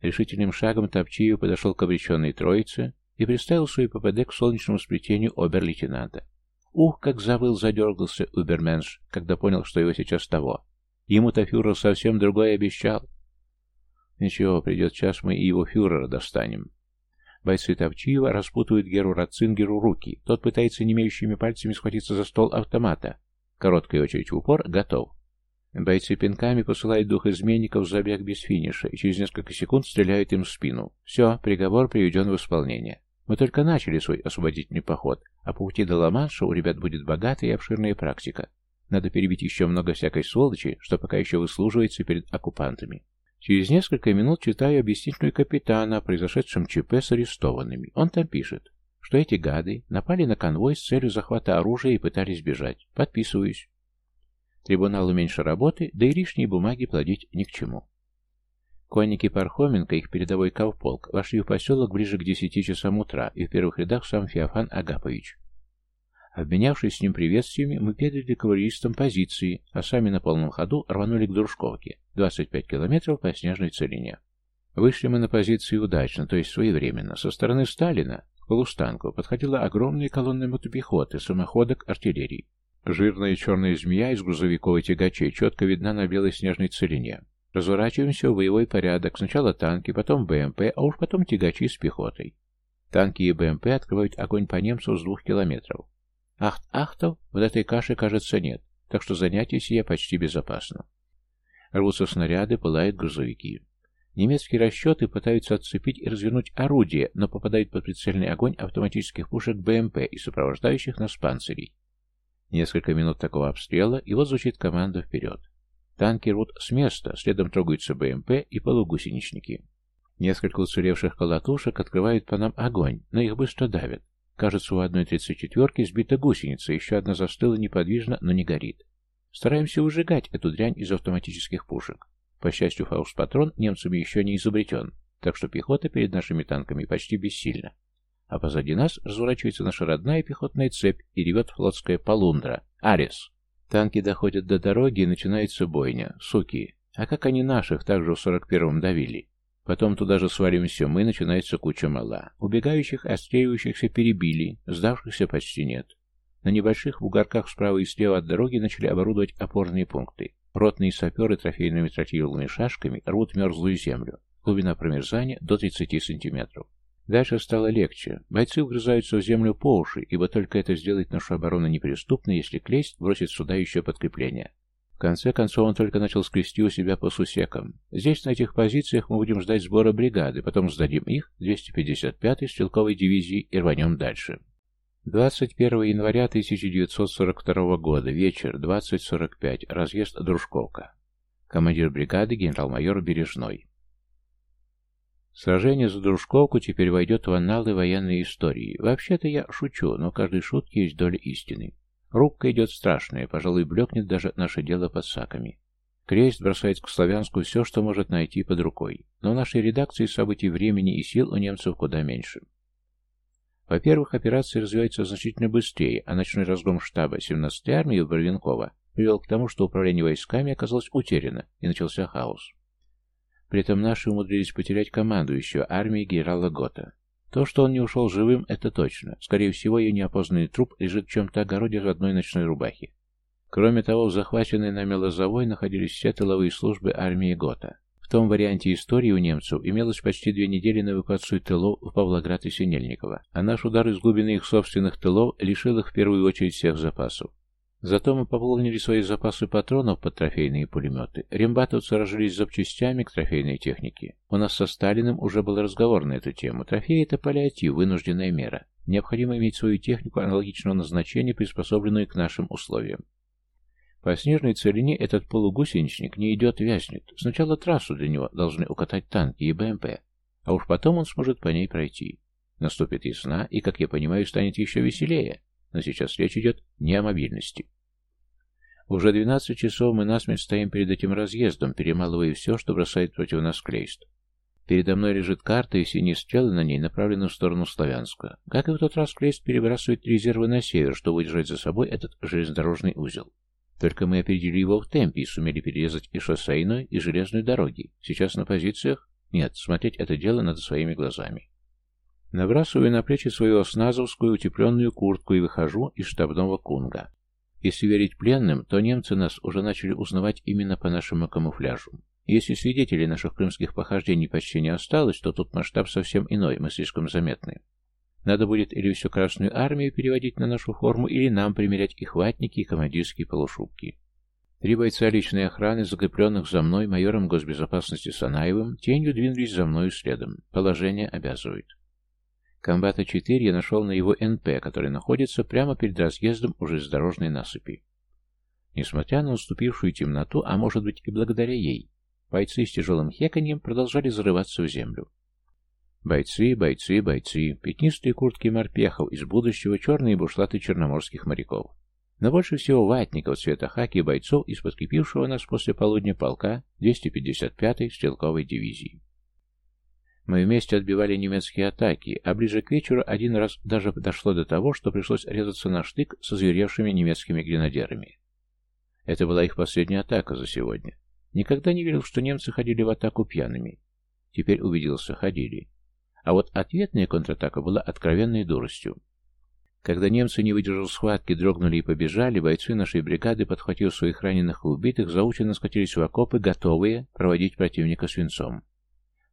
Решительным шагом Топчиев подошел к обреченной троице и приставил свой ППД к солнечному сплетению обер-лейтенанта. Ух, как завыл, задергался Уберменш, когда понял, что его сейчас того. Ему-то фюрер совсем другое обещал. Ничего, придет час, мы и его фюрера достанем. Бойцы Тавчиева распутывают Геру Рацингеру руки. Тот пытается немеющими пальцами схватиться за стол автомата. Короткая очередь в упор. Готов. Бойцы пинками посылают дух изменников в забег без финиша и через несколько секунд стреляют им в спину. Все, приговор приведен в исполнение. Мы только начали свой освободительный поход, а по пути до Ла-Манша у ребят будет богатая и обширная практика. Надо перебить еще много всякой сволочи, что пока еще выслуживается перед оккупантами. Через несколько минут читаю объяснительную капитана о произошедшем ЧП с арестованными. Он там пишет, что эти гады напали на конвой с целью захвата оружия и пытались бежать. Подписываюсь. Трибуналу меньше работы, да и лишние бумаги плодить ни к чему. Конники Пархоменко, их передовой ковполк, вошли в поселок ближе к десяти часам утра, и в первых рядах сам Феофан Агапович. Обменявшись с ним приветствиями, мы передали кавалеристам позиции, а сами на полном ходу рванули к Дружковке, 25 километров по снежной целине. Вышли мы на позиции удачно, то есть своевременно. Со стороны Сталина к полустанку подходила огромная колонна мотопехоты, самоходок, артиллерии. Жирная черная змея из грузовиков и тягачей четко видна на белой снежной целине. Разворачиваемся в боевой порядок. Сначала танки, потом БМП, а уж потом тягачи с пехотой. Танки и БМП открывают огонь по немцу с двух километров. Ахт-ахтов в этой каше, кажется, нет, так что занятие сие почти безопасно. Рвутся снаряды, пылают грузовики. Немецкие расчеты пытаются отцепить и развернуть орудия, но попадают под прицельный огонь автоматических пушек БМП и сопровождающих нас панцирей. Несколько минут такого обстрела, и вот звучит команда «Вперед!». Танки рвут с места, следом трогаются БМП и полугусеничники. Несколько уцелевших колотушек открывают по нам огонь, но их быстро давят. Кажется, у одной тридцать четверки сбита гусеница, еще одна застыла неподвижно, но не горит. Стараемся выжигать эту дрянь из автоматических пушек. По счастью, фаус-патрон немцами еще не изобретен, так что пехота перед нашими танками почти бессильна. А позади нас разворачивается наша родная пехотная цепь и ревет флотская полундра. Арес. Танки доходят до дороги и начинается бойня. Суки. А как они наших также в сорок первом давили? Потом туда же свалимся мы, начинается куча мала. Убегающих, отстреливающихся перебили, сдавшихся почти нет. На небольших бугорках справа и слева от дороги начали оборудовать опорные пункты. Ротные саперы трофейными тротиловыми шашками рвут мерзлую землю. Глубина промерзания до 30 сантиметров. Дальше стало легче. Бойцы вгрызаются в землю по уши, ибо только это сделает нашу оборону неприступной, если Клейст бросит сюда еще подкрепление. В конце концов, он только начал скрести у себя по сусекам. Здесь, на этих позициях, мы будем ждать сбора бригады, потом сдадим их 255-й стрелковой дивизии и рванем дальше. 21 января 1942 года, вечер, 20.45, разъезд Дружковка. Командир бригады генерал-майор Бережной. Сражение за Дружковку теперь войдет в анналы военной истории. Вообще-то я шучу, но в каждой шутке есть доля истины. Рубка идет страшная, пожалуй, блекнет даже наше дело под саками. Крест бросает к Славянску все, что может найти под рукой. Но в нашей редакции событий времени и сил у немцев куда меньше. Во-первых, операция развивается значительно быстрее, а ночной разгром штаба 17-й армии Барвинкова привел к тому, что управление войсками оказалось утеряно, и начался хаос. При этом наши умудрились потерять командующего армией генерала Гота. То, что он не ушел живым, это точно. Скорее всего, ее неопознанный труп лежит в чем-то огороде в одной ночной рубахе. Кроме того, в захваченной нами Лозовой находились все тыловые службы армии Гота. В том варианте истории у немцев имелось почти две недели на эвакуацию тылов в Павлоград и Синельниково, а наш удар из глубины их собственных тылов лишил их в первую очередь всех запасов. Зато мы пополнили свои запасы патронов под трофейные пулеметы. Рембатовцы разжились запчастями к трофейной технике. У нас со Сталиным уже был разговор на эту тему. Трофеи — это паллиатив, вынужденная мера. Необходимо иметь свою технику аналогичного назначения, приспособленную к нашим условиям. По снежной целине этот полугусеничник не идет вязнет. Сначала трассу для него должны укатать танки и БМП, а уж потом он сможет по ней пройти. Наступит весна, и, как я понимаю, станет еще веселее, но сейчас речь идет не о мобильности. Уже 12 часов мы насмерть стоим перед этим разъездом, перемалывая все, что бросает против нас Клейст. Передо мной лежит карта, и синие стрелы на ней направлены в сторону Славянска. Как и в тот раз, Клейст перебрасывает резервы на север, чтобы удержать за собой этот железнодорожный узел. Только мы опередили его в темпе и сумели перерезать и шоссейную, и железную дороги. Сейчас на позициях? Нет, смотреть это дело надо своими глазами. Набрасываю на плечи свою осназовскую утепленную куртку и выхожу из штабного кунга. Если верить пленным, то немцы нас уже начали узнавать именно по нашему камуфляжу. Если свидетелей наших крымских похождений почти не осталось, то тут масштаб совсем иной, мы слишком заметны. Надо будет или всю Красную Армию переводить на нашу форму, или нам примерять их ватники и командирские полушубки. Три бойца личной охраны, закрепленных за мной майором госбезопасности Санаевым, тенью двинулись за мною следом. Положение обязывает. Комбата 4 я нашел на его НП, который находится прямо перед разъездом уже с дорожной насыпи. Несмотря на наступившую темноту, а может быть и благодаря ей, бойцы с тяжелым хеканьем продолжали зарываться в землю. Бойцы, бойцы, бойцы, пятнистые куртки морпехов, из будущего черные бушлаты черноморских моряков. Но больше всего ватников цвета хаки бойцов из подкрепившего нас после полудня полка 255-й стрелковой дивизии. Мы вместе отбивали немецкие атаки, а ближе к вечеру один раз даже дошло до того, что пришлось резаться на штык со зверевшими немецкими гренадерами. Это была их последняя атака за сегодня. Никогда не верил, что немцы ходили в атаку пьяными. Теперь убедился, ходили. А вот ответная контратака была откровенной дуростью. Когда немцы, не выдержав схватки, дрогнули и побежали, бойцы нашей бригады, подхватив своих раненых и убитых, заученно скатились в окопы, готовые проводить противника свинцом.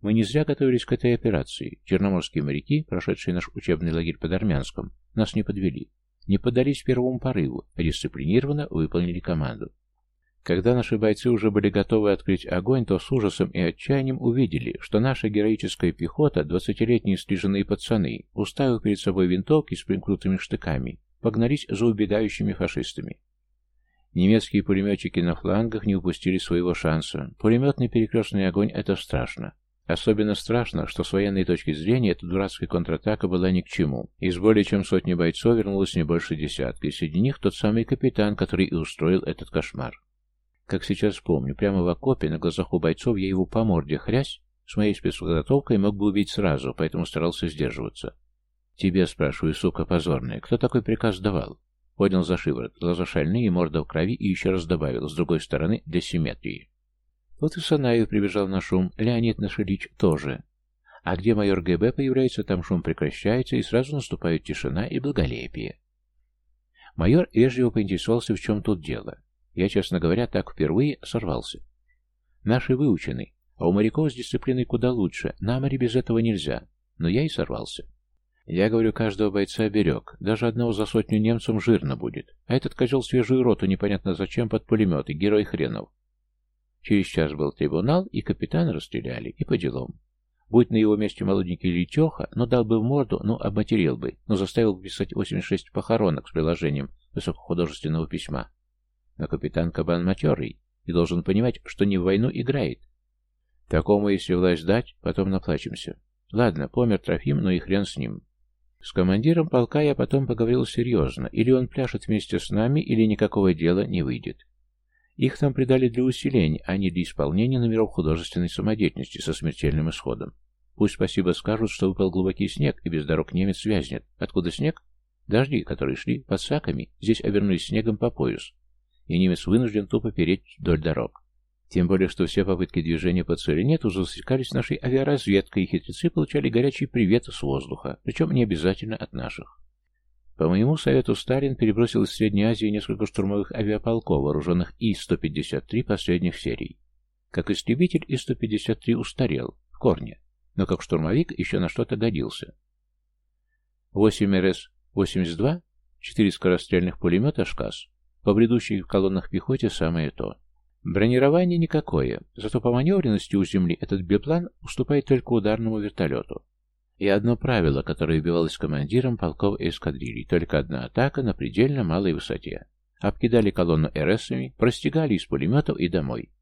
Мы не зря готовились к этой операции. Черноморские моряки, прошедшие наш учебный лагерь под Армянском, нас не подвели. Не поддались первому порыву, а дисциплинированно выполнили команду. Когда наши бойцы уже были готовы открыть огонь, то с ужасом и отчаянием увидели, что наша героическая пехота, двадцатилетние стриженные пацаны, уставив перед собой винтовки с примкнутыми штыками, погнались за убегающими фашистами. Немецкие пулеметчики на флангах не упустили своего шанса. Пулеметный перекрестный огонь — это страшно. Особенно страшно, что с военной точки зрения эта дурацкая контратака была ни к чему. Из более чем сотни бойцов вернулось не больше десятка, и среди них тот самый капитан, который и устроил этот кошмар. Как сейчас помню, прямо в окопе, на глазах у бойцов, я его по морде хрясь, с моей спецподготовкой мог бы убить сразу, поэтому старался сдерживаться. «Тебе, спрашиваю, сука позорная, кто такой приказ давал?» Поднял за шиворот, глаза шальные, морда в крови и еще раз добавил, с другой стороны, для симметрии. Вот и Санаев прибежал на шум, Леонид Нашелич тоже. А где майор ГБ появляется, там шум прекращается, и сразу наступает тишина и благолепие. Майор вежливо поинтересовался, в чем тут дело. Я, честно говоря, так впервые сорвался. Наши выучены, а у моряков с дисциплиной куда лучше, на море без этого нельзя. Но я и сорвался. Я говорю, каждого бойца берег. Даже одного за сотню немцам жирно будет. А этот козел свежую роту непонятно зачем под пулеметы, герой хренов. Через час был трибунал, и капитана расстреляли, и по делам. Будь на его месте молоденький Летеха, но дал бы в морду, ну, обматерил бы, но заставил писать 86 похоронок с приложением высокохудожественного письма. Но капитан Кабан матерый и должен понимать, что не в войну играет. Такому, если власть дать, потом наплачемся. Ладно, помер Трофим, но и хрен с ним. С командиром полка я потом поговорил серьезно. Или он пляшет вместе с нами, или никакого дела не выйдет. Их там придали для усиления, а не для исполнения номеров художественной самодеятельности со смертельным исходом. Пусть спасибо скажут, что выпал глубокий снег, и без дорог немец вязнет. Откуда снег? Дожди, которые шли под саками, здесь обернулись снегом по пояс. И немец вынужден тупо переть вдоль дорог. Тем более, что все попытки движения по цели нет уже засекались нашей авиаразведкой, и хитрецы получали горячий привет с воздуха, причем не обязательно от наших. По моему совету Сталин перебросил из Средней Азии несколько штурмовых авиаполков, вооруженных И-153 последних серий. Как истребитель И-153 устарел, в корне, но как штурмовик еще на что-то годился. 8 РС-82, 4 скорострельных пулемета «ШКАС», по бредущей в колоннах пехоте самое то. Бронирование никакое, зато по маневренности у земли этот биплан уступает только ударному вертолету. И одно правило, которое убивалось командиром полков и эскадрилий, только одна атака на предельно малой высоте. Обкидали колонну РСами, простигали из пулеметов и домой.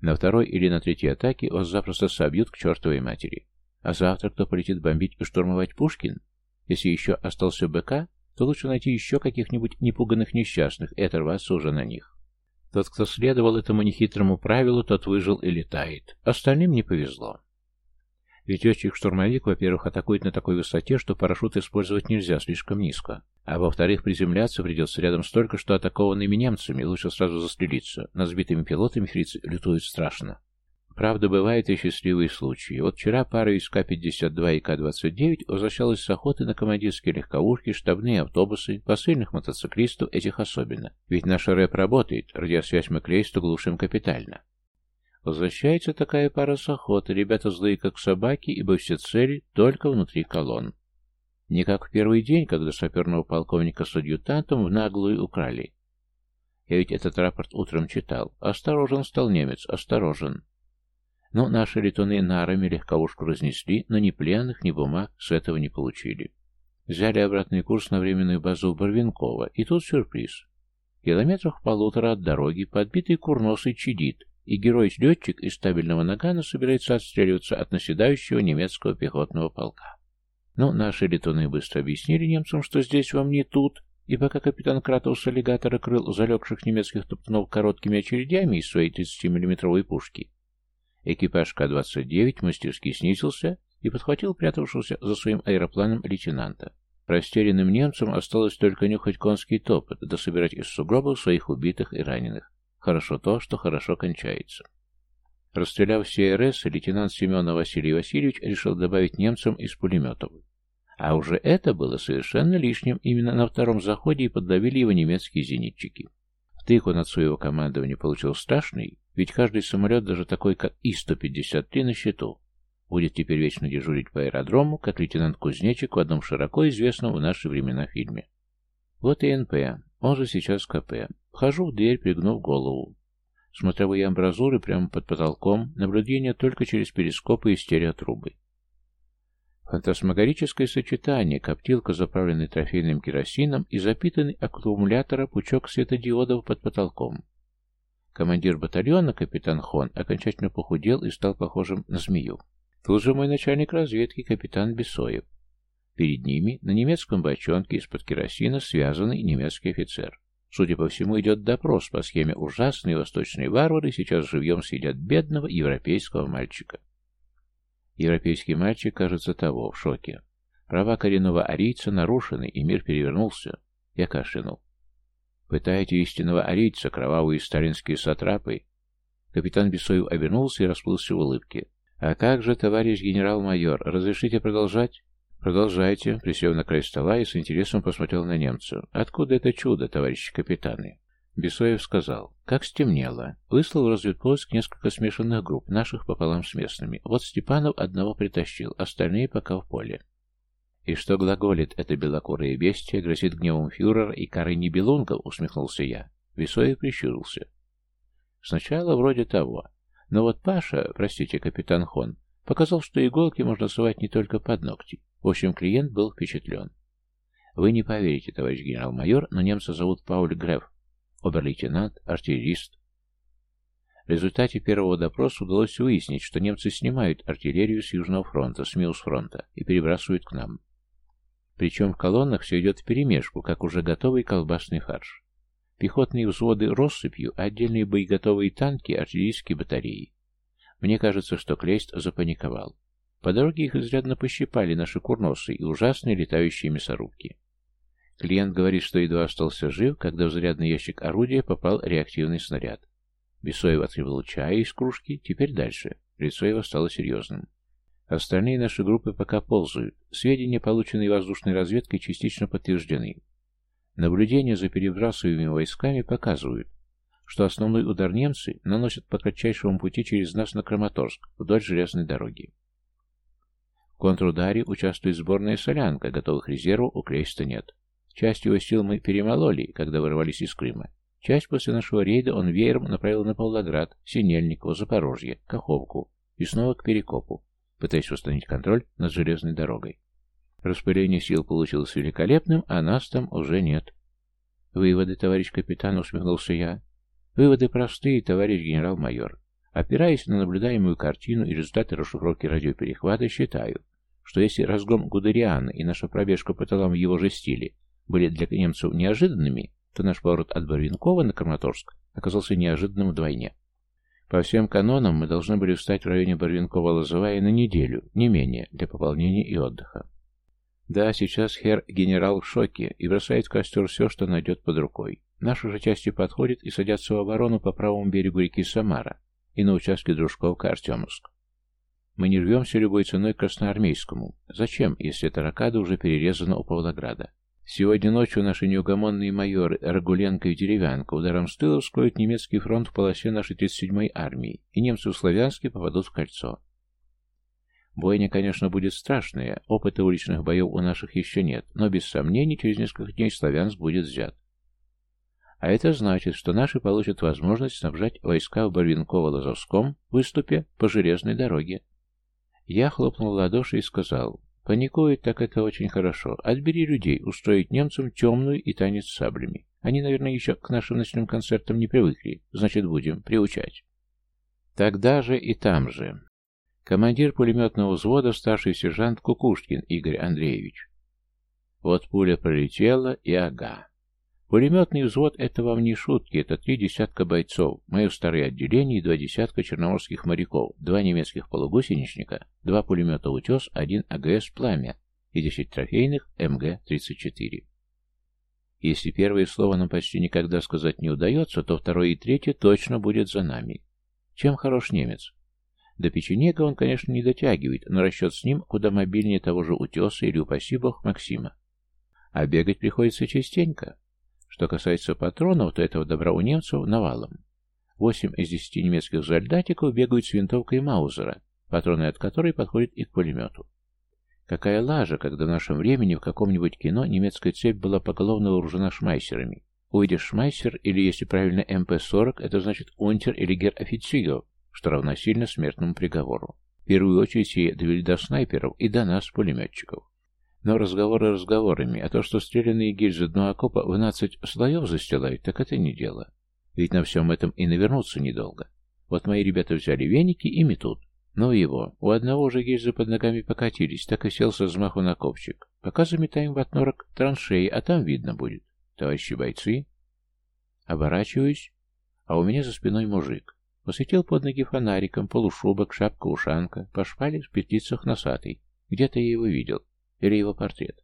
На второй или на третьей атаке вас запросто собьют к чертовой матери. А завтра кто полетит бомбить и штурмовать Пушкин? Если еще остался БК, то лучше найти еще каких-нибудь непуганных несчастных и оторваться уже на них. Тот, кто следовал этому нехитрому правилу, тот выжил и летает. Остальным не повезло. Ведь летчик-штурмовик, во-первых, атакует на такой высоте, что парашют использовать нельзя, слишком низко. А во-вторых, приземляться придется рядом столько, что атакованными немцами лучше сразу застрелиться. Над сбитыми пилотами фрицы лютуют страшно. Правда, бывают и счастливые случаи. Вот вчера пара из К-52 и К-29 возвращалась с охоты на командирские легковушки, штабные автобусы, посыльных мотоциклистов, этих особенно. Ведь наша рэп работает, радиосвязь мы клейсту глушим капитально. Возвращается такая пара с охоты, ребята злые как собаки, ибо все цели только внутри колонн. Не как в первый день, когда саперного полковника с адъютантом в наглую украли. Я ведь этот рапорт утром читал. Осторожен стал немец, осторожен. Но наши летуны нарами легковушку разнесли, но ни пленных, ни бумаг с этого не получили. Взяли обратный курс на временную базу Барвинкова, и тут сюрприз. Километрах полутора от дороги подбитый курносый чадит, и герой-летчик из стабильного нагана собирается отстреливаться от наседающего немецкого пехотного полка. Но наши летуны быстро объяснили немцам, что здесь вам не тут, и пока капитан Кратов с аллигатора крыл залегших немецких топтунов короткими очередями из своей 30-миллиметровой пушки, экипаж К-29 мастерски снизился и подхватил прятавшегося за своим аэропланом лейтенанта. Растерянным немцам осталось только нюхать конский топот, да собирать из сугробов своих убитых и раненых. Хорошо то, что хорошо кончается. Расстреляв все РС, лейтенант Семенов Василий Васильевич решил добавить немцам из пулеметов. А уже это было совершенно лишним. Именно на втором заходе и подавили его немецкие зенитчики. Втык он от своего командования получил страшный, ведь каждый самолет, даже такой как И-153, на счету. Будет теперь вечно дежурить по аэродрому, как лейтенант Кузнечик в одном широко известном в наши времена фильме. Вот и НП, он же сейчас КП. Вхожу в дверь, пригнув голову. Смотровые амбразуры прямо под потолком, наблюдение только через перископы и стереотрубы. Фантасмагорическое сочетание, коптилка, заправленный трофейным керосином и запитанный аккумулятора пучок светодиодов под потолком. Командир батальона, капитан Хон, окончательно похудел и стал похожим на змею. Тут же мой начальник разведки, капитан Бесоев. Перед ними, на немецком бочонке из-под керосина, связанный немецкий офицер. Судя по всему, идет допрос по схеме «Ужасные восточные варвары сейчас живьем съедят бедного европейского мальчика». Европейский мальчик, кажется, того, в шоке. Права коренного арийца нарушены, и мир перевернулся. Я кашлянул. Пытаете истинного арийца, кровавые сталинские сатрапы? Капитан Бесоев обернулся и расплылся в улыбке. «А как же, товарищ генерал-майор, разрешите продолжать?» «Продолжайте», присев на край стола и с интересом посмотрел на немца. «Откуда это чудо, товарищи капитаны?» Бесоев сказал, как стемнело. Выслал в разведпоиск несколько смешанных групп, наших пополам с местными. Вот Степанов одного притащил, остальные пока в поле. И что глаголит это белокурое бестие, грозит гневом фюрера и карой небелунгов, усмехнулся я. Бесоев прищурился. Сначала вроде того. Но вот Паша, простите, капитан Хон, показал, что иголки можно совать не только под ногти. В общем, клиент был впечатлен. Вы не поверите, товарищ генерал-майор, но немца зовут Пауль Греф обер-лейтенант, артиллерист. В результате первого допроса удалось выяснить, что немцы снимают артиллерию с Южного фронта, с Милс-фронта, и перебрасывают к нам. Причем в колоннах все идет вперемешку, как уже готовый колбасный фарш. Пехотные взводы россыпью, а отдельные боеготовые танки, артиллерийские батареи. Мне кажется, что Клейст запаниковал. По дороге их изрядно пощипали наши курносы и ужасные летающие мясорубки. Клиент говорит, что едва остался жив, когда в зарядный ящик орудия попал реактивный снаряд. Бесоев отхлебнул чая из кружки, теперь дальше. Лицо его стало серьезным. Остальные наши группы пока ползают. Сведения, полученные воздушной разведкой, частично подтверждены. Наблюдения за перебрасываемыми войсками показывают, что основной удар немцы наносят по кратчайшему пути через нас на Краматорск, вдоль железной дороги. В контрударе участвует сборная солянка, готовых резервов у Крейста нет. Часть его сил мы перемололи, когда вырвались из Крыма. Часть после нашего рейда он веером направил на Павлоград, Синельниково, Запорожье, Каховку и снова к Перекопу, пытаясь восстановить контроль над железной дорогой. Распыление сил получилось великолепным, а нас там уже нет. Выводы, товарищ капитан, усмехнулся я. Выводы простые, товарищ генерал-майор. Опираясь на наблюдаемую картину и результаты расшифровки радиоперехвата, считаю, что если разгром Гудериана и наша пробежка по талам в его же стиле были для немцев неожиданными, то наш поворот от Барвинкова на Краматорск оказался неожиданным вдвойне. По всем канонам мы должны были встать в районе Барвинкова-Лозовая на неделю, не менее, для пополнения и отдыха. Да, сейчас хер генерал в шоке и бросает в костер все, что найдет под рукой. Наши же части подходят и садятся в оборону по правому берегу реки Самара и на участке Дружковка-Артемовск. Мы не рвемся любой ценой к Красноармейскому. Зачем, если эта ракада уже перерезана у Павлограда? Сегодня ночью наши неугомонные майоры Рагуленко и Деревянко ударом с тыла вскроют немецкий фронт в полосе нашей 37-й армии, и немцы в Славянске попадут в кольцо. Бойня, конечно, будет страшная, опыта уличных боев у наших еще нет, но без сомнений через несколько дней Славянск будет взят. А это значит, что наши получат возможность снабжать войска в Барвинково-Лазовском выступе по железной дороге. Я хлопнул в ладоши и сказал, Паникует, так это очень хорошо. Отбери людей, устроить немцам темную и танец с саблями. Они, наверное, еще к нашим ночным концертам не привыкли. Значит, будем приучать. Тогда же и там же. Командир пулеметного взвода, старший сержант Кукушкин Игорь Андреевич. Вот пуля пролетела, и ага. Пулеметный взвод — это вам не шутки, это три десятка бойцов, мое старое отделение и два десятка черноморских моряков, два немецких полугусеничника, два пулемета «Утес», один АГС «Пламя» и десять трофейных МГ-34. Если первое слово нам почти никогда сказать не удается, то второе и третье точно будет за нами. Чем хорош немец? До печенега он, конечно, не дотягивает, но расчет с ним куда мобильнее того же утеса или, упаси бог, Максима. А бегать приходится частенько. Что касается патронов, то этого добра у немцев навалом. Восемь из десяти немецких солдатиков бегают с винтовкой Маузера, патроны от которой подходят и к пулемету. Какая лажа, когда в нашем времени в каком-нибудь кино немецкая цепь была поголовно вооружена шмайсерами. Увидишь шмайсер, или, если правильно, МП-40, это значит унтер или гер-офицер, что равносильно смертному приговору. В первую очередь ей довели до снайперов и до нас, пулеметчиков. Но разговоры разговорами, а то, что стрелянные гильзы дно окопа в 12 слоев застилают, так это не дело. Ведь на всем этом и навернуться недолго. Вот мои ребята взяли веники и метут. Но его. У одного уже гильзы под ногами покатились, так и сел со взмаху на копчик. Пока заметаем в отнорок траншеи, а там видно будет. Товарищи бойцы. Оборачиваюсь, а у меня за спиной мужик. Посветил под ноги фонариком, полушубок, шапка-ушанка, по шпале в петлицах носатый. Где-то я его видел. Или его портрет.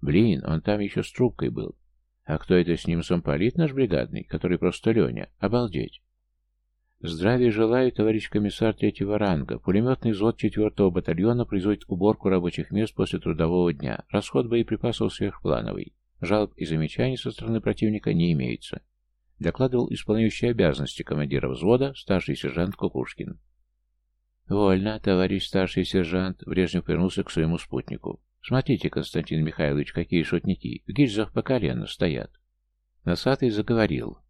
Блин, он там еще с трубкой был. А кто это с ним замполит наш бригадный, который просто Леня? Обалдеть. Здравия желаю, товарищ комиссар третьего ранга. Пулеметный взвод четвертого батальона производит уборку рабочих мест после трудового дня. Расход боеприпасов сверхплановый. Жалоб и замечаний со стороны противника не имеется. Докладывал исполняющий обязанности командира взвода старший сержант Кукушкин. «Вольно, товарищ старший сержант», — Брежнев повернулся к своему спутнику. «Смотрите, Константин Михайлович, какие шутники, в гильзах по колено стоят». Носатый заговорил.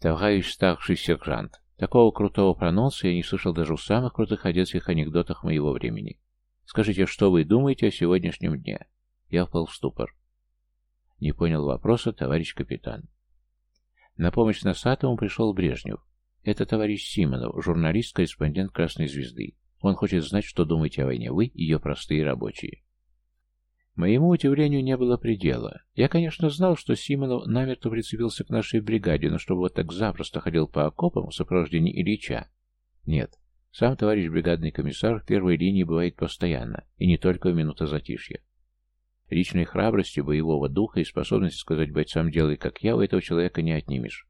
«Товарищ старший сержант, такого крутого прононса я не слышал даже в самых крутых одесских анекдотах моего времени. Скажите, что вы думаете о сегодняшнем дне?» Я впал в ступор. Не понял вопроса товарищ капитан. На помощь Носатому пришел Брежнев. Это товарищ Симонов, журналист-корреспондент «Красной звезды». Он хочет знать, что думаете о войне вы, ее простые рабочие. Моему удивлению не было предела. Я, конечно, знал, что Симонов намертво прицепился к нашей бригаде, но чтобы вот так запросто ходил по окопам в сопровождении Ильича. Нет, сам товарищ бригадный комиссар в первой линии бывает постоянно, и не только в минуты затишья. Личной храбрости, боевого духа и способности сказать бойцам «делай, как я» у этого человека не отнимешь.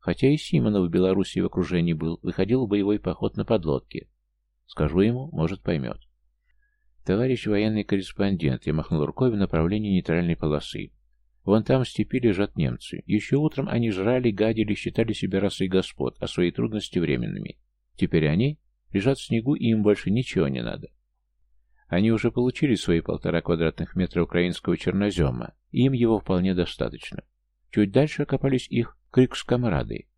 Хотя и Симонов в Белоруссии в окружении был, выходил в боевой поход на подлодке. Скажу ему, может поймет. Товарищ военный корреспондент, я махнул рукой в направлении нейтральной полосы. Вон там степи лежат немцы. Еще утром они жрали, гадили, считали себя расой господ, а свои трудности временными. Теперь они лежат в снегу, и им больше ничего не надо. Они уже получили свои полтора квадратных метра украинского чернозема, и им его вполне достаточно. Чуть дальше окопались их крикс-камрады.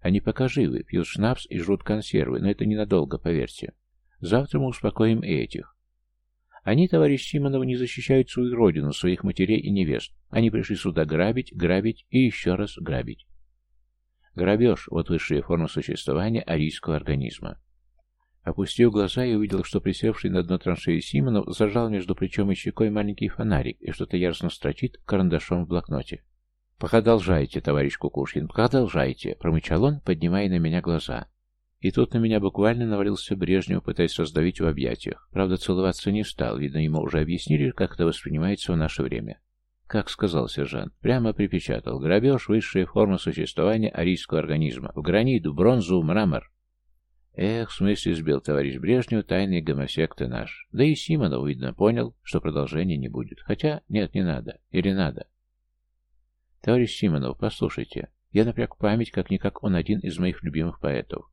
Они пока живы, пьют шнапс и жрут консервы, но это ненадолго, поверьте. Завтра мы успокоим и этих. Они, товарищ Симонов, не защищают свою родину, своих матерей и невест. Они пришли сюда грабить, грабить и еще раз грабить. Грабеж – вот высшая форма существования арийского организма. Опустив глаза, я увидел, что присевший на дно траншеи Симонов зажал между плечом и щекой маленький фонарик и что-то яростно строчит карандашом в блокноте. «Продолжайте, товарищ Кукушкин, продолжайте», — промычал он, поднимая на меня глаза. И тут на меня буквально навалился Брежнев, пытаясь раздавить в объятиях. Правда, целоваться не стал, видно, ему уже объяснили, как это воспринимается в наше время. Как сказал сержант, прямо припечатал. Грабеж — высшая форма существования арийского организма. В гранит, в бронзу, мрамор. Эх, в смысле сбил товарищ Брежнев тайный гомосекты наш. Да и Симонов, видно, понял, что продолжения не будет. Хотя, нет, не надо. Или надо? Товарищ Симонов, послушайте. Я напряг память, как-никак он один из моих любимых поэтов.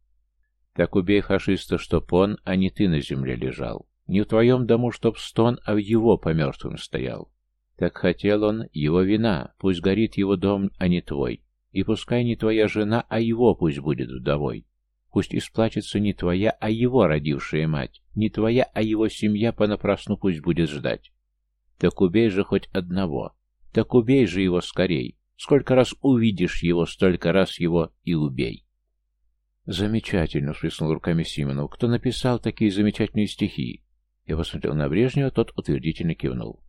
Так убей фашиста, чтоб он, а не ты на земле лежал. Не в твоем дому, чтоб стон, а в его по мертвым стоял. Так хотел он, его вина, пусть горит его дом, а не твой. И пускай не твоя жена, а его пусть будет вдовой. Пусть исплачется не твоя, а его родившая мать, не твоя, а его семья понапрасну пусть будет ждать. Так убей же хоть одного, так убей же его скорей. Сколько раз увидишь его, столько раз его и убей. Замечательно, всплеснул руками Симонов. Кто написал такие замечательные стихи? Я посмотрел на Брежнева, тот утвердительно кивнул.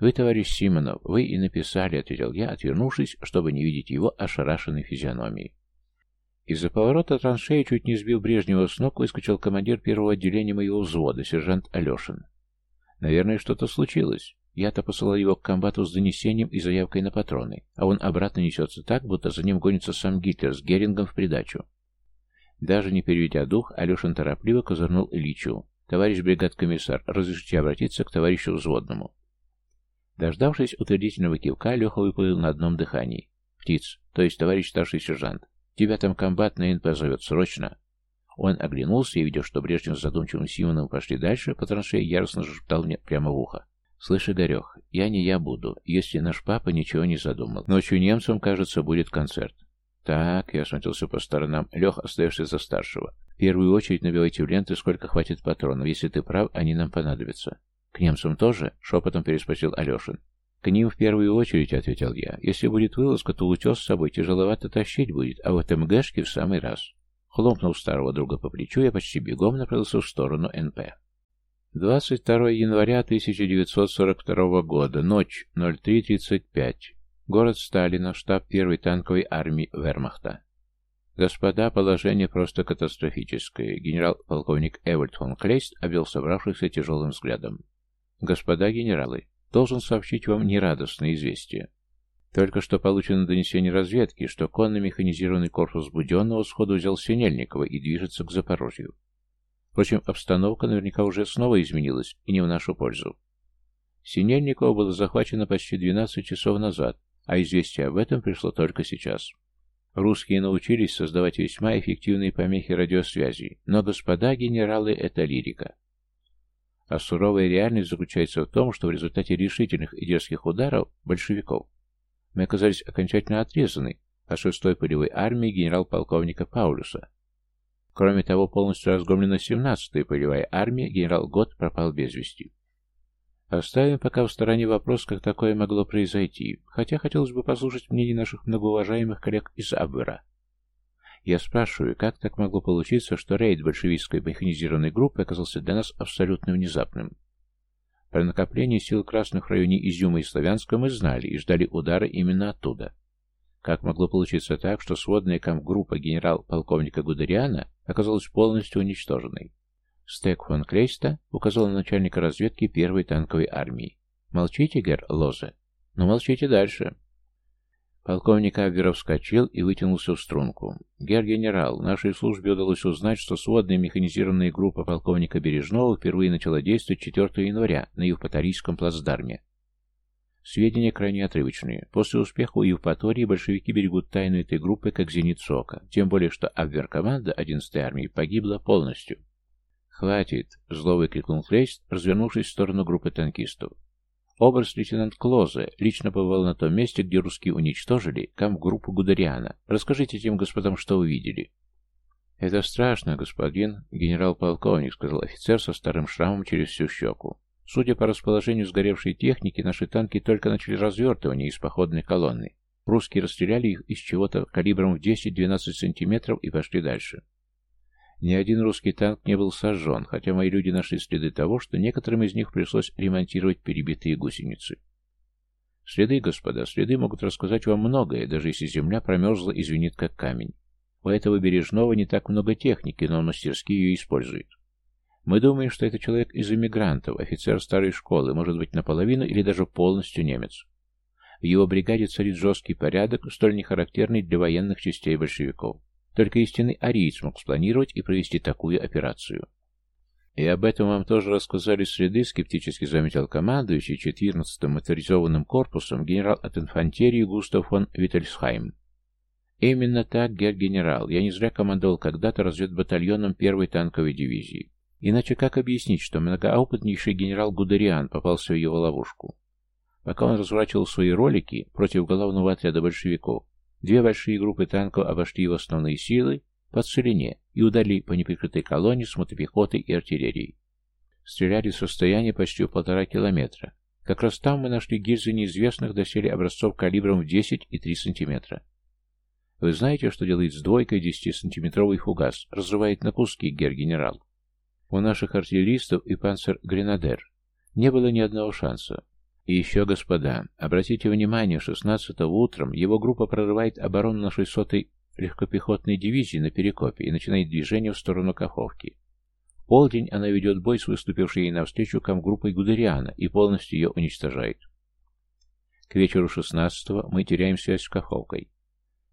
«Вы, товарищ Симонов, вы и написали», — ответил я, отвернувшись, чтобы не видеть его ошарашенной физиономии. Из-за поворота траншеи, чуть не сбил Брежнева с ног, выскочил командир первого отделения моего взвода, сержант Алешин. Наверное, что-то случилось. Я-то посылал его к комбату с донесением и заявкой на патроны, а он обратно несется так, будто за ним гонится сам Гитлер с Герингом в придачу. Даже не переведя дух, Алешин торопливо козырнул Ильичу. «Товарищ бригад-комиссар, разрешите обратиться к товарищу взводному». Дождавшись утвердительного кивка, Леха выплыл на одном дыхании. «Птиц, то есть товарищ старший сержант, тебя там комбат на НП зовет, срочно!» Он оглянулся и, видя, что Брежнев с задумчивым Симоном пошли дальше, по траншее яростно шептал мне прямо в ухо. «Слышь, Игорех, я не я буду, если наш папа ничего не задумал. Ночью немцам, кажется, будет концерт. «Так», — я смотрелся по сторонам. «Лех, остаешься за старшего. В первую очередь набивайте в ленты, сколько хватит патронов. Если ты прав, они нам понадобятся». «К немцам тоже?» — шепотом переспросил Алешин. «К ним в первую очередь», — ответил я. «Если будет вылазка, то утес с собой тяжеловато тащить будет, а вот МГшки в самый раз». Хлопнув старого друга по плечу, я почти бегом направился в сторону НП. 22 января 1942 года, ночь, 03.35. Город Сталина, штаб первой танковой армии Вермахта. Господа, положение просто катастрофическое. Генерал-полковник Эвальд фон Клейст обвел собравшихся тяжелым взглядом. Господа генералы, должен сообщить вам нерадостное известие. Только что получено донесение разведки, что конно-механизированный корпус Буденного сходу взял Синельникова и движется к Запорожью. Впрочем, обстановка наверняка уже снова изменилась, и не в нашу пользу. Синельникова было захвачено почти 12 часов назад, а известие об этом пришло только сейчас. Русские научились создавать весьма эффективные помехи радиосвязи, но, господа генералы, это лирика. А суровая реальность заключается в том, что в результате решительных и дерзких ударов большевиков мы оказались окончательно отрезаны от шестой полевой армии генерал-полковника Паулюса. Кроме того, полностью разгромлена 17-я полевая армия, генерал Гот пропал без вести. Оставим пока в стороне вопрос, как такое могло произойти, хотя хотелось бы послушать мнение наших многоуважаемых коллег из Абвера. Я спрашиваю, как так могло получиться, что рейд большевистской механизированной группы оказался для нас абсолютно внезапным? Про накопление сил красных в районе Изюма и Славянска мы знали и ждали удара именно оттуда. Как могло получиться так, что сводная камп-группа генерал-полковника Гудериана оказалась полностью уничтоженной? Стек фон Клейста указал на начальника разведки первой танковой армии. «Молчите, гер Лозе?» «Ну, молчите дальше». Полковник Абверов вскочил и вытянулся в струнку. «Гер-генерал, нашей службе удалось узнать, что сводная механизированная группа полковника Бережного впервые начала действовать 4 января на Евпаторийском плацдарме. Сведения крайне отрывочные. После успеха у Евпатории большевики берегут тайну этой группы как зенит сока, тем более что Абвер-команда 11-й армии погибла полностью. «Хватит!» — зло выкрикнул Клейст, развернувшись в сторону группы танкистов. Оберст-лейтенант Клозе лично побывал на том месте, где русские уничтожили камп-группу Гудериана. Расскажите тем господам, что увидели. «Это страшно, господин генерал-полковник», — сказал офицер со старым шрамом через всю щеку. «Судя по расположению сгоревшей техники, наши танки только начали развертывание из походной колонны. Русские расстреляли их из чего-то калибром в 10-12 сантиметров и пошли дальше. Ни один русский танк не был сожжен, хотя мои люди нашли следы того, что некоторым из них пришлось ремонтировать перебитые гусеницы. Следы, господа, следы могут рассказать вам многое, даже если земля промерзла и звенит как камень. У этого Бережного не так много техники, но он мастерски ее использует. Мы думаем, что это человек из эмигрантов, офицер старой школы, может быть наполовину или даже полностью немец. В его бригаде царит жесткий порядок, столь нехарактерный для военных частей большевиков. Только истинный ариец мог спланировать и провести такую операцию. И об этом вам тоже рассказали среды, скептически заметил командующий 14-м моторизованным корпусом генерал от инфантерии Густав фон Виттельсхайм. Именно так, гер-генерал, я не зря командовал когда-то разведбатальоном первой танковой дивизии. Иначе как объяснить, что многоопытнейший генерал Гудериан попался в его ловушку? Пока он разворачивал свои ролики против головного отряда большевиков, Две большие группы танков обошли его основные силы по целине и ударили по неприкрытой колонне с мотопехотой и артиллерией. Стреляли с расстояния почти полтора километра. Как раз там мы нашли гильзы неизвестных доселе образцов калибром в 10 и 3 сантиметра. Вы знаете, что делает с двойкой 10-сантиметровый фугас? Разрывает на куски, гер-генерал. У наших артиллеристов и панцер-гренадер не было ни одного шанса. И еще, господа, обратите внимание, 16 утром его группа прорывает оборону нашей сотой легкопехотной дивизии на Перекопе и начинает движение в сторону Каховки. В полдень она ведет бой с выступившей ей навстречу комгруппой Гудериана и полностью ее уничтожает. К вечеру 16-го мы теряем связь с Каховкой.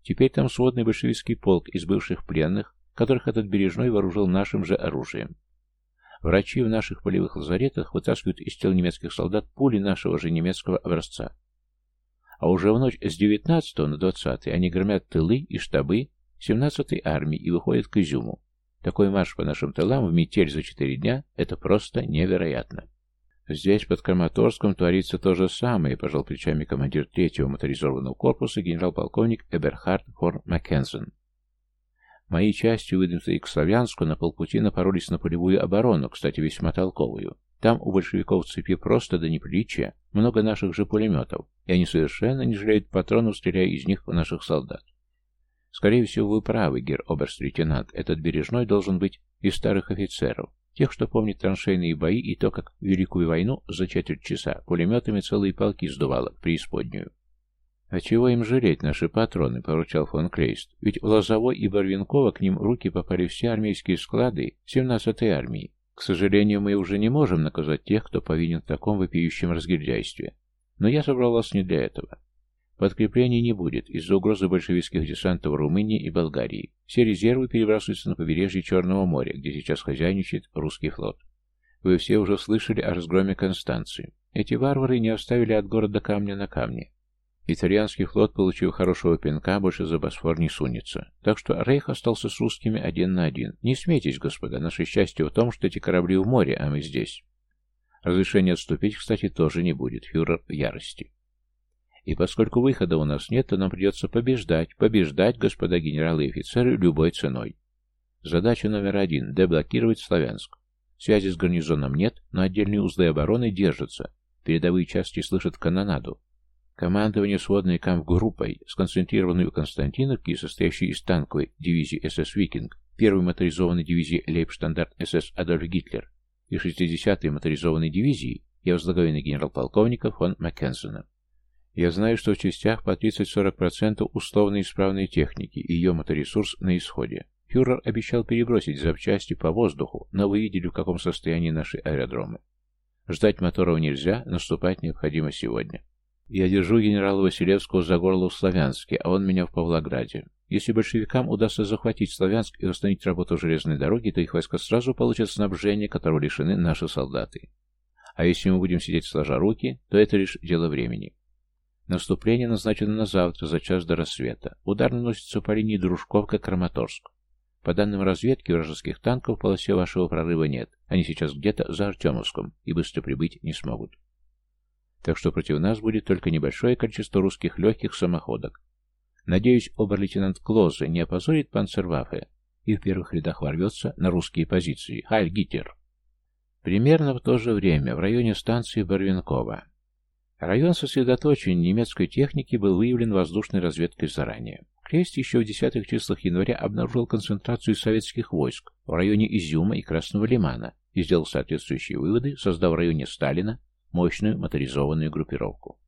Теперь там сводный большевистский полк из бывших пленных, которых этот Бережной вооружил нашим же оружием. Врачи в наших полевых лазаретах вытаскивают из тел немецких солдат пули нашего же немецкого образца. А уже в ночь с 19 на 20 они громят тылы и штабы 17-й армии и выходят к Изюму. Такой марш по нашим тылам в метель за четыре дня – это просто невероятно. Здесь, под Краматорском, творится то же самое, пожал плечами командир третьего моторизованного корпуса генерал-полковник Эберхард фор Маккензен. Мои части, выдвинутые к Славянску, на полпути напоролись на полевую оборону, кстати, весьма толковую. Там у большевиков цепи просто до неприличия много наших же пулеметов, и они совершенно не жалеют патронов, стреляя из них в наших солдат. Скорее всего, вы правы, гер оберст-лейтенант, этот Бережной должен быть из старых офицеров, тех, что помнит траншейные бои и то, как в Великую войну за четверть часа пулеметами целые полки сдувало в преисподнюю. «А чего им жалеть наши патроны?» — поручал фон Клейст. «Ведь в Лозовой и Барвинково к ним руки попали все армейские склады 17-й армии. К сожалению, мы уже не можем наказать тех, кто повинен в таком вопиющем разгильдяйстве. Но я собрал вас не для этого. Подкреплений не будет из-за угрозы большевистских десантов Румынии и Болгарии. Все резервы перебрасываются на побережье Черного моря, где сейчас хозяйничает русский флот. Вы все уже слышали о разгроме Констанции. Эти варвары не оставили от города камня на камне. Итальянский флот, получив хорошего пинка, больше за Босфор не сунется. Так что Рейх остался с русскими один на один. Не смейтесь, господа, наше счастье в том, что эти корабли в море, а мы здесь. Разрешения отступить, кстати, тоже не будет. Фюрер в ярости. И поскольку выхода у нас нет, то нам придется побеждать, побеждать, господа генералы и офицеры, любой ценой. Задача номер один – деблокировать Славянск. Связи с гарнизоном нет, но отдельные узлы обороны держатся. Передовые части слышат канонаду. Командование сводной камп-группой, сконцентрированной у Константиновки и состоящей из танковой дивизии СС «Викинг», первой моторизованной дивизии Лейбштандарт СС Адольф Гитлер и 60-й моторизованной дивизии, я возглавляю генерал-полковника фон Маккензена. Я знаю, что в частях по 30-40% условно исправной техники и ее моторесурс на исходе. Фюрер обещал перебросить запчасти по воздуху, но вы видели, в каком состоянии наши аэродромы. Ждать моторов нельзя, наступать необходимо сегодня. Я держу генерала Василевского за горло в Славянске, а он меня в Павлограде. Если большевикам удастся захватить Славянск и восстановить работу железной дороги, то их войска сразу получат снабжение, которого лишены наши солдаты. А если мы будем сидеть сложа руки, то это лишь дело времени. Наступление назначено на завтра, за час до рассвета. Удар наносится по линии Дружковка-Краматорск. По данным разведки, вражеских танков в полосе вашего прорыва нет. Они сейчас где-то за Артемовском и быстро прибыть не смогут так что против нас будет только небольшое количество русских легких самоходок. Надеюсь, обер-лейтенант Клозе не опозорит панцерваффе и в первых рядах ворвется на русские позиции. Хайль Гитлер! Примерно в то же время в районе станции Барвинкова. Район сосредоточения немецкой техники был выявлен воздушной разведкой заранее. Крест еще в десятых числах января обнаружил концентрацию советских войск в районе Изюма и Красного Лимана и сделал соответствующие выводы, создав в районе Сталина мощную моторизованную группировку.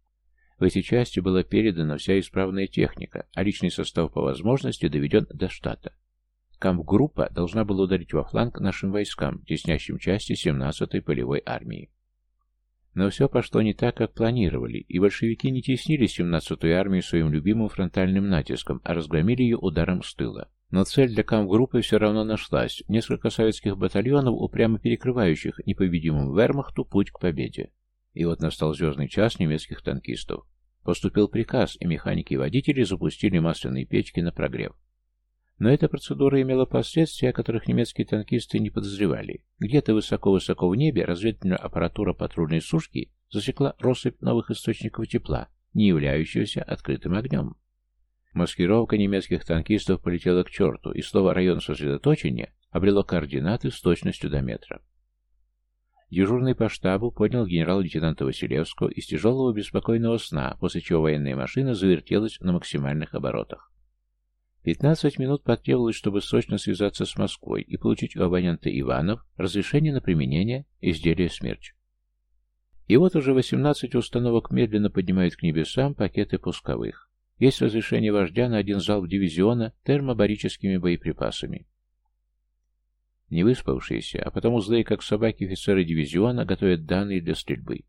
В эти части была передана вся исправная техника, а личный состав по возможности доведен до штата. Камп-группа должна была ударить во фланг нашим войскам, теснящим части 17-й полевой армии. Но все пошло не так, как планировали, и большевики не теснили 17-ю армию своим любимым фронтальным натиском, а разгромили ее ударом с тыла. Но цель для камп-группы все равно нашлась. Несколько советских батальонов, упрямо перекрывающих непобедимому вермахту путь к победе. И вот настал звездный час немецких танкистов. Поступил приказ, и механики и водители запустили масляные печки на прогрев. Но эта процедура имела последствия, о которых немецкие танкисты не подозревали. Где-то высоко-высоко в небе разведывательная аппаратура патрульной сушки засекла россыпь новых источников тепла, не являющегося открытым огнем. Маскировка немецких танкистов полетела к черту, и слово «район сосредоточения» обрело координаты с точностью до метра. Дежурный по штабу поднял генерал-лейтенанта Василевского из тяжелого беспокойного сна, после чего военная машина завертелась на максимальных оборотах. Пятнадцать минут потребовалось, чтобы срочно связаться с Москвой и получить у абонента Иванов разрешение на применение изделия «Смерч». И вот уже 18 установок медленно поднимают к небесам пакеты пусковых. Есть разрешение вождя на один залп дивизиона термобарическими боеприпасами. Не выспавшиеся, а потому злые, как собаки, офицеры дивизиона готовят данные для стрельбы.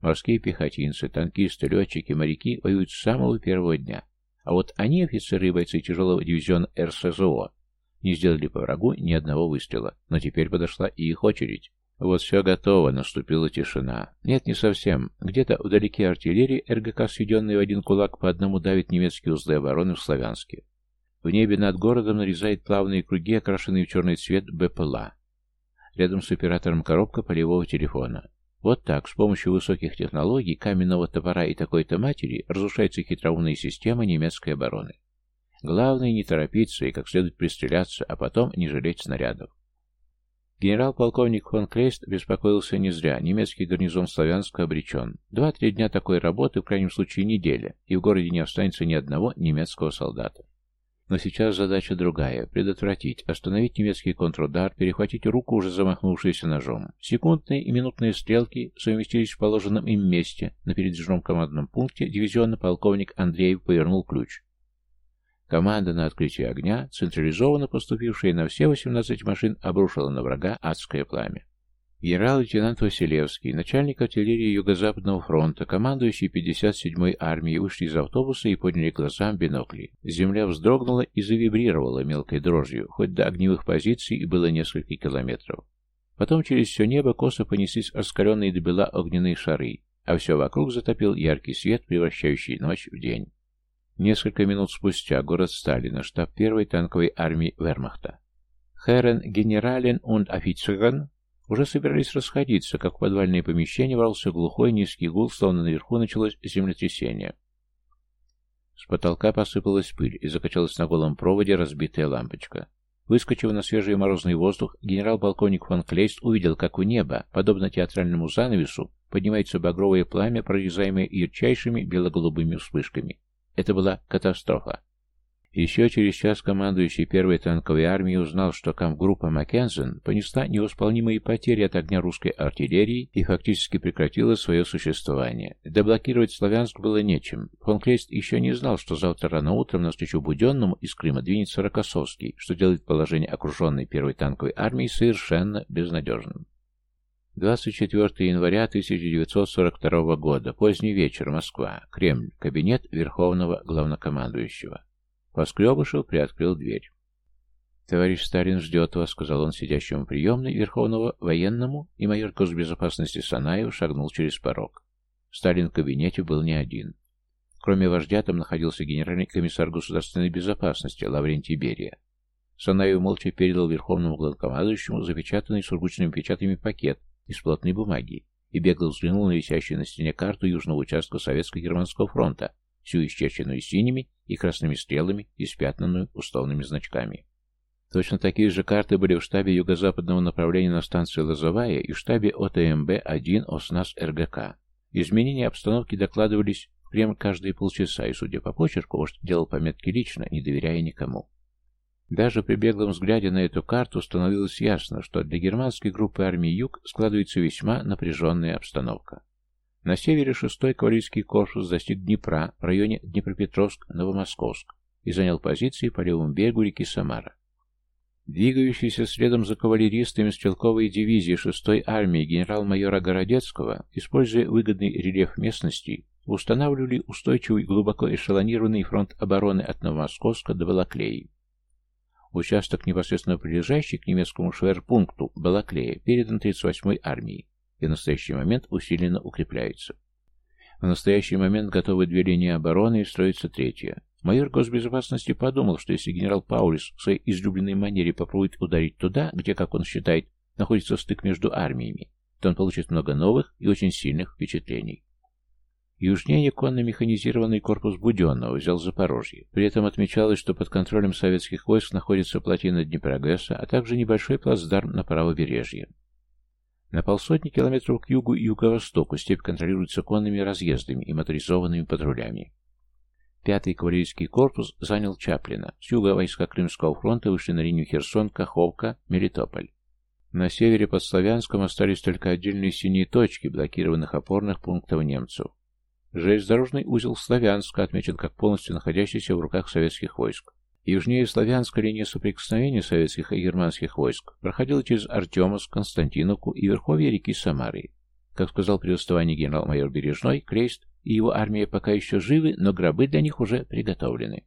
Морские пехотинцы, танкисты, летчики, моряки воюют с самого первого дня. А вот они, офицеры и бойцы тяжелого дивизиона РСЗО, не сделали по врагу ни одного выстрела, но теперь подошла и их очередь. Вот все готово, наступила тишина. Нет, не совсем. Где-то вдалеке артиллерии РГК, сведенная в один кулак, по одному давит немецкие узлы обороны в Славянске. В небе над городом нарезает плавные круги, окрашенные в черный цвет БПЛА. Рядом с оператором коробка полевого телефона. Вот так, с помощью высоких технологий, каменного топора и такой-то матери, разрушается хитроумная система немецкой обороны. Главное не торопиться и как следует пристреляться, а потом не жалеть снарядов. Генерал-полковник фон Клейст беспокоился не зря. Немецкий гарнизон Славянска обречен. Два-три дня такой работы, в крайнем случае неделя, и в городе не останется ни одного немецкого солдата. Но сейчас задача другая – предотвратить, остановить немецкий контрудар, перехватить руку, уже замахнувшуюся ножом. Секундные и минутные стрелки совместились в положенном им месте. На передвижном командном пункте дивизионный полковник Андреев повернул ключ. Команда на открытие огня, централизованно поступившая на все 18 машин, обрушила на врага адское пламя. Генерал-лейтенант Василевский, начальник артиллерии Юго-Западного фронта, командующий 57-й армией, вышли из автобуса и подняли глазам бинокли. Земля вздрогнула и завибрировала мелкой дрожью, хоть до огневых позиций и было несколько километров. Потом через все небо косо понеслись раскаленные до бела огненные шары, а все вокруг затопил яркий свет, превращающий ночь в день. Несколько минут спустя город Сталина, штаб первой танковой армии Вермахта. Херен, генерален und офицерен уже собирались расходиться, как в подвальное помещение ворвался глухой низкий гул, словно наверху началось землетрясение. С потолка посыпалась пыль и закачалась на голом проводе разбитая лампочка. Выскочив на свежий морозный воздух, генерал-полковник фон Клейст увидел, как у неба, подобно театральному занавесу, поднимается багровое пламя, прорезаемое ярчайшими бело-голубыми вспышками. Это была катастрофа. Еще через час командующий первой танковой армией узнал, что кампгруппа Маккензен понесла невосполнимые потери от огня русской артиллерии и фактически прекратила свое существование. Деблокировать Славянск было нечем. Фон Клейст еще не знал, что завтра рано утром навстречу Буденному из Крыма двинется Рокоссовский, что делает положение окруженной первой танковой армии совершенно безнадежным. 24 января 1942 года, поздний вечер, Москва, Кремль, кабинет Верховного Главнокомандующего. Поскребышев приоткрыл дверь. «Товарищ Сталин ждет вас», — сказал он сидящему приемной Верховного военному, и майор госбезопасности Санаев шагнул через порог. Сталин в кабинете был не один. Кроме вождя, там находился генеральный комиссар государственной безопасности Лаврентий Берия. Санаев молча передал Верховному главнокомандующему запечатанный сургучными печатями пакет из плотной бумаги и бегло взглянул на висящую на стене карту южного участка Советско-Германского фронта, всю исчерченную синими и красными стрелами и спятнанную условными значками. Точно такие же карты были в штабе юго-западного направления на станции Лозовая и в штабе ОТМБ-1 ОСНАС РГК. Изменения обстановки докладывались прямо каждые полчаса, и, судя по почерку, вождь делал пометки лично, не доверяя никому. Даже при беглом взгляде на эту карту становилось ясно, что для германской группы армии Юг складывается весьма напряженная обстановка. На севере 6-й кавалерийский корпус достиг Днепра в районе Днепропетровск-Новомосковск и занял позиции по левому берегу реки Самара. Двигающиеся следом за кавалеристами стрелковой дивизии 6-й армии генерал-майора Городецкого, используя выгодный рельеф местности, устанавливали устойчивый глубоко эшелонированный фронт обороны от Новомосковска до Балаклеи. Участок, непосредственно прилежащий к немецкому шверпункту Балаклея, передан 38-й армии и в настоящий момент усиленно укрепляется. В настоящий момент готовы две линии обороны и строится третья. Майор госбезопасности подумал, что если генерал Паулис в своей излюбленной манере попробует ударить туда, где, как он считает, находится стык между армиями, то он получит много новых и очень сильных впечатлений. Южнее конно-механизированный корпус Буденного взял Запорожье. При этом отмечалось, что под контролем советских войск находится плотина Днепрогресса, а также небольшой плацдарм на правобережье. На полсотни километров к югу и юго-востоку степь контролируется конными разъездами и моторизованными патрулями. Пятый кавалерийский корпус занял Чаплина. С юга войска Крымского фронта вышли на линию Херсон, Каховка, Мелитополь. На севере под Славянском остались только отдельные синие точки блокированных опорных пунктов немцев. Железнодорожный узел Славянска отмечен как полностью находящийся в руках советских войск. Южнее Славянска линия соприкосновения советских и германских войск проходила через Артемовск, Константиновку и верховье реки Самары. Как сказал при расставании генерал-майор Бережной, Крейст и его армия пока еще живы, но гробы для них уже приготовлены.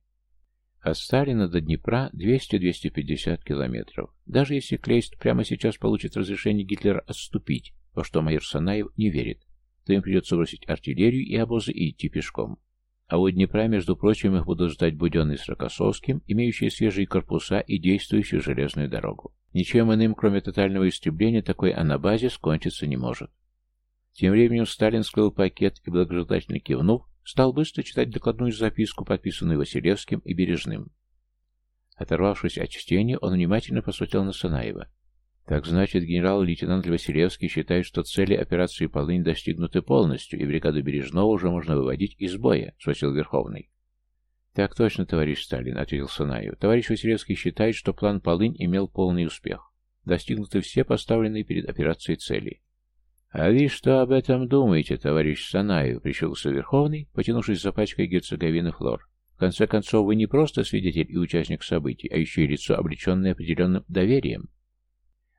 От Сталина до Днепра 200-250 километров. Даже если Клейст прямо сейчас получит разрешение Гитлера отступить, во что майор Санаев не верит, то им придется бросить артиллерию и обозы и идти пешком. А у Днепра, между прочим, их будут ждать Буденный с Рокоссовским, имеющие свежие корпуса и действующую железную дорогу. Ничем иным, кроме тотального истребления, такой анабазе скончиться не может. Тем временем Сталин склеил пакет и, благожелательно кивнув, Стал быстро читать докладную записку, подписанную Василевским и Бережным. Оторвавшись от чтения, он внимательно посмотрел на Санаева. Так значит, генерал-лейтенант Василевский считает, что цели операции «Полынь» достигнуты полностью, и бригаду Бережного уже можно выводить из боя, спросил Верховный. Так точно, товарищ Сталин, ответил Санаев. Товарищ Василевский считает, что план «Полынь» имел полный успех. Достигнуты все поставленные перед операцией цели. «А вы что об этом думаете, товарищ Санаев?» — прищелся Верховный, потянувшись за пачкой герцоговины Флор. «В конце концов, вы не просто свидетель и участник событий, а еще и лицо, облеченное определенным доверием».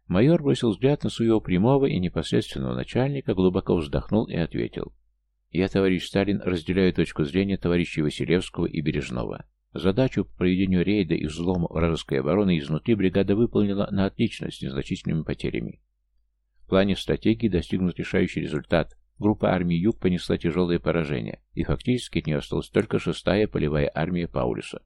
Майор бросил взгляд на своего прямого и непосредственного начальника, глубоко вздохнул и ответил. «Я, товарищ Сталин, разделяю точку зрения товарищей Василевского и Бережного. Задачу по проведению рейда и взлома вражеской обороны изнутри бригада выполнила на отлично с незначительными потерями. В плане стратегии достигнут решающий результат. Группа армии Юг понесла тяжелое поражение, и фактически от нее осталась только шестая полевая армия Паулюса.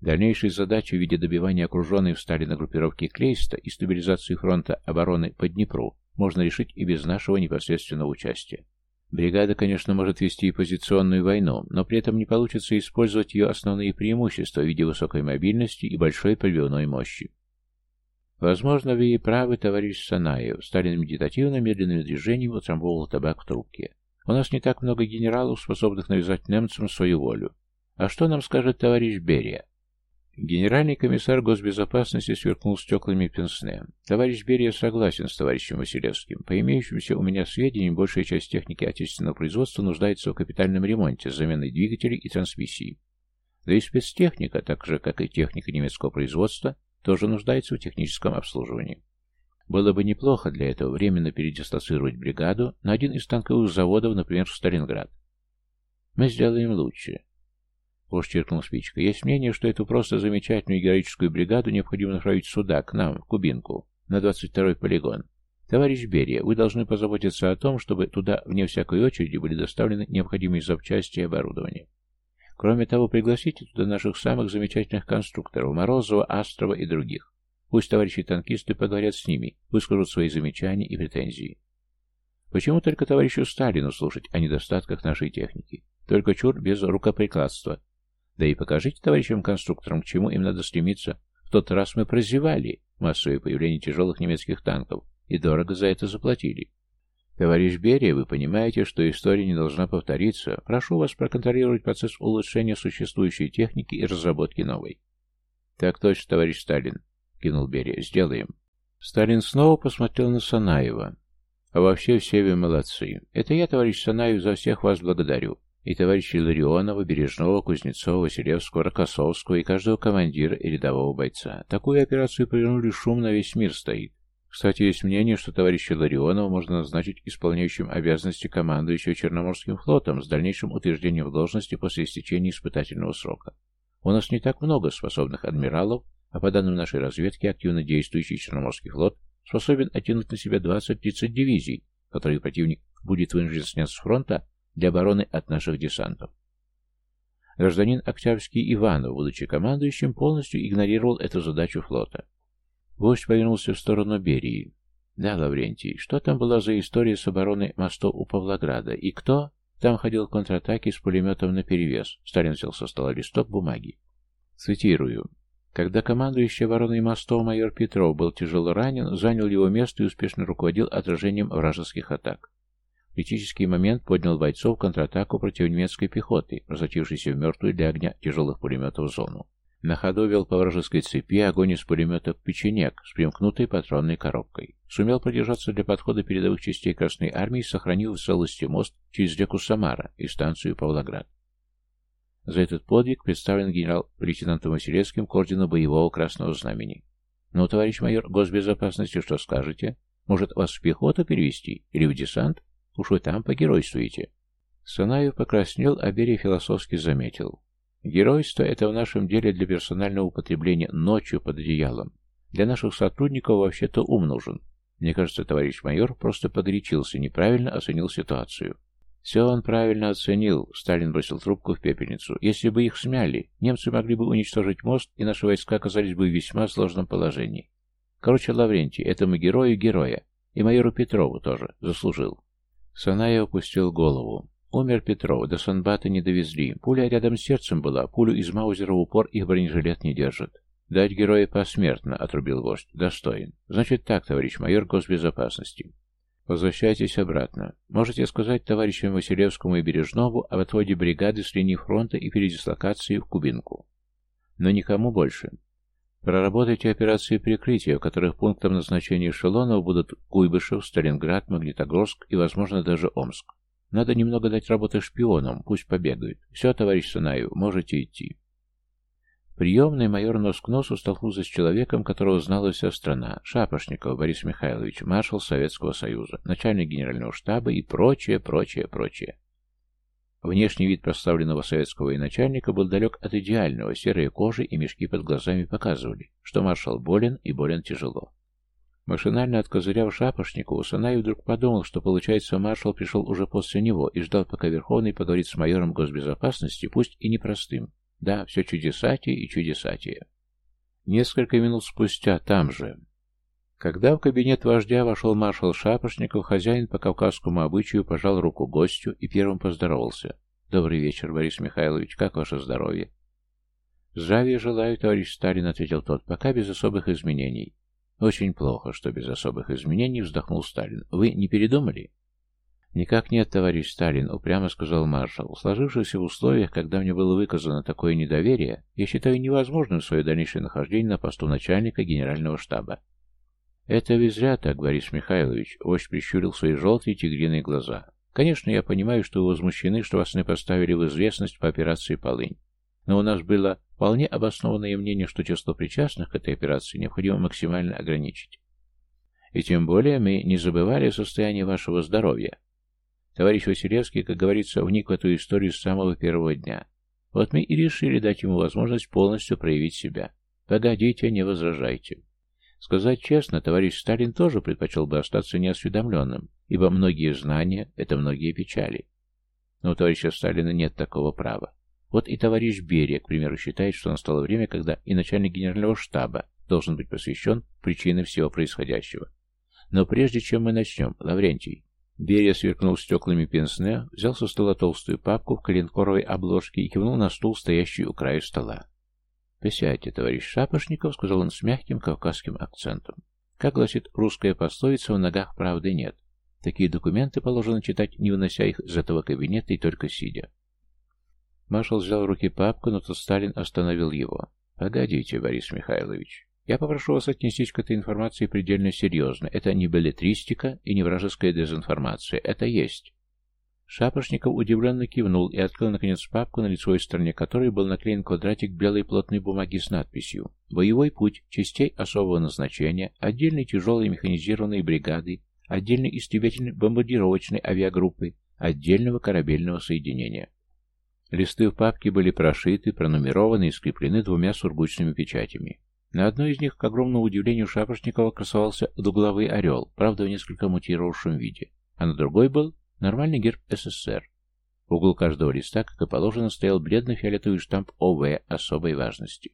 Дальнейшие задачи в виде добивания окруженной в Сталина группировки Клейста и стабилизации фронта обороны по Днепру можно решить и без нашего непосредственного участия. Бригада, конечно, может вести и позиционную войну, но при этом не получится использовать ее основные преимущества в виде высокой мобильности и большой пробивной мощи. Возможно, вы и правы, товарищ Санаев. Сталин медитативно, медленным движением утрамбовал табак в трубке. У нас не так много генералов, способных навязать немцам свою волю. А что нам скажет товарищ Берия? Генеральный комиссар госбезопасности сверкнул стеклами пенсне. Товарищ Берия согласен с товарищем Василевским. По имеющимся у меня сведениям, большая часть техники отечественного производства нуждается в капитальном ремонте с заменой двигателей и трансмиссий. Да и спецтехника, так же, как и техника немецкого производства, тоже нуждается в техническом обслуживании. Было бы неплохо для этого временно передислоцировать бригаду на один из танковых заводов, например, в Сталинград. Мы сделаем лучше. Уж чиркнул спичка. Есть мнение, что эту просто замечательную героическую бригаду необходимо направить сюда, к нам, в Кубинку, на 22-й полигон. Товарищ Берия, вы должны позаботиться о том, чтобы туда, вне всякой очереди, были доставлены необходимые запчасти и оборудование. Кроме того, пригласите туда наших самых замечательных конструкторов, Морозова, Астрова и других. Пусть товарищи танкисты поговорят с ними, выскажут свои замечания и претензии. Почему только товарищу Сталину слушать о недостатках нашей техники? Только чур без рукоприкладства. Да и покажите товарищам конструкторам, к чему им надо стремиться. В тот раз мы прозевали массовое появление тяжелых немецких танков и дорого за это заплатили. Товарищ Берия, вы понимаете, что история не должна повториться. Прошу вас проконтролировать процесс улучшения существующей техники и разработки новой. Так точно, товарищ Сталин, кинул Берия. Сделаем. Сталин снова посмотрел на Санаева. А вообще все вы молодцы. Это я, товарищ Санаев, за всех вас благодарю. И товарищей Ларионова, Бережного, Кузнецова, Василевского, Рокоссовского и каждого командира и рядового бойца. Такую операцию провернули шум на весь мир стоит. Кстати, есть мнение, что товарища Ларионова можно назначить исполняющим обязанности командующего Черноморским флотом с дальнейшим утверждением в должности после истечения испытательного срока. У нас не так много способных адмиралов, а по данным нашей разведки, активно действующий Черноморский флот способен оттянуть на себя 20-30 дивизий, которые противник будет вынужден снять с фронта для обороны от наших десантов. Гражданин Октябрьский Иванов, будучи командующим, полностью игнорировал эту задачу флота. Гость повернулся в сторону Берии. «Да, Лаврентий, что там была за история с обороной мостов у Павлограда? И кто?» Там ходил в контратаке с пулеметом наперевес. Сталин взял со стола листок бумаги. Цитирую. Когда командующий обороной мостов майор Петров был тяжело ранен, занял его место и успешно руководил отражением вражеских атак. Критический момент поднял бойцов в контратаку против немецкой пехоты, разочившейся в мертвую для огня тяжелых пулеметов зону. На ходу вел по вражеской цепи огонь из пулемета «Печенек» с примкнутой патронной коробкой. Сумел продержаться для подхода передовых частей Красной Армии и сохранил в целости мост через реку Самара и станцию Павлоград. За этот подвиг представлен генерал-лейтенантом Василевским к ордену боевого Красного Знамени. «Ну, товарищ майор госбезопасности, что скажете? Может, вас в пехоту перевести? Или в десант? Уж вы там погеройствуете». Санаев покраснел, а Берия философски заметил. Геройство – это в нашем деле для персонального употребления ночью под одеялом. Для наших сотрудников вообще-то ум нужен. Мне кажется, товарищ майор просто погорячился, неправильно оценил ситуацию. Все он правильно оценил, Сталин бросил трубку в пепельницу. Если бы их смяли, немцы могли бы уничтожить мост, и наши войска оказались бы в весьма сложном положении. Короче, Лаврентий, этому герою героя, и майору Петрову тоже, заслужил. Санаев опустил голову. Умер Петров, до Санбата не довезли. Пуля рядом с сердцем была, пулю из Маузера в упор их бронежилет не держит. «Дать героя посмертно», — отрубил вождь. «Достоин. Значит так, товарищ майор госбезопасности. Возвращайтесь обратно. Можете сказать товарищам Василевскому и Бережнову об отводе бригады с линии фронта и передислокации в Кубинку. Но никому больше. Проработайте операции прикрытия, в которых пунктом назначения эшелонов будут Куйбышев, Сталинград, Магнитогорск и, возможно, даже Омск. Надо немного дать работы шпионам, пусть побегают. Все, товарищ Санаев, можете идти. Приемный майор нос к носу столкнулся с человеком, которого знала вся страна, Шапошников Борис Михайлович, маршал Советского Союза, начальник генерального штаба и прочее, прочее, прочее. Внешний вид прославленного советского военачальника был далек от идеального, серые кожи и мешки под глазами показывали, что маршал болен и болен тяжело. Машинально откозыряв Шапошникову, Санаев вдруг подумал, что, получается, маршал пришел уже после него и ждал, пока Верховный поговорит с майором госбезопасности, пусть и непростым. Да, все чудесатие и чудесатие. Несколько минут спустя, там же. Когда в кабинет вождя вошел маршал Шапошников, хозяин по кавказскому обычаю пожал руку гостю и первым поздоровался. «Добрый вечер, Борис Михайлович, как ваше здоровье?» «Здравия желаю, товарищ Сталин», — ответил тот, — «пока без особых изменений. «Очень плохо, что без особых изменений», — вздохнул Сталин. «Вы не передумали?» «Никак нет, товарищ Сталин», — упрямо сказал маршал. «В сложившихся условиях, когда мне было выказано такое недоверие, я считаю невозможным свое дальнейшее нахождение на посту начальника генерального штаба». «Это вы зря так, Борис Михайлович», — вождь прищурил свои желтые тигриные глаза. «Конечно, я понимаю, что вы возмущены, что вас не поставили в известность по операции «Полынь». Но у нас было вполне обоснованное мнение, что число причастных к этой операции необходимо максимально ограничить. И тем более мы не забывали о состоянии вашего здоровья. Товарищ Василевский, как говорится, вник в эту историю с самого первого дня. Вот мы и решили дать ему возможность полностью проявить себя. Погодите, не возражайте. Сказать честно, товарищ Сталин тоже предпочел бы остаться неосведомленным, ибо многие знания — это многие печали. Но у товарища Сталина нет такого права. Вот и товарищ Берия, к примеру, считает, что настало время, когда и начальник генерального штаба должен быть посвящен причинам всего происходящего. Но прежде чем мы начнем, Лаврентий. Берия сверкнул стеклами пенсне, взял со стола толстую папку в коленкоровой обложке и кивнул на стул, стоящий у края стола. «Присядьте, товарищ Шапошников», — сказал он с мягким кавказским акцентом. Как гласит русская пословица, в ногах правды нет. Такие документы положено читать, не вынося их из этого кабинета и только сидя. Маршал взял в руки папку, но тут Сталин остановил его. «Погодите, Борис Михайлович. Я попрошу вас отнестись к этой информации предельно серьезно. Это не балетристика и не вражеская дезинформация. Это есть». Шапошников удивленно кивнул и открыл, наконец, папку, на лицевой стороне которой был наклеен квадратик белой плотной бумаги с надписью «Боевой путь частей особого назначения, отдельной тяжелой механизированной бригады, отдельной истребительной бомбардировочной авиагруппы, отдельного корабельного соединения». Листы в папке были прошиты, пронумерованы и скреплены двумя сургучными печатями. На одной из них, к огромному удивлению Шапошникова, красовался дугловый орел, правда в несколько мутировавшем виде, а на другой был нормальный герб СССР. В углу каждого листа, как и положено, стоял бледно-фиолетовый штамп ОВ особой важности.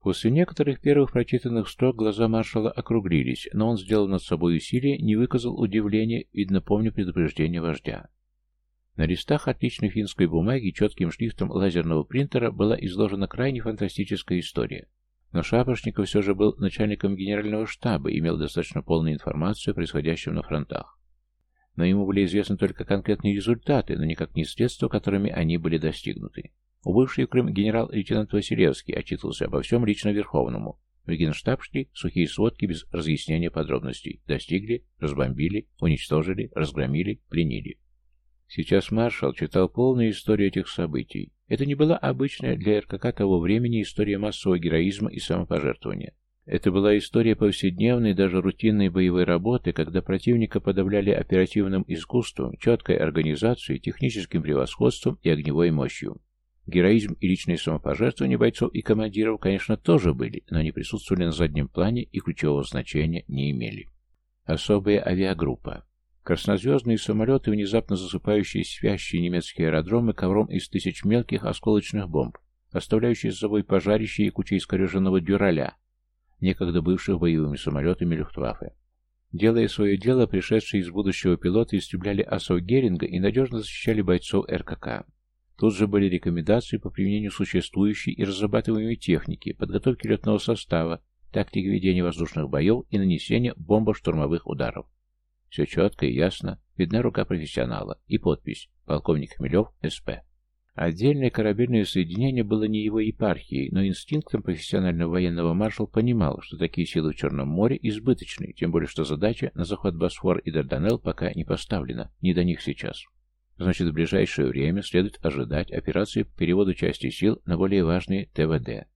После некоторых первых прочитанных строк глаза маршала округлились, но он сделал над собой усилие, не выказал удивления, видно, помню предупреждение вождя. На листах отличной финской бумаги четким шрифтом лазерного принтера была изложена крайне фантастическая история. Но Шапошников все же был начальником генерального штаба и имел достаточно полную информацию о происходящем на фронтах. Но ему были известны только конкретные результаты, но никак не средства, которыми они были достигнуты. Убывший в Крым генерал-лейтенант Василевский отчитывался обо всем лично Верховному. В генштаб шли сухие сводки без разъяснения подробностей. Достигли, разбомбили, уничтожили, разгромили, пленили. Сейчас маршал читал полную историю этих событий. Это не была обычная для РКК того времени история массового героизма и самопожертвования. Это была история повседневной, даже рутинной боевой работы, когда противника подавляли оперативным искусством, четкой организацией, техническим превосходством и огневой мощью. Героизм и личное самопожертвование бойцов и командиров, конечно, тоже были, но они присутствовали на заднем плане и ключевого значения не имели. Особая авиагруппа. Краснозвездные самолеты, внезапно засыпающие спящие немецкие аэродромы ковром из тысяч мелких осколочных бомб, оставляющие за собой пожарища и куча искореженного дюраля, некогда бывших боевыми самолетами Люфтваффе. Делая свое дело, пришедшие из будущего пилоты истребляли асов Геринга и надежно защищали бойцов РКК. Тут же были рекомендации по применению существующей и разрабатываемой техники, подготовки летного состава, тактики ведения воздушных боев и нанесения бомбо-штурмовых ударов. Все четко и ясно, видна рука профессионала и подпись «Полковник Хмелев, СП». Отдельное корабельное соединение было не его епархией, но инстинктом профессионального военного маршал понимал, что такие силы в Черном море избыточны, тем более что задача на захват Босфор и Дарданелл пока не поставлена, не до них сейчас. Значит, в ближайшее время следует ожидать операции по переводу части сил на более важные ТВД.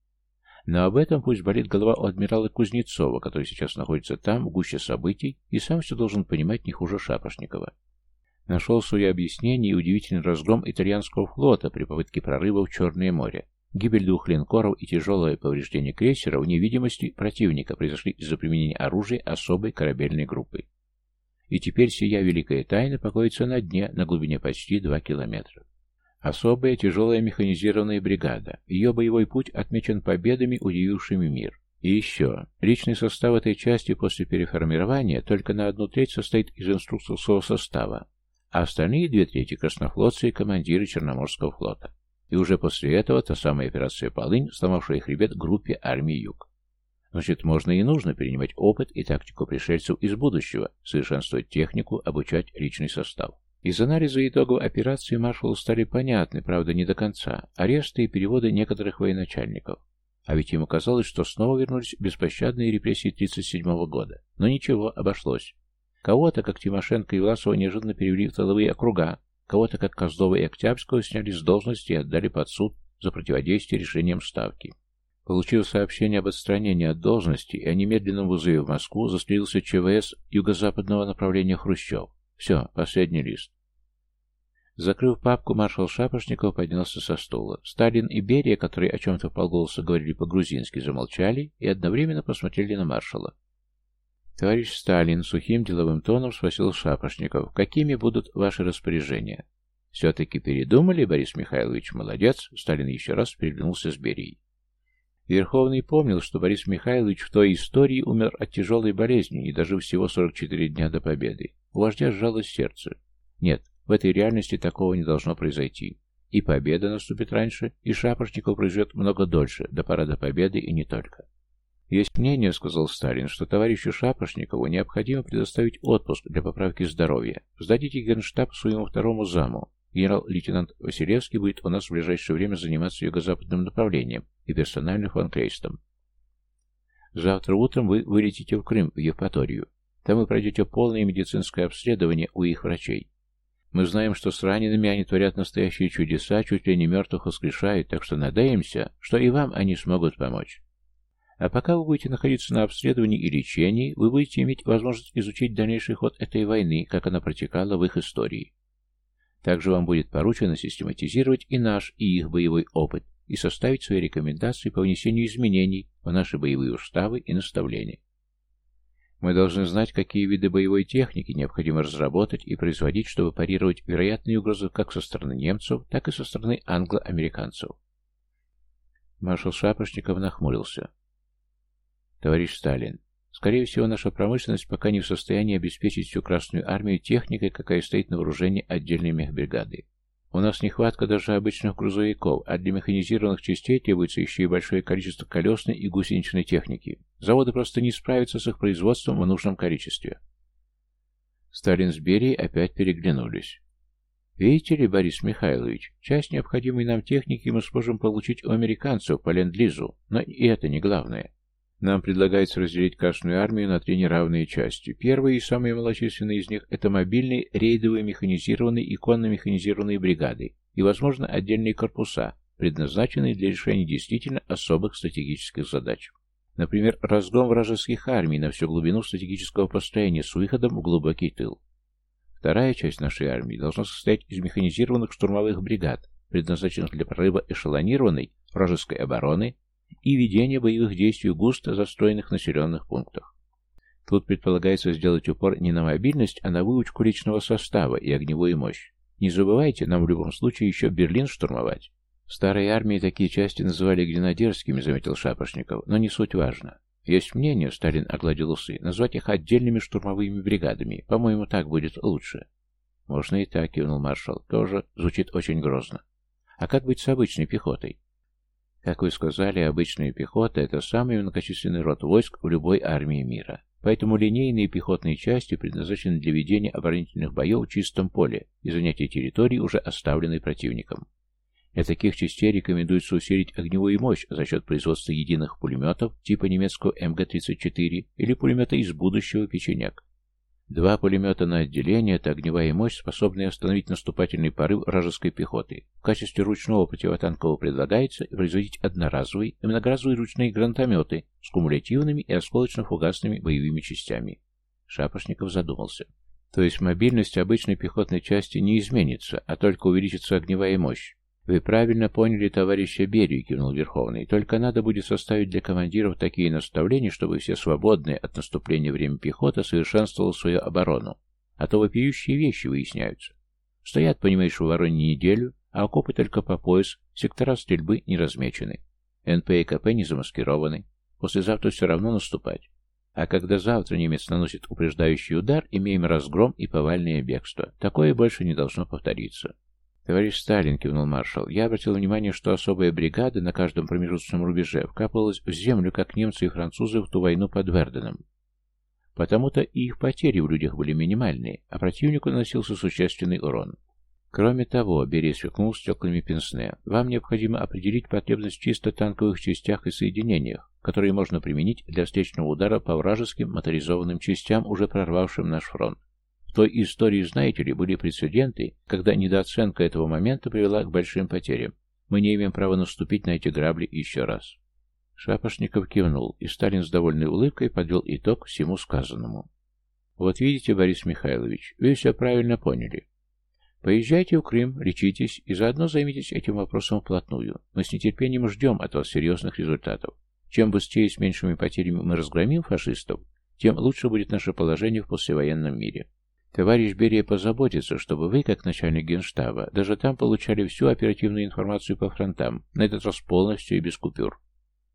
Но об этом пусть болит голова у адмирала Кузнецова, который сейчас находится там, в гуще событий, и сам все должен понимать не хуже Шапошникова. Нашел свое объяснение и удивительный разгром итальянского флота при попытке прорыва в Черное море. Гибель двух линкоров и тяжелое повреждение крейсера в невидимости противника произошли из-за применения оружия особой корабельной группы. И теперь сия великая тайна покоится на дне на глубине почти 2 километра. Особая тяжелая механизированная бригада. Ее боевой путь отмечен победами, удивившими мир. И еще. Личный состав этой части после переформирования только на одну треть состоит из инструкторского состава, а остальные две трети – краснофлотцы и командиры Черноморского флота. И уже после этого та самая операция «Полынь», сломавшая хребет группе армии Юг. Значит, можно и нужно перенимать опыт и тактику пришельцев из будущего, совершенствовать технику, обучать личный состав. Из анализа итогов операции маршалу стали понятны, правда, не до конца, аресты и переводы некоторых военачальников. А ведь ему казалось, что снова вернулись беспощадные репрессии 1937 года. Но ничего, обошлось. Кого-то, как Тимошенко и Власова, неожиданно перевели в тыловые округа, кого-то, как Козлова и Октябрьского, сняли с должности и отдали под суд за противодействие решениям Ставки. Получив сообщение об отстранении от должности и о немедленном вызове в Москву, застрелился ЧВС юго-западного направления Хрущев. Все, последний лист. Закрыв папку, маршал Шапошников поднялся со стула. Сталин и Берия, которые о чем-то полголоса говорили по-грузински, замолчали и одновременно посмотрели на маршала. «Товарищ Сталин», — сухим деловым тоном спросил Шапошников, «какими будут ваши распоряжения?» «Все-таки передумали, Борис Михайлович, молодец», — Сталин еще раз переглянулся с Берией. Верховный помнил, что Борис Михайлович в той истории умер от тяжелой болезни, не дожив всего 44 дня до победы. У вождя сжалось сердце. Нет, в этой реальности такого не должно произойти. И победа наступит раньше, и Шапошников проживет много дольше, до парада победы и не только. Есть мнение, сказал Сталин, что товарищу Шапошникову необходимо предоставить отпуск для поправки здоровья. Сдадите генштаб своему второму заму. Генерал-лейтенант Василевский будет у нас в ближайшее время заниматься юго-западным направлением и персонально фанкрейстом. Завтра утром вы вылетите в Крым, в Евпаторию. Там вы пройдете полное медицинское обследование у их врачей. Мы знаем, что с ранеными они творят настоящие чудеса, чуть ли не мертвых воскрешают, так что надеемся, что и вам они смогут помочь. А пока вы будете находиться на обследовании и лечении, вы будете иметь возможность изучить дальнейший ход этой войны, как она протекала в их истории. Также вам будет поручено систематизировать и наш, и их боевой опыт, и составить свои рекомендации по внесению изменений в наши боевые уставы и наставления. Мы должны знать, какие виды боевой техники необходимо разработать и производить, чтобы парировать вероятные угрозы как со стороны немцев, так и со стороны англо-американцев. Маршал Шапошников нахмурился. Товарищ Сталин, скорее всего, наша промышленность пока не в состоянии обеспечить всю Красную Армию техникой, какая стоит на вооружении отдельной мехбригады. У нас нехватка даже обычных грузовиков, а для механизированных частей требуется еще и большое количество колесной и гусеничной техники. Заводы просто не справятся с их производством в нужном количестве. Сталин с Берией опять переглянулись. Видите ли, Борис Михайлович, часть необходимой нам техники мы сможем получить у американцев по ленд-лизу, но и это не главное. Нам предлагается разделить Красную армию на три неравные части. Первая и самая малочисленная из них – это мобильные рейдовые механизированные и конно-механизированные бригады и, возможно, отдельные корпуса, предназначенные для решения действительно особых стратегических задач. Например, разгром вражеских армий на всю глубину стратегического построения с выходом в глубокий тыл. Вторая часть нашей армии должна состоять из механизированных штурмовых бригад, предназначенных для прорыва эшелонированной вражеской обороны и ведения боевых действий в густо застроенных населенных пунктах. Тут предполагается сделать упор не на мобильность, а на выучку личного состава и огневую мощь. Не забывайте, нам в любом случае еще Берлин штурмовать. В старой армии такие части называли гренадерскими, заметил Шапошников, но не суть важно. Есть мнение, Сталин огладил усы, назвать их отдельными штурмовыми бригадами. По-моему, так будет лучше. Можно и так, кивнул маршал. Тоже звучит очень грозно. А как быть с обычной пехотой? Как вы сказали, обычная пехота – это самый многочисленный род войск в любой армии мира. Поэтому линейные пехотные части предназначены для ведения оборонительных боев в чистом поле и занятия территории, уже оставленной противником. Для таких частей рекомендуется усилить огневую мощь за счет производства единых пулеметов типа немецкого МГ-34 или пулемета из будущего «Печеняк». Два пулемета на отделение – это огневая мощь, способная остановить наступательный порыв вражеской пехоты. В качестве ручного противотанкового предлагается производить одноразовые и многоразовые ручные гранатометы с кумулятивными и осколочно-фугасными боевыми частями. Шапошников задумался. То есть мобильность обычной пехотной части не изменится, а только увеличится огневая мощь. «Вы правильно поняли, товарища Берию», — кивнул Верховный. «Только надо будет составить для командиров такие наставления, чтобы все свободные от наступления время пехота совершенствовала свою оборону. А то вопиющие вещи выясняются. Стоят, понимаешь, в вороне неделю, а окопы только по пояс, сектора стрельбы не размечены. НП и КП не замаскированы. Послезавтра все равно наступать. А когда завтра немец наносит упреждающий удар, имеем разгром и повальное бегство. Такое больше не должно повториться. «Товарищ Сталин», — кивнул маршал, — «я обратил внимание, что особая бригада на каждом промежуточном рубеже вкапывалась в землю, как немцы и французы в ту войну под Верденом. Потому-то и их потери в людях были минимальные, а противнику наносился существенный урон. Кроме того, Берия сверкнул стеклами пенсне, вам необходимо определить потребность чисто танковых частях и соединениях, которые можно применить для встречного удара по вражеским моторизованным частям, уже прорвавшим наш фронт. В той истории, знаете ли, были прецеденты, когда недооценка этого момента привела к большим потерям. Мы не имеем права наступить на эти грабли еще раз. Шапошников кивнул, и Сталин с довольной улыбкой подвел итог всему сказанному. Вот видите, Борис Михайлович, вы все правильно поняли. Поезжайте в Крым, лечитесь и заодно займитесь этим вопросом вплотную. Мы с нетерпением ждем от вас серьезных результатов. Чем быстрее с меньшими потерями мы разгромим фашистов, тем лучше будет наше положение в послевоенном мире. Товарищ Берия позаботится, чтобы вы, как начальник генштаба, даже там получали всю оперативную информацию по фронтам, на этот раз полностью и без купюр.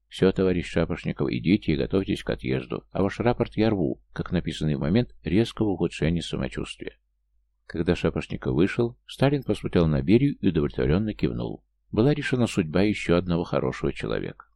Все, товарищ Шапошников, идите и готовьтесь к отъезду, а ваш рапорт я рву, как написанный в момент резкого ухудшения самочувствия. Когда Шапошников вышел, Сталин посмотрел на Берию и удовлетворенно кивнул. Была решена судьба еще одного хорошего человека.